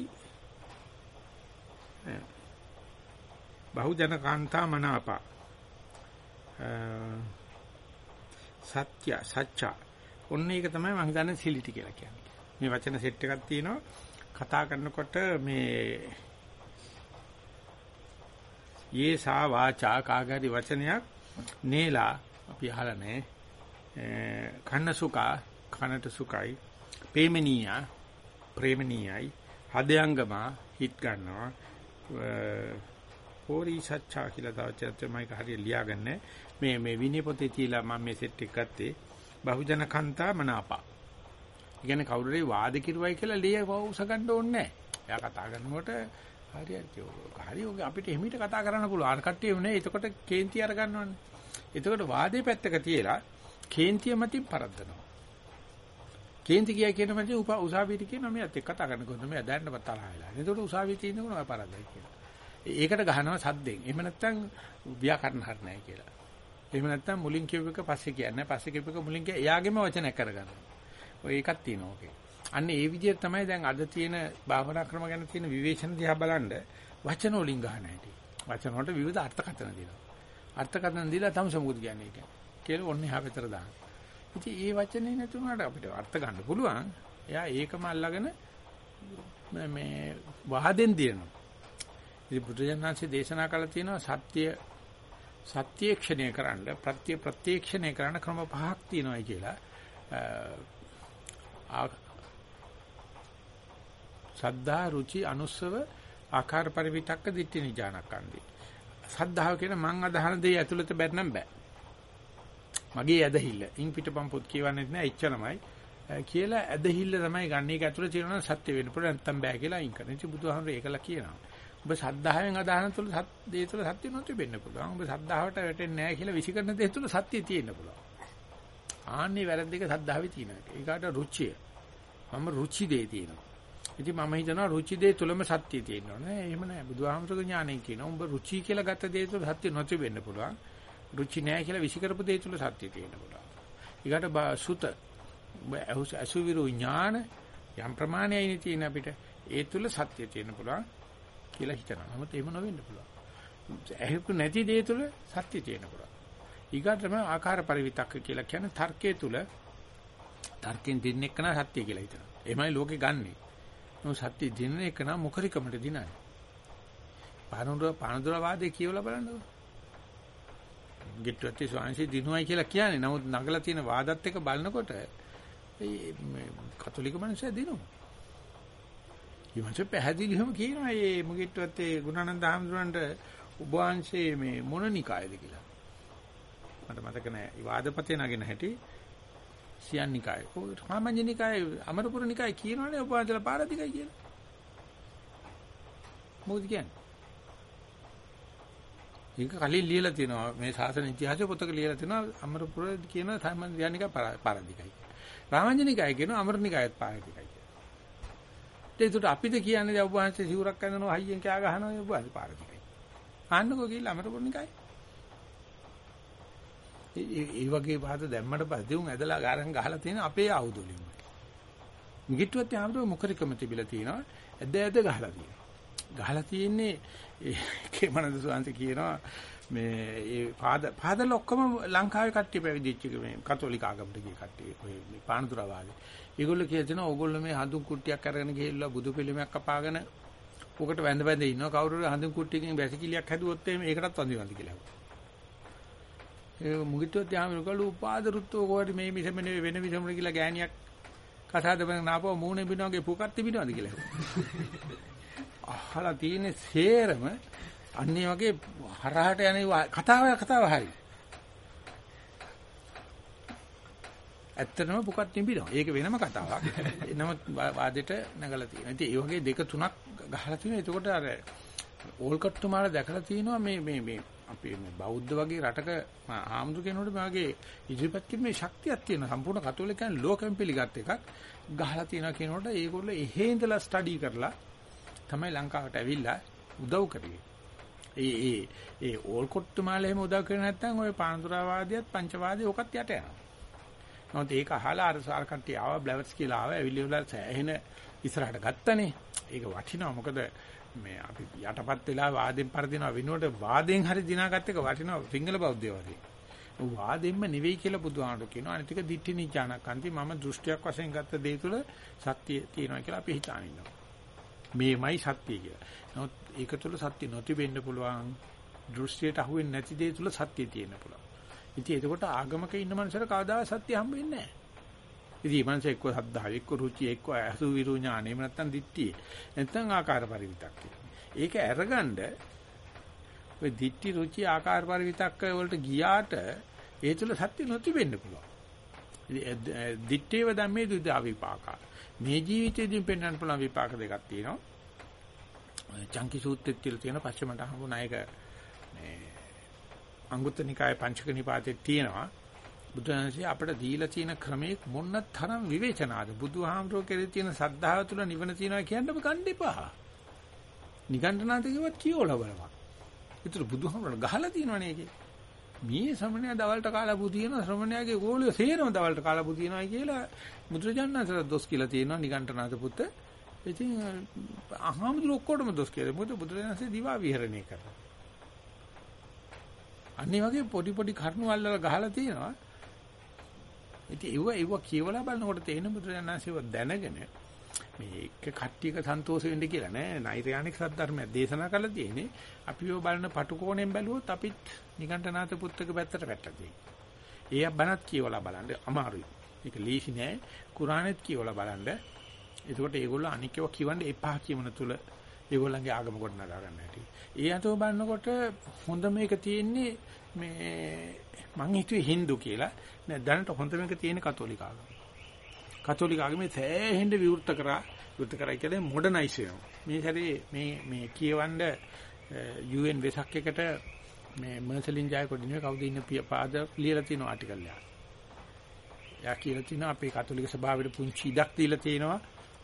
බහුජන කාන්තා මනාපා සත්‍ය සච්චා ඔන්න ඒක තමයි මම හිතන්නේ සිලිටි කියලා කියන්නේ. මේ වචන සෙට් එකක් තියෙනවා කතා කරනකොට මේ යේ සා වාචා කාගරි වචනයක් නේලා අපි අහලා නැහැ. කන්න සුඛා කනට සුඛයි. ප්‍රේමණීය ප්‍රේමණීයයි හදයංගම හිට ගන්නවා. පෝරි සච්චා කියලා තවචත් මම හරියට ලියාගන්නේ. මේ මේ විනය පොතේ තියලා මම මේ සෙට් එක ගත්තේ. බහුජන කන්තා මනාපා. ඉගෙන කවුරුරේ වාද කිරුවයි කියලා ලිය උස ගන්න ඕනේ නැහැ. එයා කතා කරනකොට හරියට හරි ඔගේ අපිට එහිමිට කතා කරන්න පුළුවන්. අර කට්ටියම නේ. එතකොට කේන්ති අර ගන්නවනේ. එතකොට වාදේ පැත්තක තියලා කේන්තිය මතින් පරද්දනවා. කේන්ති කියා කියන මැද උසාවියට කියනවා මෙයාත් එක්ක කතා කරනකොට මෙයා දැන්නවත් තරහ වෙලා. එතකොට උසාවියේ තියෙනකොට ඔය පරද්දයි කියලා. ඒකට ගහනවා සද්දෙන්. එහෙම නැත්නම් ව්‍යාකරණ හරි නැහැ කියලා. එහෙම නැත්නම් මුලින් කියව එක පස්සේ කියන්නේ. පස්සේ කියව එක මුලින් කිය එයාගේම වචනයක් කරගන්නවා. ඔය එකක් තියෙනවා ඔකේ. අන්න ඒ විදිහට තමයි දැන් අද තියෙන භාවනා ක්‍රම ගැන තියෙන විවේචන දිහා බලනද වචන වලින් ගන්න හැටි. වචන වලට විවිධ අර්ථකථන දෙනවා. අර්ථකථන දීලා තමයි මොකද කියන්නේ ඒක. කියලා ඔන්නේ එහා පැතර දාන්න. ඉතින් ඒ වචනේ නැතුණාට අපිට අර්ථ ගන්න පුළුවන්. එයා ඒකම අල්ලගෙන මේ වහදෙන් දිනනවා. ඉතින් බුදුජානනාංශයේ දේශනා කළා තියෙනවා සත්‍ය සත්‍යක්ෂණය කරන්න ප්‍රත්‍ය ප්‍රත්‍යක්ෂණය කරන්න ක්‍රම පහක් තියෙනවායි කියලා. සද්ධා රුචි අනුස්සව ආකාර පරිවිතක්ක දිට්ඨි නිජානකන්දී. සද්ධාව කියන මං අදහන දේ ඇතුළත බැරනම් බෑ. මගේ ඇදහිල්ල. ඉන් පිටපම් පොත් කියවන්නෙත් නෑ එච්චරමයි. කියලා ඇදහිල්ල තමයි ගන්න එක ඇතුළේ තියෙනවා සත්‍ය වෙන්න පුළුවන් නැත්තම් බෑ කියලා අයින් කරනවා. ඉතින් බුදුහාමුදුරේ ඒකලා කියනවා. ඔබ සද්ධායෙන් අදහන තුල දේ තුල සත්‍ය නොතිබෙන්න පුළුවන්. ඔබ සද්ධාවට වැටෙන්නේ නැහැ කියලා විසිකරන දේ තුල සත්‍ය තියෙන්න පුළුවන්. ආන්නේ වැරද්දක සද්ධාවේ තියෙනවා. ඒකට රුචිය. මම රුචි දේ තියෙනවා. ඉතින් මම හිතනවා රුචි දේ තුලම සත්‍ය තියෙනවා නෑ. එහෙම නෑ. බුදුහාමුදුරගේ ඥාණයෙන් කියනවා. උඹ රුචි කියලා ගත්ත දේ තුල සත්‍ය නොතිබෙන්න පුළුවන්. රුචි නෑ කියලා විසිකරපු දේ තුල සත්‍ය තියෙන්න පුළුවන්. ඊකට සුත අසුවිරු ඥාන යම් ප්‍රමාණයයි තියෙන අපිට ඒ තුල සත්‍ය තියෙන්න පුළුවන්. කියලා හිතනවා. නමුත් එහෙම නොවෙන්න පුළුවන්. ඇහිපු නැති දේ තුල සත්‍ය තියෙන පුළුවන්. ඊගාට තමයි ආකාර පරිවිතක්ක කියලා කියන්නේ තර්කයේ තුල තර්කෙන් දෙන්න එක්කන සත්‍ය කියලා හිතනවා. එහෙමයි ලෝකේ ගන්නෙ. නෝ සත්‍ය දෙන්න එක්කන මුඛරිකමට දිනන්නේ. පානුර පානුදුර වාදේ කියවලා බලන්නකෝ. ගිට්ටුවත්ති ස්වාමීන් දිනුවයි කියලා කියන්නේ. නමුත් නගලා තියෙන වාදත් එක්ක බලනකොට මේ කතෝලික මිනිස්සු දිනුවා. ඊමණට පැහැදිලිවම කියනවා මේ මුගිට්ටුවත් ඒ ගුණානන්ද හාමුදුරන්ට ඔබ වහන්සේ මේ මොන නිකායද කියලා. මට මතක නැහැ. වාදපතේ නගෙන හැටි සියන් නිකාය. ඔය රාමඤ්ඤ නිකාය අමරපුර නිකාය කියනවනේ ඔබ වහන්සේලා පාරදිකයි කියලා. මොකද කියන්නේ? ඒක කලින් ලියලා තියෙනවා මේ ශාසන ඉතිහාසය පොතක ලියලා තියෙනවා අමරපුර කියන සාමාන්‍ය නිකාය පාරදිකයි. රාමඤ්ඤ නිකාය කියන අමරනිකායත් පාරදිකයි. ඒකට අපිට කියන්නේ දැන් ඔබ වහන්සේ සිවුරක් අඳිනවා හයියෙන් කෑ ගහනවා ඔබ වහන්සේ පාරදිකයි. ආන්නකෝ කියලා අමරපොන්නිකයි. ඒ ඒ වගේ වාද දැම්මට පස්සේ උන් ඇදලා ගාරන් ගහලා තියෙන අපේ ආයුධවලින්. මිගිට්ටුවත් යාමරෝ මුඛරිකම තිබිලා තියෙනවා. ඇද ඇද ගහලා තියෙනවා. ගහලා තියෙන්නේ ඒකේ මනද සුවන්සේ කියනවා මේ ඒ පාද පාදල ඔක්කොම ලංකාවේ කට්ටිය පැවිදිච්ච මේ කතෝලික ආගමට ගිය කට්ටිය ඔය පානතුරාවාදී. ඒගොල්ලෝ කියලා තියෙනවා ඕගොල්ලෝ මේ හඳුන් කුට්ටියක් අරගෙන ගිහිල්ලා බුදු පිළිමයක් කපාගෙන උකට වැඳ වැඳ ඉන්නවා කවුරු හරි හඳුන් කුට්ටියකින් වැසිකිලියක් හැදුවොත් එහෙම ඒකටත් වඳිනවද කියලා. ඒ මුගිට්ටුවත් යාමරු කළු උපාද රුත්තෝ කොහරි මේ මිසම නෙවෙයි වෙන මිසමර කියලා ගෑණියක් කසාද බඳ නාපුවා මූණේ බිනවගේ පුකක් තිබිනවද කියලා. අහලා තියෙන්නේ සේරම අන්නේ වගේ හරහට යන කතාව කතාව හරියි. ඇත්තටම පුකක් තිබිනවා. ඒක වෙනම කතාවක්. නමුත් වාදෙට නැගලා තියෙනවා. ඉතින් ඒ වගේ දෙක තුනක් ගහලා තියෙනවා. එතකොට අර ඕල්කට්තුමාලා දැකලා තියෙනවා මේ මේ මේ අපේ මේ බෞද්ධ වගේ රටක ආම්දු කෙනෙකුට මේ වගේ ඉදිරිපත් කිරීමේ ශක්තියක් තියෙනවා. සම්පූර්ණ කතෝලිකයන් ලෝකෙම පිළිගත් එකක් ගහලා තියෙනවා කියනකොට ඒගොල්ලෝ එහෙ ඉඳලා ස්ටඩි කරලා තමයි ලංකාවට ඇවිල්ලා උදව් කරේ. ඒ ඒ ඒ ඕල්කොට්තුමාලා එහෙම උදව් කරේ නැත්නම් ওই පාන්දුරාවාදියත් පංචවාදී ඔකත් යට යනවා. නමුත් ඒක අහලා අර සාර කට්ටිය ආවා බ්ලැවර්ස් කියලා ආවා ඇවිල්ලි වල සෑහෙන ඉස්සරහට ගත්තනේ. ඒක වටිනවා මොකද මේ අපි යටපත් වෙලා වාදෙන් පරදිනවා වෙනුවට වාදෙන් හරි දිනාගත්ත එක වටිනවා සිංහල බෞද්ධය වගේ. වාදෙන්ම නෙවෙයි කියලා බුදුහාමුදුරු කියනවා. අනිත් එක දිට්ඨි නිජානකන්ති මම දෘෂ්ටියක් වශයෙන් ගත්ත දේ තුළ සත්‍ය තියෙනවා කියලා අපි හිතාන ඉන්නවා. මේමයි සත්‍ය කියලා. නමුත් ඒක තුළ සත්‍ය නොතිබෙන්න පුළුවන්. දෘෂ්ටියට අහුවෙන්නේ නැති දේ තුළ සත්‍ය තියෙන්න පුළුවන්. ඉතින් එතකොට ආගමක ඉන්න මනුස්සයර කවදා සත්‍ය හම්බ වෙන්නේ නැහැ. ඉතින් මනුස්සය එක්ක සද්ධා එක්ක රුචි එක්ක අසු විරු ඥානෙ එහෙම නැත්නම් දිට්ඨිය. නැත්නම් ආකාර පරිවිතක් ඒක අරගන්න ඔය දිට්ඨි රුචි ආකාර පරිවිතක් වලට ගියාට ඒ තුල සත්‍ය නොතිබෙන්න පුළුවන්. දිට්ඨේව ධම්මේ දුදා විපාකා. මේ ජීවිතේදී පෙන්වන්න පුළුවන් විපාක දෙකක් තියෙනවා. චංකි සූත්‍රෙත් කියලා තියෙන පස්චමට හම්බුනා එක මේ අංගුත්තර නිකායේ පංචක නිපාතේ තියෙනවා බුදුහන්සේ අපිට දීලා තියෙන ක්‍රමයේ මොන්න තරම් විවේචනාද බුදුහාමරෝ කෙරේ තියෙන සද්ධාව තුළ නිවන තියනවා කියන්න ගන්න එපා. නිගණ්ඨනාත කිව්වත් කියෝල බලපන්. ඒතර බුදුහාමරෝ ගහලා තියෙනවනේ ඒකේ. මේ ශ්‍රමණයා දවල්ට කාලා බුදිනවා ශ්‍රමණයාගේ ගෝලිය සේරම දවල්ට කාලා බුදිනවා කියලා මුද්‍රජානන්සර දොස් කියලා තියෙනවා නිගණ්ඨනාථ පුත්ත. ඉතින් අහමුදුර ඔක්කොටම දොස් කියලා. මොකද බුදුරජාණන්සේ දිවා විහරණය කරා. අනිත් වගේ පොඩි පොඩි කරුණු අල්ලලා ගහලා තියෙනවා. ඉතින් ඒව ඒව කියවලා බලනකොට තේරෙන බුදුරජාණන්සේව දැනගෙන මේ එක කට්ටියක සන්තෝෂ වෙන්න කියලා නෑ නෛර්යානික සද්ධර්මයක් දේශනා කරලා තියෙන්නේ අපි ඔය බලන පටුකෝණයෙන් බැලුවොත් අපිත් නිකණ්ඨනාත පුත්තක පැත්තට වැටලා ඒ බණත් කියවලා බලන්න අමාරුයි. ඒක ලීසි නෑ. කුරානෙත් කියවලා බලන්න. එතකොට ඒගොල්ලෝ අනික් ඒවා කියවන්න එපා කියමන තුල ඒගොල්ලන්ගේ ආගම කොට නගා ගන්න හැටි. ඒ අතෝ බලනකොට හොඳ මේක තියෙන්නේ මේ මං හිතුවේ Hindu කියලා. නෑ දැනට හොඳ මේක තියෙන්නේ කතෝලික ආගම. කතෝලික ආගමේ සෑහෙන්න විවෘත කරා විවෘත කරා කියන්නේ මොඩර්නයිස් වෙනවා. මේ සැරේ මේ මේ කියවන්න UN වෙසක් එකට මේ මර්සලින් ජයකොඩිනේ කවුද ඉන්න පාද ලියලා තියෙන ආටිකල් එක. යා කියලා තිනවා අපේ කතෝලික සභාවට පුංචි ඉඩක් දීලා තියෙනවා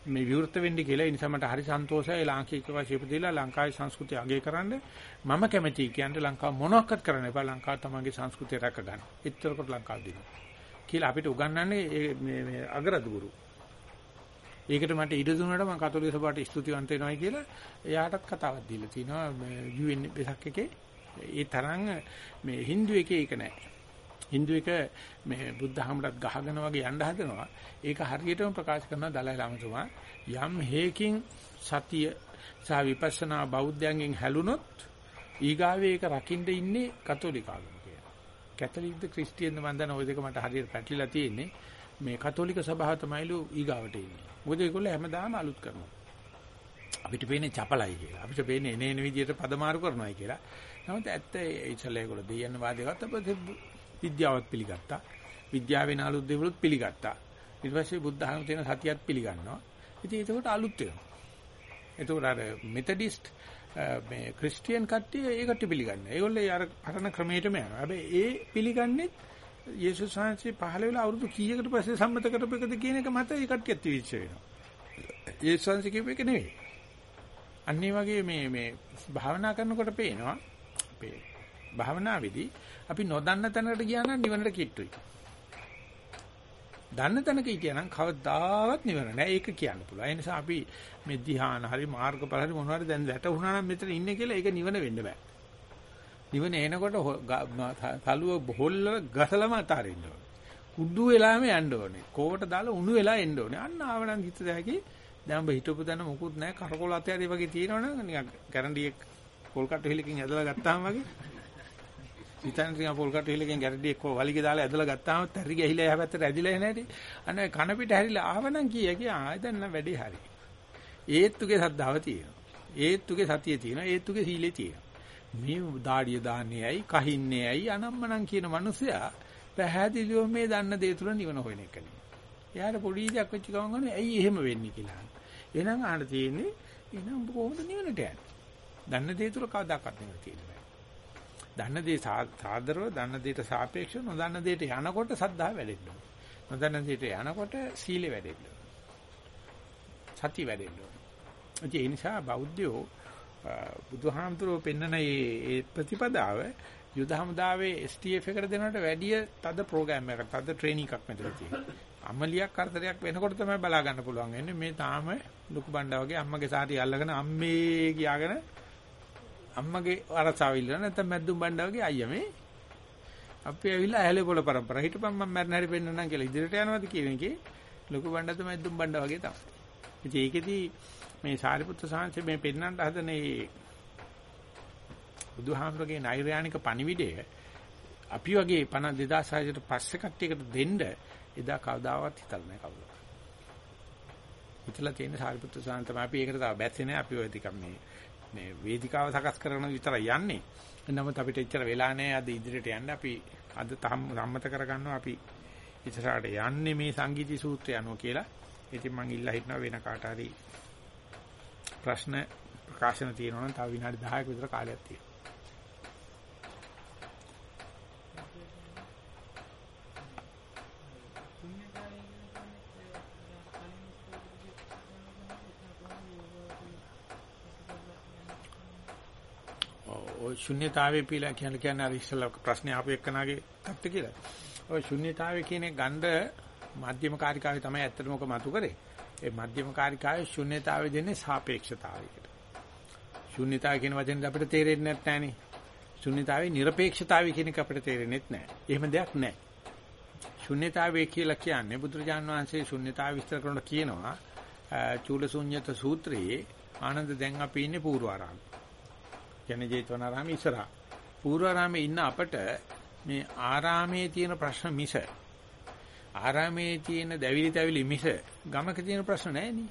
මේ විවෘත වෙන්න කියලා. ඒ නිසා මට හරි සන්තෝෂයි ලාංකික වශයෙන් ඉපදෙලා ලංකාවේ සංස්කෘතිය අගය කරන්න මම කැමතියි කියන්නේ ලංකාව මොනවක්වත් කරන්න එපා. ලංකාව තමන්ගේ සංස්කෘතිය රැක ගන්න. එච්චරකට ලංකාව දිනනවා. කියලා අපිට උගන්වන්නේ මේ මේ අගරදු ගුරු. ඒකට මට ඉඩ දුන්නාට මම කතෝලික සභාවට ස්තුතිවන්ත වෙනවායි කියලා එයාටත් කතාවක් දීලා තිනවා මේ UN වෙසක් එකේ ඒ තරම් මේ Hindu එකේ ඒක නැහැ. Hindu එක මේ බුද්ධ ධර්මයට ගහගෙන වගේ යන්න හදනවා. ඒක හරියටම ප්‍රකාශ කරන දලයි ලාමතුමා යම් හේකින් සතිය සහ විපස්සනා බෞද්ධයන්ගෙන් හැලුනොත් ඊගාවේ ඒක රකින්න ඉන්නේ කතෝලික ආගම. කැතලික්ද ක්‍රිස්තියානිද මන් දන්න ওই දෙක මට හරියට පැටලිලා තියෙන්නේ. මේ කතෝලික සභාව තමයිලු ඊගාවට ඉන්නේ. මොකද ඒගොල්ලෝ හැමදාම අලුත් කරනවා. අපිට පේන්නේ චපලයි කියලා. අපිට පේන්නේ එන එන විදියට පදමාරු කරනවායි කියලා. නමුත් ඇත්ත ඉතල ඒගොල්ලෝ දෙයයන් වාදයකට අපිට විද්‍යාවත් පිළිගත්තා. විද්‍යාවෙන් අලුත් දේවලුත් පිළිගත්තා. ඊට පස්සේ බුද්ධ ධර්ම තියෙන සතියත් පිළිගන්නවා. ඉතින් ඒකට අලුත් වෙනවා. ඒකට අර මෙතඩිස්ට් මේ ක්‍රිස්තියන් කට්ටිය ඒකට පිළිගන්නේ. ඒගොල්ලෝ අර පරණ ක්‍රමයටම යනවා. හැබැයි ඒ පිළිගන්නේ යේසුස් වහන්සේ පහළ වෙලා අවුරුදු කීයකට පස්සේ සම්මත කරපු එකද කියන එක මත ඒ කට්ටියත් විශ්ච වෙනවා. යේසුස් වහන්සේ කියපු එක නෙවෙයි. අන්නේ වගේ මේ මේ භාවනා කරනකොට පේනවා අපේ භාවනාවේදී අපි නොදන්න තැනකට ගියා නම් නිවනට කිට්ටුයි. දන්න තැනක හිටියනම් කවදාවත් නිවන නෑ ඒක කියන්න පුළුවන්. ඒ නිසා අපි මේ ධ්‍යාන හරි මාර්ගඵල හරි මොනවාරි දැන් වැටුණා නම් මෙතන ඉන්නේ කියලා ඒක නිවන වෙන්න බෑ. නිවන එනකොට තලුව හොල්ල ගසලම අතාරින්න ඕනේ. කුඩු වෙලාම යන්න ඕනේ. කෝවට දාලා උණු වෙලා එන්න ඕනේ. අන්න ආවනම් හිත දැකි දැන් ඔබ හිටපු තැන මොකුත් නැහැ. කරකොල අතෑරි වගේ තියෙනවනම් නිකන් කැරන්ඩියෙක් පොල් කට්ටු හිලකින් ඇදලා ගත්තාම වගේ හිතන්න ටික පොල් කට්ටු හිලකින් ගැරඩි එක්ක වලිගේ දාලා ඇදලා ගත්තාම තරි ගහිලා එහා පැත්තට ඇදිලා එන හැටි. අන්න කන පිට හැරිලා ආවනම් කීය කිය ආයෙ දැන් නම් වැඩේ හරි. ඒත්තුගේ සද්ධාව තියෙනවා. ඒත්තුගේ සතිය තියෙනවා. ඒත්තුගේ සීලේ තියෙනවා. මේ දාඩිය දාන්නේ ඇයි, කහින්නේ ඇයි, අනම්මනම් කියන මිනිසයා පැහැදිලිව මේ දන්න දේ තුල නිවන හොයන එක නේ. එයාට පොඩි දෙයක් වෙච්ච ගමන් ගන්නේ ඇයි එහෙම වෙන්නේ කියලා. එහෙනම් ආන තියෙන්නේ එහෙනම් කොහොමද නිවනට යන්නේ? දන්න දේ තුල කවදාකවත් නිවන තියෙන්නේ දන්න දේ සාදරව දන්න දේට සාපේක්ෂව නොදන්න දේට යනකොට සද්ධා වැඩෙන්න ඕනේ. නොදන්න දේට යනකොට සීලෙ වැඩෙන්න ඕනේ. සති වැඩෙන්න ඕනේ. ඒ නිසා බෞද්ධයෝ බුදුහාමුදුරුවෝ පෙන්නන මේ ප්‍රතිපදාව යුද හමුදාවේ STF එකට දෙනවට වැඩිය තද ප්‍රෝග්‍රෑම් එකක් තද ට්‍රේනින් එකක් මෙතන තියෙනවා. අමලියක් කරදරයක් වෙනකොට තමයි බලා ගන්න පුළුවන් වෙන්නේ. මේ තාම ලොකු බණ්ඩා වගේ අම්මගේ සාටි අල්ලගෙන අම්මේ කියාගෙන අම්මගේ අරසාව ඉල්ලන නැත්නම් මැද්දුම් බණ්ඩා වගේ අයියා මේ අපි ඇවිල්ලා ඇහැලේ පොළ පරම්පරා හිටපන් මම මැරෙන හැටි පෙන්නන්නම් කියලා ඉදිරියට යනවාද කියන එකේ ලොකු බණ්ඩා තමයි මැද්දුම් බණ්ඩා වගේ තමයි. ඉතින් ඒකෙදි මේ සාරිපුත්‍ර සාංශය මේ පෙන්නන්න හදන මේ බුදුහාමරගේ නෛර්යානික පණිවිඩය අපි වගේ 50 2600ට පස්සේ කට්ටියකට දෙන්න එදා කවදාවත් හිතලා නැහැ කවුරු. හිතලා තියෙන සාරිපුත්‍ර සාංශ තමයි අපි ඒකට තව බැස්සේ නැහැ අපි ඔය ටිකක් මේ මේ වේදිකාව සකස් කරන විතරයි යන්නේ. නමුත් අපිට එච්චර වෙලා නැහැ අද ඉදිරියට යන්න අපි අද සම්මත කරගන්නවා අපි ඉස්සරහට යන්නේ මේ සංගීති සූත්‍රය අනුව කියලා. ඉතින් මම ඉල්ලා හිටනවා වෙන කාට හරි ප්‍රශ්න ප්‍රකාශන තියෙනවා නම් තව විනාඩි 10ක විතර කාලයක් තියෙනවා. ඔය ශුන්්‍යතාවය කියලා කියන කියන්නේ අර ඉස්සලා ප්‍රශ්නේ ආපු එක්කනාගේ තත්ත්ව කියලා. ඔය ශුන්්‍යතාවය කියන්නේ ගන්ධ මධ්‍යම කාරිකාවේ තමයි ඇත්තටම ඔක මතු කරේ. ඒ මධ්‍යම කාරිකාවේ ශුන්්‍යතාවය දෙන්නේ සාපේක්ෂතාවයකට. ශුන්්‍යතාව කියන වචනේ අපිට තේරෙන්නේ නැත්නම් ශුන්්‍යතාවේ নিরপেক্ষතාවය කියන එක අපිට තේරෙන්නේ නැහැ. එහෙම දෙයක් නැහැ. ශුන්්‍යතාවය කියලා කියන්නේ බුදුරජාන් වහන්සේ ශුන්්‍යතාව විස්තර කරනකොට කියනවා චූලශුන්්‍යත සූත්‍රයේ ආනන්ද දැන් අපි ඉන්නේ පූර්වාරාම. කියන්නේ ජේතවනාරාමේ ඉස්සරහා. පූර්වාරාමේ ඉන්න අපට මේ ආරාමේ තියෙන ප්‍රශ්න මිස ආරාමේ තියෙන දැවිලි තැවිලි මිස ගමක තියෙන ප්‍රශ්න නැහැ නේ.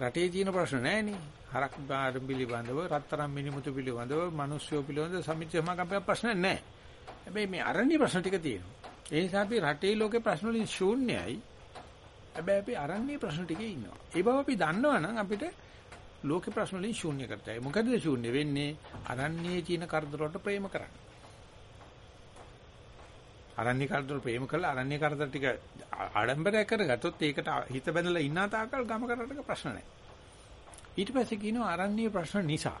රටේ තියෙන ප්‍රශ්න නැහැ නේ. හරක් බාර පිළිබඳව රත්තරන් මිනිමුතු පිළිබඳව මිනිස්සු පිළිබඳව සමිතියමක අපේ ප්‍රශ්න නැහැ. හැබැයි මේ අරණ්‍ය ප්‍රශ්න ටික තියෙනවා. ඒ නිසා අපි රටේ ලෝකේ ප්‍රශ්න වලින් ශූන්‍යයි. හැබැයි අපි අරණ්‍ය ප්‍රශ්න ටිකේ ඉන්නවා. ඒ බව අපි දන්නවනම් අපිට ලෝකේ ප්‍රශ්න වලින් ශූන්‍ය කරතයි. මොකද ශූන්‍ය වෙන්නේ? අරණ්‍යයේ තියෙන කරදර වලට ප්‍රේම කරන්න. අරණ්‍ය කරදර ප්‍රේම කළා අරණ්‍ය කරදර ටික ආඩම්බරයක් කරගත්තොත් ඒකට හිත බැඳලා ඉන්න තාකල් ගම කරටක ප්‍රශ්න නැහැ. ඊට පස්සේ කියනවා අරණ්‍ය ප්‍රශ්න නිසා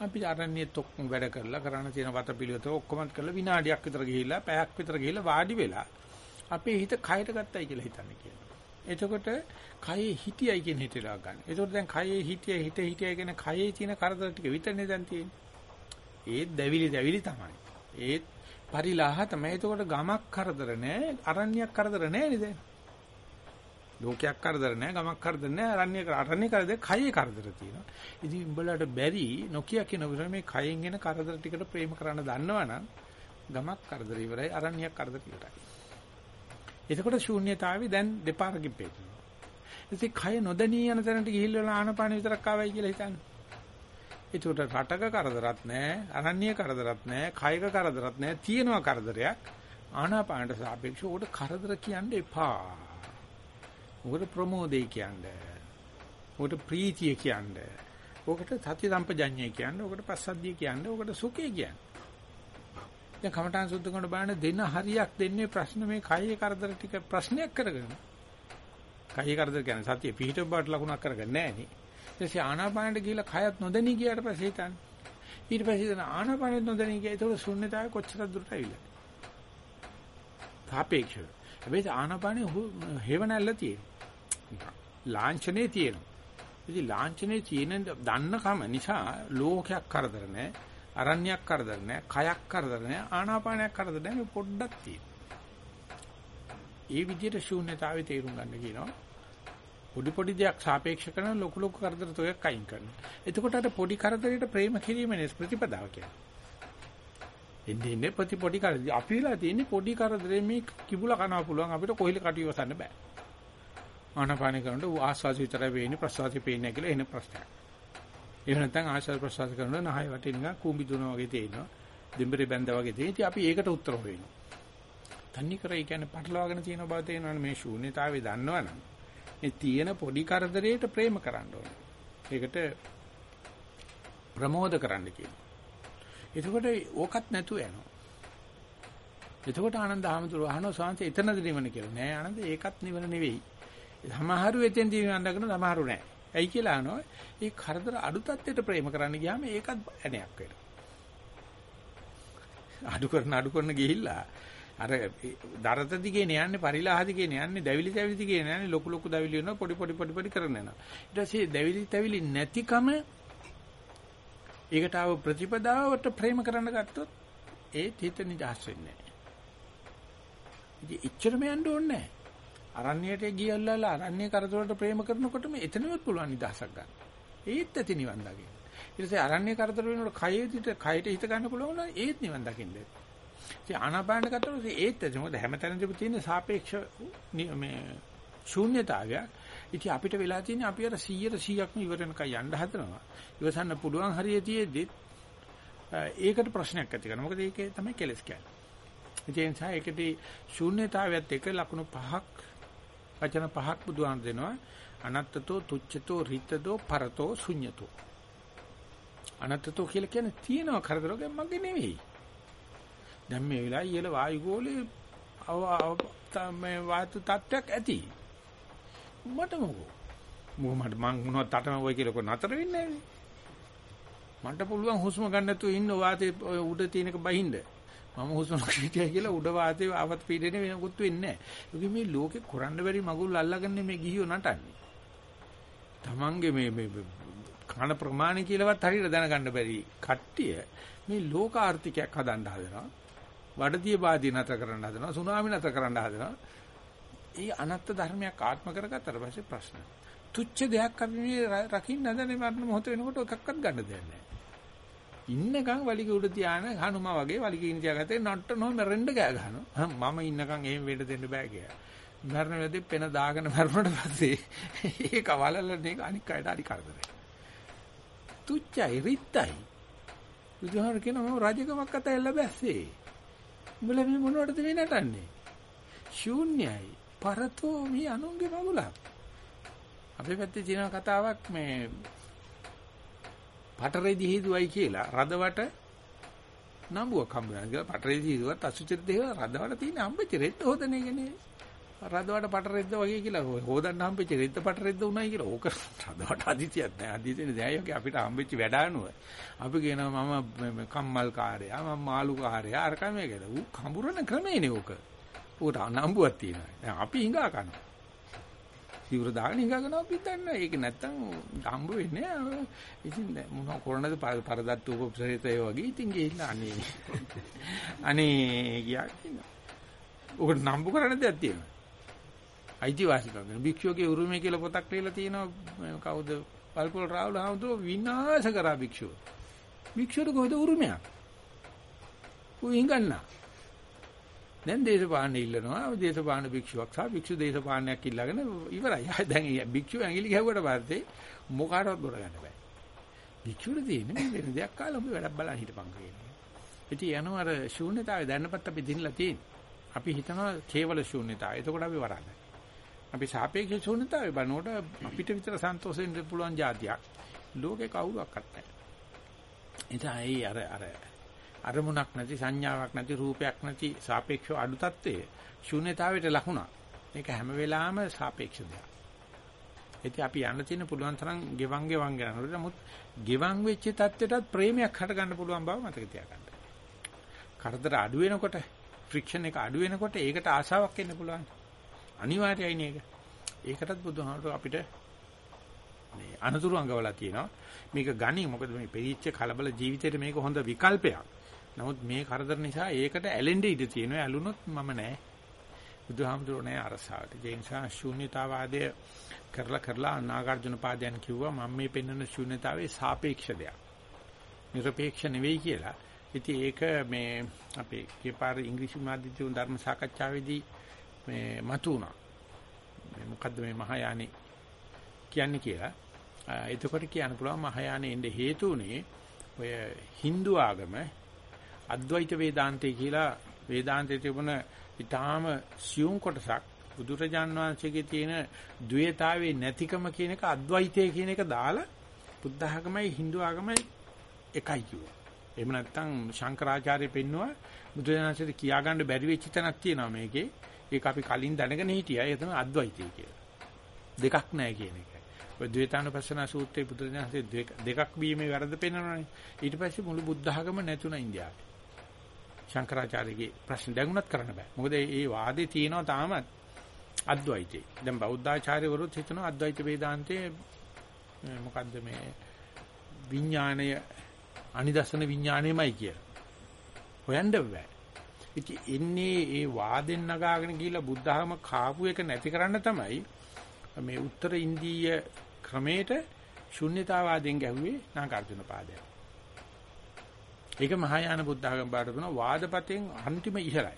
අපි අරණ්‍යet ඔක්කොම වැඩ කරලා කරන්න තියෙන වතපිළිවෙත ඔක්කොම කරලා විනාඩියක් විතර ගිහිල්ලා පැයක් විතර ගිහිල්ලා වාඩි වෙලා අපේ හිත කයට ගත්තයි කියලා හිතන්නේ කියනවා. එතකොට කයේ හිටියයි කියන හිතලා ගන්න. එතකොට දැන් කයේ හිටිය හිත හිටියයි කියන කයේ තියෙන කරදර ටික විතරනේ දැන් තියෙන්නේ. ඒත් දැවිලි දැවිලි තමයි. ඒත් පරිලාහ තමයි. එතකොට ගමක් කරදර නැහැ, අරණ්‍යයක් කරදර නැහැ නේද? ලෝකයක් කරදර නැහැ, ගමක් කරදර නැහැ, අරණ්‍ය අරණ්‍ය කරදර කයේ කරදර තියෙනවා. ඉතින් උඹලට බැරි නොකිය කියන මේ කයෙන් එන කරදර ටිකට ප්‍රේම කරන්න දන්නවනම් ගමක් කරදර ඉවරයි, අරණ්‍යයක් කරදර ඉවරයි. එතකොට ශූන්‍යතාවය දැන් දෙපාරකින් පේනවා. ඉතින් කය නොදැනී යන තැනට ගිහිල්ලා ආනපාන විතරක් ආවයි කියලා හිතන්නේ. ඒකට රටක කරදරත් නැහැ, අරණ්‍ය කරදරත් නැහැ, කයක කරදරත් නැහැ, තියෙනවා කරදරයක්. ආනාපානට සාපේක්ෂව උඩ කරදර කියන්න එපා. ඔකට ප්‍රමෝදේ කියන්නේ. ඔකට ප්‍රීතිය කියන්නේ. ඔකට සත්‍ය සම්පජඤ්ඤය කියන්නේ. ඔකට පස්සද්ධිය කියන්නේ. ඔකට සුඛය කියන්නේ. දැන් කමඨාන් සුද්ධ කරන බාන දෙන හරියක් දෙන්නේ ප්‍රශ්න මේ කයේ කරදර ටික ප්‍රශ්නයක් කරගෙන. කයේ කරදර කියන්නේ සතිය පිහිට බාට ලකුණක් කරගන්නේ නැහැ නේ. ඊටසේ ආනාපානෙට ගිහිල්ලා කයත් නොදැනී ගියාට පස්සේ හිතන්නේ. ඊට පස්සේ හිතන ආනාපානෙත් නොදැනී ගියා. ඒක ශුන්‍යතාවය කොච්චර දුරට ඇවිල්ලා. සාපේක්ෂව. හැබැයි ආනාපානෙ හේවණල්ල තියෙනවා. ලාංඡනේ තියෙනවා. ඉතින් ලාංඡනේ තියෙන දන්නකම නිසා ලෝකයක් කරදර නැහැ, අරණ්‍යයක් කරදර නැහැ, කයක් කරදර නැහැ, ආනාපානයක් කරදර නැහැ පොඩ්ඩක් තියෙනවා. ඒ විදිහට ශූන්‍යතාවේ තේරුම් ගන්න කියනවා. පොඩි පොඩි දෙයක් සාපේක්ෂ කරන ලොකු ලොකු කරදර තෝයක් අයින් කරනවා. එතකොට අර පොඩි කරදරයට ප්‍රේම කිරීමනේ ප්‍රතිපදාව කියන්නේ. එන්නේ ඉන්නේ පොඩි පොඩි කරදර. අපි වෙලා තියෙන්නේ පොඩි කරදරේ මේ කිඹුලා කනවා පුළුවන් අපිට කොහිල කටියවසන්න බෑ. ආනාපාන කරනකොට ආස්වාද විතරයි වෙන්නේ ප්‍රසවාසය පේන්නේ නැහැ කියලා එන ප්‍රශ්නයක්. එහෙම නැත්නම් ආස්වාද ප්‍රසවාස කරනකොට නහය වටේ නිකන් කූඹි දුවනවා වගේ තේිනවා. දෙම්බරේ බැඳා වගේ තේිනවා. ඉතින් අපි ඒකට උත්තර හොයනවා. තන්නේ කරේ කියන්නේ පටලවාගෙන තියෙන බව තේරෙනවනේ මේ ශූන්‍යතාවය දන්නවනම් මේ තියෙන පොඩි කරදරයට ප්‍රේම කරන්න ඕනේ. ඒකට ප්‍රමෝද කරන්න කියනවා. එතකොට ඕකත් නැතුව යනවා. එතකොට ආනන්ද ආමතුරු අහනවා සාන්ත එතනද නිවන කියලා. නෑ ආනන්ද ඒකත් නිවන නෙවෙයි. සමහරු එතෙන්දී වන්දගෙන සමහරු නැහැ. ඇයි කියලා අහනවා. ඒ කරදර අඩු තත්ත්වයට ප්‍රේම කරන්න ගියාම ඒකත් ඇණයක් වෙනවා. අඩු කරන අඩු කරන ගිහිල්ලා අර දරත දිගේ යන්නේ පරිලාහ දිගේ යන්නේ දැවිලි තැවිලි දිගේ යන්නේ ලොකු ලොකු දැවිලි වෙනවා පොඩි පොඩි පොඩි පොඩි කරන යනවා. ඊට පස්සේ දැවිලි තැවිලි නැතිකම ඒකට ආව ප්‍රතිපදාවට ප්‍රේම කරන්න ගත්තොත් ඒ හිත නිදහස් වෙන්නේ නැහැ. ඉතින් එච්චරම යන්න ඕනේ නැහැ. අරණ්‍යයට ගියල්ලා අරණ්‍ය කරදරවලට ප්‍රේම කරනකොටම එතනවත් පුළුවන් නිදහසක් ගන්න. ඒත් ඇති නිවන් දකින්න. ඊට පස්සේ අරණ්‍ය කරදර වෙනකොට කයෙදිට කයට හිත ගන්න පුළුවන් නම් ඒත් නිවන් දකින්න. ඉතින් ආනාපාන කරනකොට ඒත් ඇති. මොකද හැමතැනදීම තියෙන සාපේක්ෂ මේ ශූන්‍යතාවය. ඉතින් අපිට වෙලා තියෙන්නේ අපි අර 100ට 100ක්ම ඉවර වෙනකන් යන්න හදනවා. ඉවසන්න පුළුවන් හරිය තියෙද්දි ඒකට ප්‍රශ්නයක් ඇති කරනවා. මොකද ඒකේ තමයි කෙලස් කියන්නේ. ඒ නිසා ඒකදී ශූන්‍යතාවයත් එක්ක ලකුණු පහක් වචන පහක් බුදුහාම දෙනවා. අනත්තතෝ තුච්ඡතෝ රිතදෝ පරතෝ ශුඤ්ඤතෝ. අනත්තතෝ කියලා කියන්නේ තියෙනවා කරදරෝගේ මගේ නෙවෙයි. දැන් මේ වෙලාවේ ඉහළ වායු ගෝලේ මේ වාතු තත්ත්වයක් ඇති. මට මොකෝ? මොකමද මං මොනවද තටම වෙයි කියලා කො නතර වෙන්නේ නැහැ. මන්ට පුළුවන් හුස්ම ගන්න නැතුව ඉන්න වාතේ උඩ තියෙනක බහින්ද. මම හුස්ම කිටියයි කියලා උඩ වාතේ ආවත් පීඩනේ වෙනකුත් වෙන්නේ නැහැ. මේ ලෝකේ කරන්න බැරි මගුල් අල්ලගන්න මේ ගිහියෝ නටන්නේ. Tamange මේ මේ කන ප්‍රමාණය කියලාවත් හරියට දැනගන්න බැරි කට්ටිය මේ ලෝක ආර්ථිකයක් හදන්න හදනවා. වඩදිය බාදී නැතර කරන්න හදනවා. සුනාමි නැතර කරන්න හදනවා. ඒ අනත්ත් ධර්මයක් ආත්ම කරගත්තට පස්සේ ප්‍රශ්න. තුච්ච දෙයක් අපි මේ රකින්න හදනේ මරණ මොහොත වෙනකොට එකක්වත් ගන්න දෙයක් නැහැ. ඉන්නකම් වලිග උඩ තියාන හනුමා වගේ වලිග ඉන්න තියාගත්තේ නට්ට නො මැරෙන්න ගෑ ගහනවා. මම ඉන්නකම් එහෙම වෙන්න දෙන්න බෑ කියලා. මරණ වෙලදී පෙන දාගෙන මරුණට පස්සේ *laughs* ඒක වලලන්නේ අනික් අයට හරි කරදරයි. තුච්චයි රිත්තයි. බුදුහාර කියනවා මම රජකමක් අතහැරලා බැස්සේ. උඹලා මේ මොනවටද මේ නටන්නේ? ශූන්‍යයි. පරතෝ මේ අනුන්ගේ මගුලක්. අපේ පැත්තේ තියෙන කතාවක් මේ පටරේදි හේතුවයි කියලා රදවට නඹුවක් හම්බුනා කියලා පටරේදි හේතුවත් අසුචිත දේව රදවට තියෙන හම්බෙච්ච රෙද්ද හොදන එකනේ රදවට පටරෙද්ද වගේ කියලා හොදන්න හම්බෙච්ච රෙද්ද පටරෙද්ද උනායි කියලා. ඕක රදවට අදිතියක් නෑ. අදිතිනේ දැයෝගේ අපිට හම්බෙච්ච වැඩ අනුව අපි කියනවා මම කම්මල් කාර්යයා මම මාළු කාර්යයා අර කමේ කියලා ඌ කඹුරන ක්‍රමේනේ ඕක. ඌට නම්බුවක් තියෙනවා. දැන් අපි හිඟා කරනවා සිවුර දාගෙන හිඟගෙන අපි දන්නා. ඒක නැත්තම් හම්බ වෙන්නේ නැහැ. ඉතින් මොනවා කරන්නද පරදත්තු උපසරිතය වගේ ඉතින් ගිහිල්ලා අනේ. අනේ ගියා කියනවා. උකට නම්බු කරන්න දෙයක් තියෙනවා. අයිතිවාසිකම් ගැන භික්ෂුවගේ උරුමය කියලා පොතක් ලියලා තියෙනවා කවුද පල්පොල් රාහුල හාමුදුරුවෝ විනාශ කරා භික්ෂුව. භික්ෂුවට කොහෙද උරුමයක්? ඌ ඉංගන්නා. දැන් දේශපාලන ඉල්ලනවා දේශපාලන භික්ෂුවක් සහ භික්ෂු දේශපාලනයක් ඉල්ලගෙන ඉවරයි. දැන් භික්ෂු ඇඟිලි ගැහුවට පස්සේ මොකාටවත් බොර ගන්න බෑ. භික්ෂුවට තියෙන්නේ මේ වෙන දෙයක් කාලා උඹ වැඩක් බලන් හිටපන් කියන්නේ. ඉතින් යනවා අර ශූන්‍යතාවය දැනපත් අපි දිනලා තියෙන්නේ. අපි හිතනවා කේවල ශූන්‍යතාවය. එතකොට අපි වරන්නේ. අපි සාපේක්ෂ ශූන්‍යතාවය බලනකොට අපිට විතර සන්තෝෂෙන් පුළුවන් જાතියක් ලෝකේ කවුරක්වත් නැහැ. එතන අර අර අරමුණක් නැති සංඥාවක් නැති රූපයක් නැති සාපේක්ෂව අඩු තත්ත්වයේ ශූන්‍යතාවයට ලකුණක්. මේක හැම වෙලාවෙම සාපේක්ෂ දෙයක්. ඉතින් අපි යන්න තියෙන පුළුවන් තරම් ගෙවන් ගෙවන් යනකොට නමුත් ගෙවන් වෙච්ච තත්ත්වයටත් ප්‍රේමයක් හට ගන්න පුළුවන් බව මතක තියාගන්න. කරදර අඩු වෙනකොට ෆ්‍රික්ෂන් එක අඩු වෙනකොට ඒකට ආශාවක් එන්න පුළුවන්. අනිවාර්යයි නේද? ඒකටත් බුදුහාමුදුරුවෝ අපිට මේ අනතුරු අඟවලා තියෙනවා. මේක ගනි මොකද මේ පෙරිච්ච කලබල ජීවිතේට මේක හොඳ විකල්පයක්. නමුත් මේ කරදර නිසා ඒකට ඇලෙන්න ඉඩ තියෙනවා. ඇලුනොත් මම නෑ. බුදුහාමුදුරුවෝ නෑ අරසාවට. ඒ නිසා ශූන්‍යතාවාදය කරලා කරලා නාගාර්ජුන පාදයන් කිව්වා මම මේ පෙන්වන ශූන්‍යතාවේ සාපේක්ෂ දෙයක්. නිර්පේක්ෂ නෙවෙයි කියලා. ඉතින් ඒක මේ අපේ කීපාර ඉංග්‍රීසි මාධ්‍යයෙන් ධර්ම සාකච්ඡාවේදී මේ මතුණා. මේ මොකද්ද මේ මහායානෙ කියන්නේ කියලා. එතකොට කියන්න පුළුවන් මහායානෙ එන්න හේතු උනේ ඔය Hindu ආගම අද්වෛත වේදාන්තය කියලා වේදාන්තයේ තිබුණ ඊටාම සියුම් කොටසක් බුදුරජාන් වහන්සේගේ තියෙන ද්වේතාවේ නැතිකම කියන එක අද්වෛතය කියන එක දාලා බුද්ධ ආගමයි Hindu ආගමයි එකයි කිව්වා. එහෙම නැත්නම් ශංකරාචාර්ය පෙන්නවා බුදුරජාණන්සේ කියා ගන්න බැරි වෙච්ච තැනක් තියෙනවා මේකේ. ඒක අපි කලින් දැනගෙන හිටියා. ඒ තමයි අද්වෛතය කියලා. දෙකක් නැහැ කියන එක. ඔය ද්වේතානුපස්සනා සූත්‍රයේ බුදුරජාණන්සේ දෙකක් බීමේ වැරද්ද පෙන්වනවානේ. ඊට පස්සේ මුළු බුද්ධ ආගම නැතුණා ඉන්දියාවේ. ශංකරාචාර්යගේ ප්‍රශ්න දැනුණත් කරන්න බෑ. මොකද මේ වාදේ තියෙනවා තාමත් අද්වෛතේ. දැන් බෞද්ධාචාර්යවරුත් හිතනවා අද්වෛත වේදාන්තයේ මොකද්ද මේ විඥාණය අනිදර්ශන විඥාණයමයි කියලා. හොයන්න බෑ. ඉතින් එන්නේ ඒ වාදෙන් නගාගෙන ගිහිල්ලා බුද්ධහම කාපු එක නැති කරන්න තමයි මේ උත්තර ඉන්දීය ක්‍රමයට ශුන්්‍යතාවාදයෙන් ගැහුවේ නාගාර්ජුන පාදය. ඒක මහායාන බුද්ධඝම බාට දුන වාදපතෙන් අන්තිම ඉහළයි.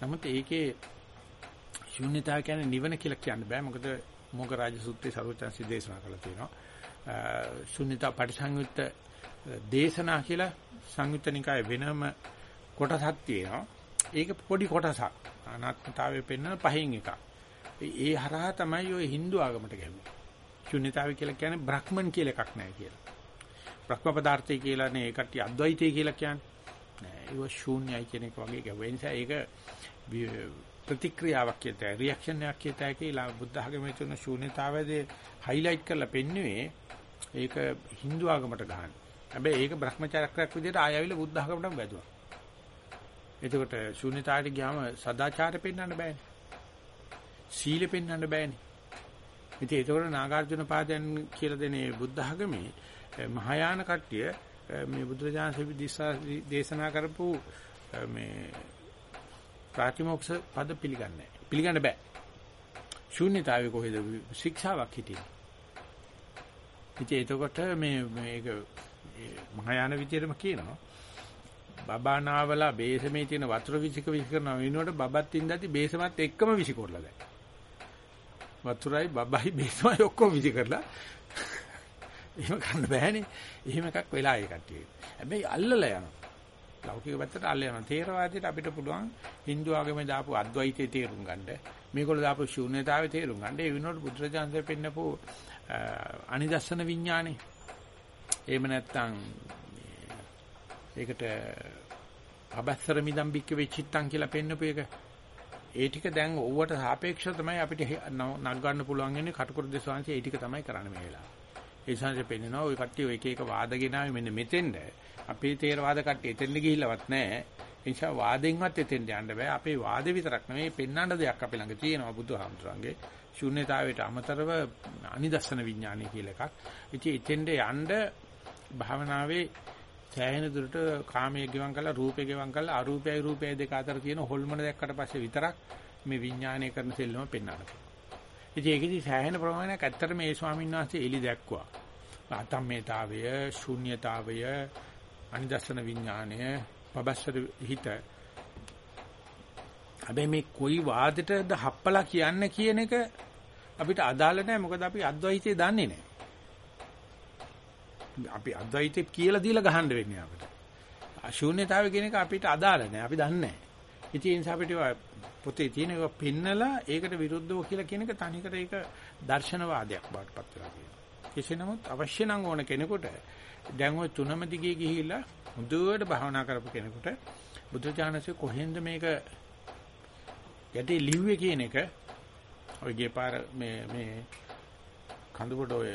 නමුත් ඒකේ ශුන්්‍යතාව කියන්නේ නිවන කියලා කියන්න බෑ. මොකද මොගරාජ සූත්‍රයේ සර්වචන්සි දේශනා කරලා තියෙනවා. ශුන්්‍යතා පරිසංයුක්ත දේශනා කියලා සංයුත්ත නිකායේ වෙනම කොටසක් තියෙනවා. ඒක පොඩි කොටසක්. අනාත්මතාවය පෙන්වන පහෙන් එකක්. ඒ හරහා තමයි ඔය Hindu ආගමට ගැහුවේ. ශුන්‍යතාවය කියලා කියන්නේ බ්‍රහ්මන් කියලා එකක් නැහැ කියලා. බ්‍රහ්ම පදාර්ථය කියලා නේ ඒකට අද්වෛතය කියලා කියන්නේ. නෑ ඒක ශූන්‍යයි කියන එක වගේ ගැහුවා. ඒ නිසා ඒක ප්‍රතික්‍රියාවක් කියතයි රියැක්ෂන් එකක් කියතයි කියලා බුද්ධ ආගමේ තුන ශූන්‍යතාවයේදී හයිලයිට් කරලා පෙන්වුවේ ඒක Hindu ආගමට ගහන්න. හැබැයි ඒක භ්‍රමචාරක්‍රයක් විදිහට ආයෙවිල බුද්ධ ආගමටම වැදුවා. එතකොට ශූන්‍යතාවට ගියාම සදාචාරය පෙන්වන්න බෑනේ. සීලෙ පෙන්වන්න බෑනේ. ඉතින් ඒතකොට නාගාර්ජුන පාදයන් කියලා දෙනේ බුද්ධ ආගමේ මහායාන කට්ටිය මේ බුදුරජාණන් දේශනා කරපු මේ ප්‍රාතිමෝක්ෂ පද පිළිගන්නේ පිළිගන්න බෑ. ශූන්‍යතාවය කොහෙද ශික්ෂාවක් හිටියේ. ඉතින් එතකොට මේ මේක මහායාන විදියටම කියනවා. බබා නාවලා බේසමේ තියෙන වතුර විසික විසි කරන වෙනුවට බබත් ඉඳි බේසමත් එක්කම විසිකොරලා දැන්. වතුරයි බබයි බේසමයි ඔක්කොම විසි කරලා එහෙම කරන්න බෑනේ. එහෙම එකක් වෙලා ඒ කට්ටිය. හැබැයි අල්ලලා යනවා. ලෞකික පැත්තට අල්ල යනවා. තේරවාදයට අපිට පුළුවන් Hindu ආගමේ දාපු අද්වෛතයේ තේරුම් ගන්න. මේගොල්ලෝ දාපු ශූන්‍යතාවේ තේරුම් ගන්න. ඒ විනෝඩ බුද්ධජානකේ පෙන්නපු අනිදස්සන විඥානේ. එහෙම නැත්නම් ඒකට අබස්සර මිදම් බික්ක වෙච්චිත්තම් කියලා පෙන්නපු එක. ඒ ටික දැන් ඕවට සාපේක්ෂව තමයි අපිට නක් ගන්න පුළුවන් වෙන්නේ කටුකුරු දෙස්වාංශය ඒ ටික තමයි කරන්න මේ වෙලාව. ඒ සංසය පෙන්නනවා ওই කට්ටිය එක එක වාද ගෙනාවේ මෙන්න මෙතෙන්ද. අපේ තේරවාද කට්ටිය එතෙන්ද ගිහිල්ලවත් නැහැ. ඒ නිසා වාදෙන්වත් එතෙන්ට යන්න බෑ. අපේ වාද විතරක් නෙමෙයි පෙන්වන්න දෙයක් අපේ ළඟ තියෙනවා බුදුහාමුදුරන්ගේ. ශූන්‍යතාවයට අමතරව අනිදස්සන විඥානය කියලා එකක්. ඉතින් එතෙන්ට යන්න භාවනාවේ සෑහෙන දුරට කාමයේ ගෙවම් කරලා රූපේ ගෙවම් කරලා අරූපයයි රූපයයි දෙක අතර තියෙන හොල්මන දැක්කට පස්සේ විතරක් මේ විඥානය කරන සෙල්ලම පෙන්වන්න. ඉතින් ඒකෙදි සෑහෙන ප්‍රමාණයක් ඇත්තටම මේ ස්වාමීන් වහන්සේ එලි දැක්කුවා. අතම්මේතාවය, ශූන්‍යතාවය, අනිදස්සන විඥානය, පබස්සර හිත. හැබැයි මේ කොයි වාදයටද හප්පලා කියන්නේ කියන එක අපිට අදාළ නැහැ මොකද අපි අද්වෛතය දන්නේ නැහැ. අපි අද්වෛතය කියලා දීලා ගහන්න වෙන්නේ අපිට. අශූන්‍යතාවය කියන එක අපිට අදාළ නැහැ. අපි දන්නේ නැහැ. ඉතින් ඒ නිසා අපිට පොතේ තියෙන එක පෙන්නලා ඒකට විරුද්ධව කියලා කියන එක තනිකර ඒක දර්ශනවාදයක් බවට පත් වෙලා තියෙනවා. කෙසේ නමුත් අවශ්‍ය නම් ඕන කෙනෙකුට දැන් ওই තුනම දිගේ ගිහිල්ලා හොඳට භාවනා කරපු කෙනෙකුට බුදුචානන්සේ කොහෙන්ද මේක යටි ලිව්වේ කියන එක ඔය ගිය පාර මේ මේ කඳුබඩ ඔය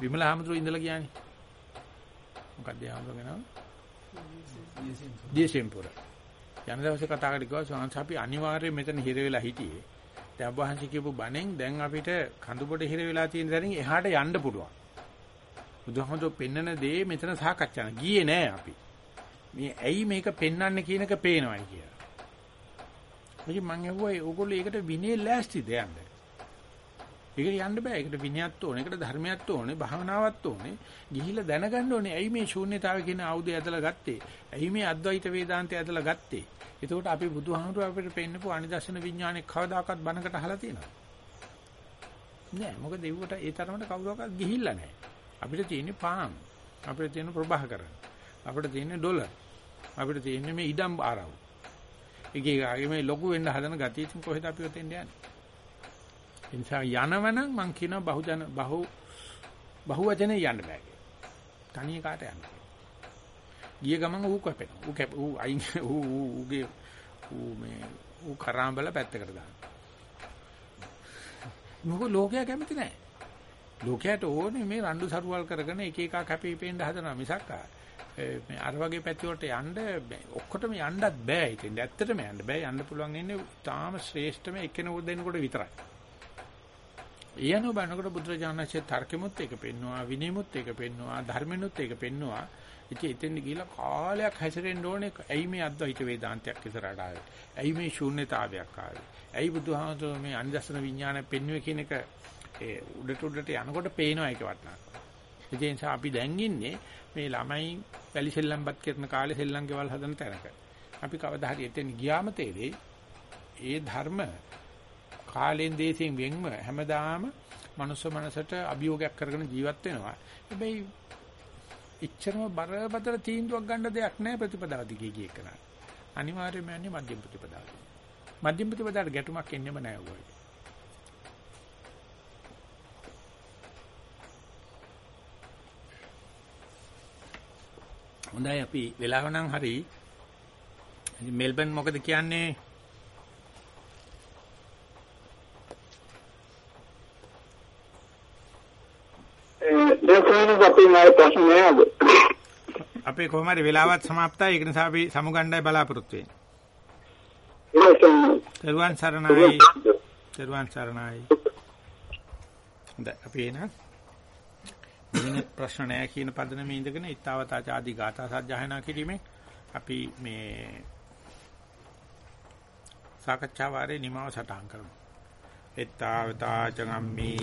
විමල හාමුදුරුවෝ ඉඳලා කියන්නේ. මොකක්ද හාමුදුරුවෝ නම දියසෙම්පුර යන දවසේ කතා කරලා කිව්වා ස්වාමීන් අපි අනිවාර්යයෙන් මෙතන හිර වෙලා හිටියේ දැන් වහන්සේ කියපු බණෙන් දැන් අපිට කඳුබඩ හිර වෙලා තියෙන දැනින් එහාට යන්න පුළුවන් බුදුහමදෝ පෙන්නන දේ මෙතන සාකච්ඡා ගියේ නෑ අපි මේ ඇයි මේක පෙන්වන්නේ කියන එක පේනවයි කියලා ඉතින් මං ඇහුවා ඕගොල්ලෝ ඒකට විනය ලෑස්තිද යන්නේ ඒකට යන්න බෑ. ඒකට විනයත් ඕනේ. ඒකට ධර්මයත් ඕනේ. භාවනාවත් ඕනේ. ගිහිල්ලා දැනගන්න ඕනේ. ඇයි මේ ශූන්‍යතාවය කියන ආයුධය ඇදලා ගත්තේ? ඇයි මේ අද්වෛත වේදාන්තය ඇදලා ගත්තේ? එතකොට අපි බුදුහාමුදුර අපිට පෙන්නපු අනිදර්ශන විඥානේ කවදාකවත් බණකට අහලා තියෙනවද? නෑ. මොකද ඒවට ඒ තරමට කවුරක්වත් ගිහිල්ලා නෑ. අපිට තියෙන්නේ පාම්. අපිට තියෙන ප්‍රභාකරන්. අපිට තියෙන්නේ ඩොලර්. අපිට තියෙන්නේ මේ ඉඩම් ආරව්. එක එක මේ ලොකු වෙන්න හදන ගතිය ඉතින් කොහෙද අපි ඔතෙන් යන්නේ? ඒ නිසා යනවනම් මං කියනවා බහුජන බහු බහුවචනේ යන්න බෑ කියලා. තනිය කාට යන්න. ගිය ගමන් ඌ කැපෙනවා. ඌ කැප ඌ අයින් *laughs* ඌ ඌගේ ඌ මේ ඌ කරාඹල පැත්තකට දානවා. මොකද ලෝකයා කැමති නැහැ. ලෝකයට ඕනේ මේ රණ්ඩු සරුවල් කරගෙන එක එක කැපිපෙන්න හදනවා මිසක් මේ අර වගේ පැති වලට යන්න ඔක්කොටම යන්නත් බෑ ඉතින් ඇත්තටම යන්න බෑ යන්න පුළුවන් ඉන්නේ තාම ශ්‍රේෂ්ඨම එක්කෙනෙකුට දෙනකොට විතරයි. ඒ අනුව බලනකොට බුදුරජාණන්සේ තර්කෙමුත් ඒක පෙන්නවා විනයමුත් ඒක පෙන්නවා ධර්මෙනුත් ඒක පෙන්නවා ඉතින් එතෙන් ගිහිලා කාලයක් හැසිරෙන්න ඕනේ. ඇයි මේ අද්වෛත වේදාන්තයක් ඉස්සරහට ආවේ? ඇයි මේ ශූන්‍යතාවයක් ආවේ? ඇයි බුදුහාමුදුරුවෝ මේ අනිදර්ශන විඥානය පෙන්වුවේ කියන එක ඒ උඩට උඩට යනකොට පේනවා ඒක වටනක් ඒ නිසා අපි දැන් ඉන්නේ මේ ළමයි වැලි සෙල්ලම්පත් කරන කාලේ සෙල්ලම් ගෙවල් හදන තැනක. අපි කවදා හරි එතෙන් ගියාම තේරෙයි ඒ ධර්ම කාලෙන් දේශයෙන් වෙන්ව හැමදාම මනුස්ස මනසට අභියෝගයක් කරගෙන ජීවත් වෙනවා. හැබැයි ඉච්ඡරම බරපතල තීන්දුවක් ගන්න දෙයක් නැහැ ප්‍රතිපදාව දිගේ ගියේ කරා. අනිවාර්යයෙන්ම යන්නේ මධ්‍යම ප්‍රතිපදාව. මධ්‍යම ප්‍රතිපදාවට ගැටුමක් එන්නෙම නැහැ ඔය. හොඳයි අපි වෙලාව නම් හරි මෙල්බන් මොකද කියන්නේ දැන් අපි නෑ ප්‍රශ්න අද. අපේ කොහොම හරි වෙලාවත් સમાප්තයි ඒක නිසා අපි සමුගණ්ඩයි බලාපොරොත්තු වෙන්නේ. ඒක තෙරුවන් සරණයි. තෙරුවන් සරණයි. හොඳයි අපි එන වෙන ප්‍රශ්න නැහැ කියන පදනමේ ඉඳගෙන ඊතාවතා ආදී ගාථා සජ්ජායනා කිරීමෙන් අපි මේ සාකච්ඡා වාරේ නිමාව සටහන් කරමු. ඊතාවතා චගම්මේ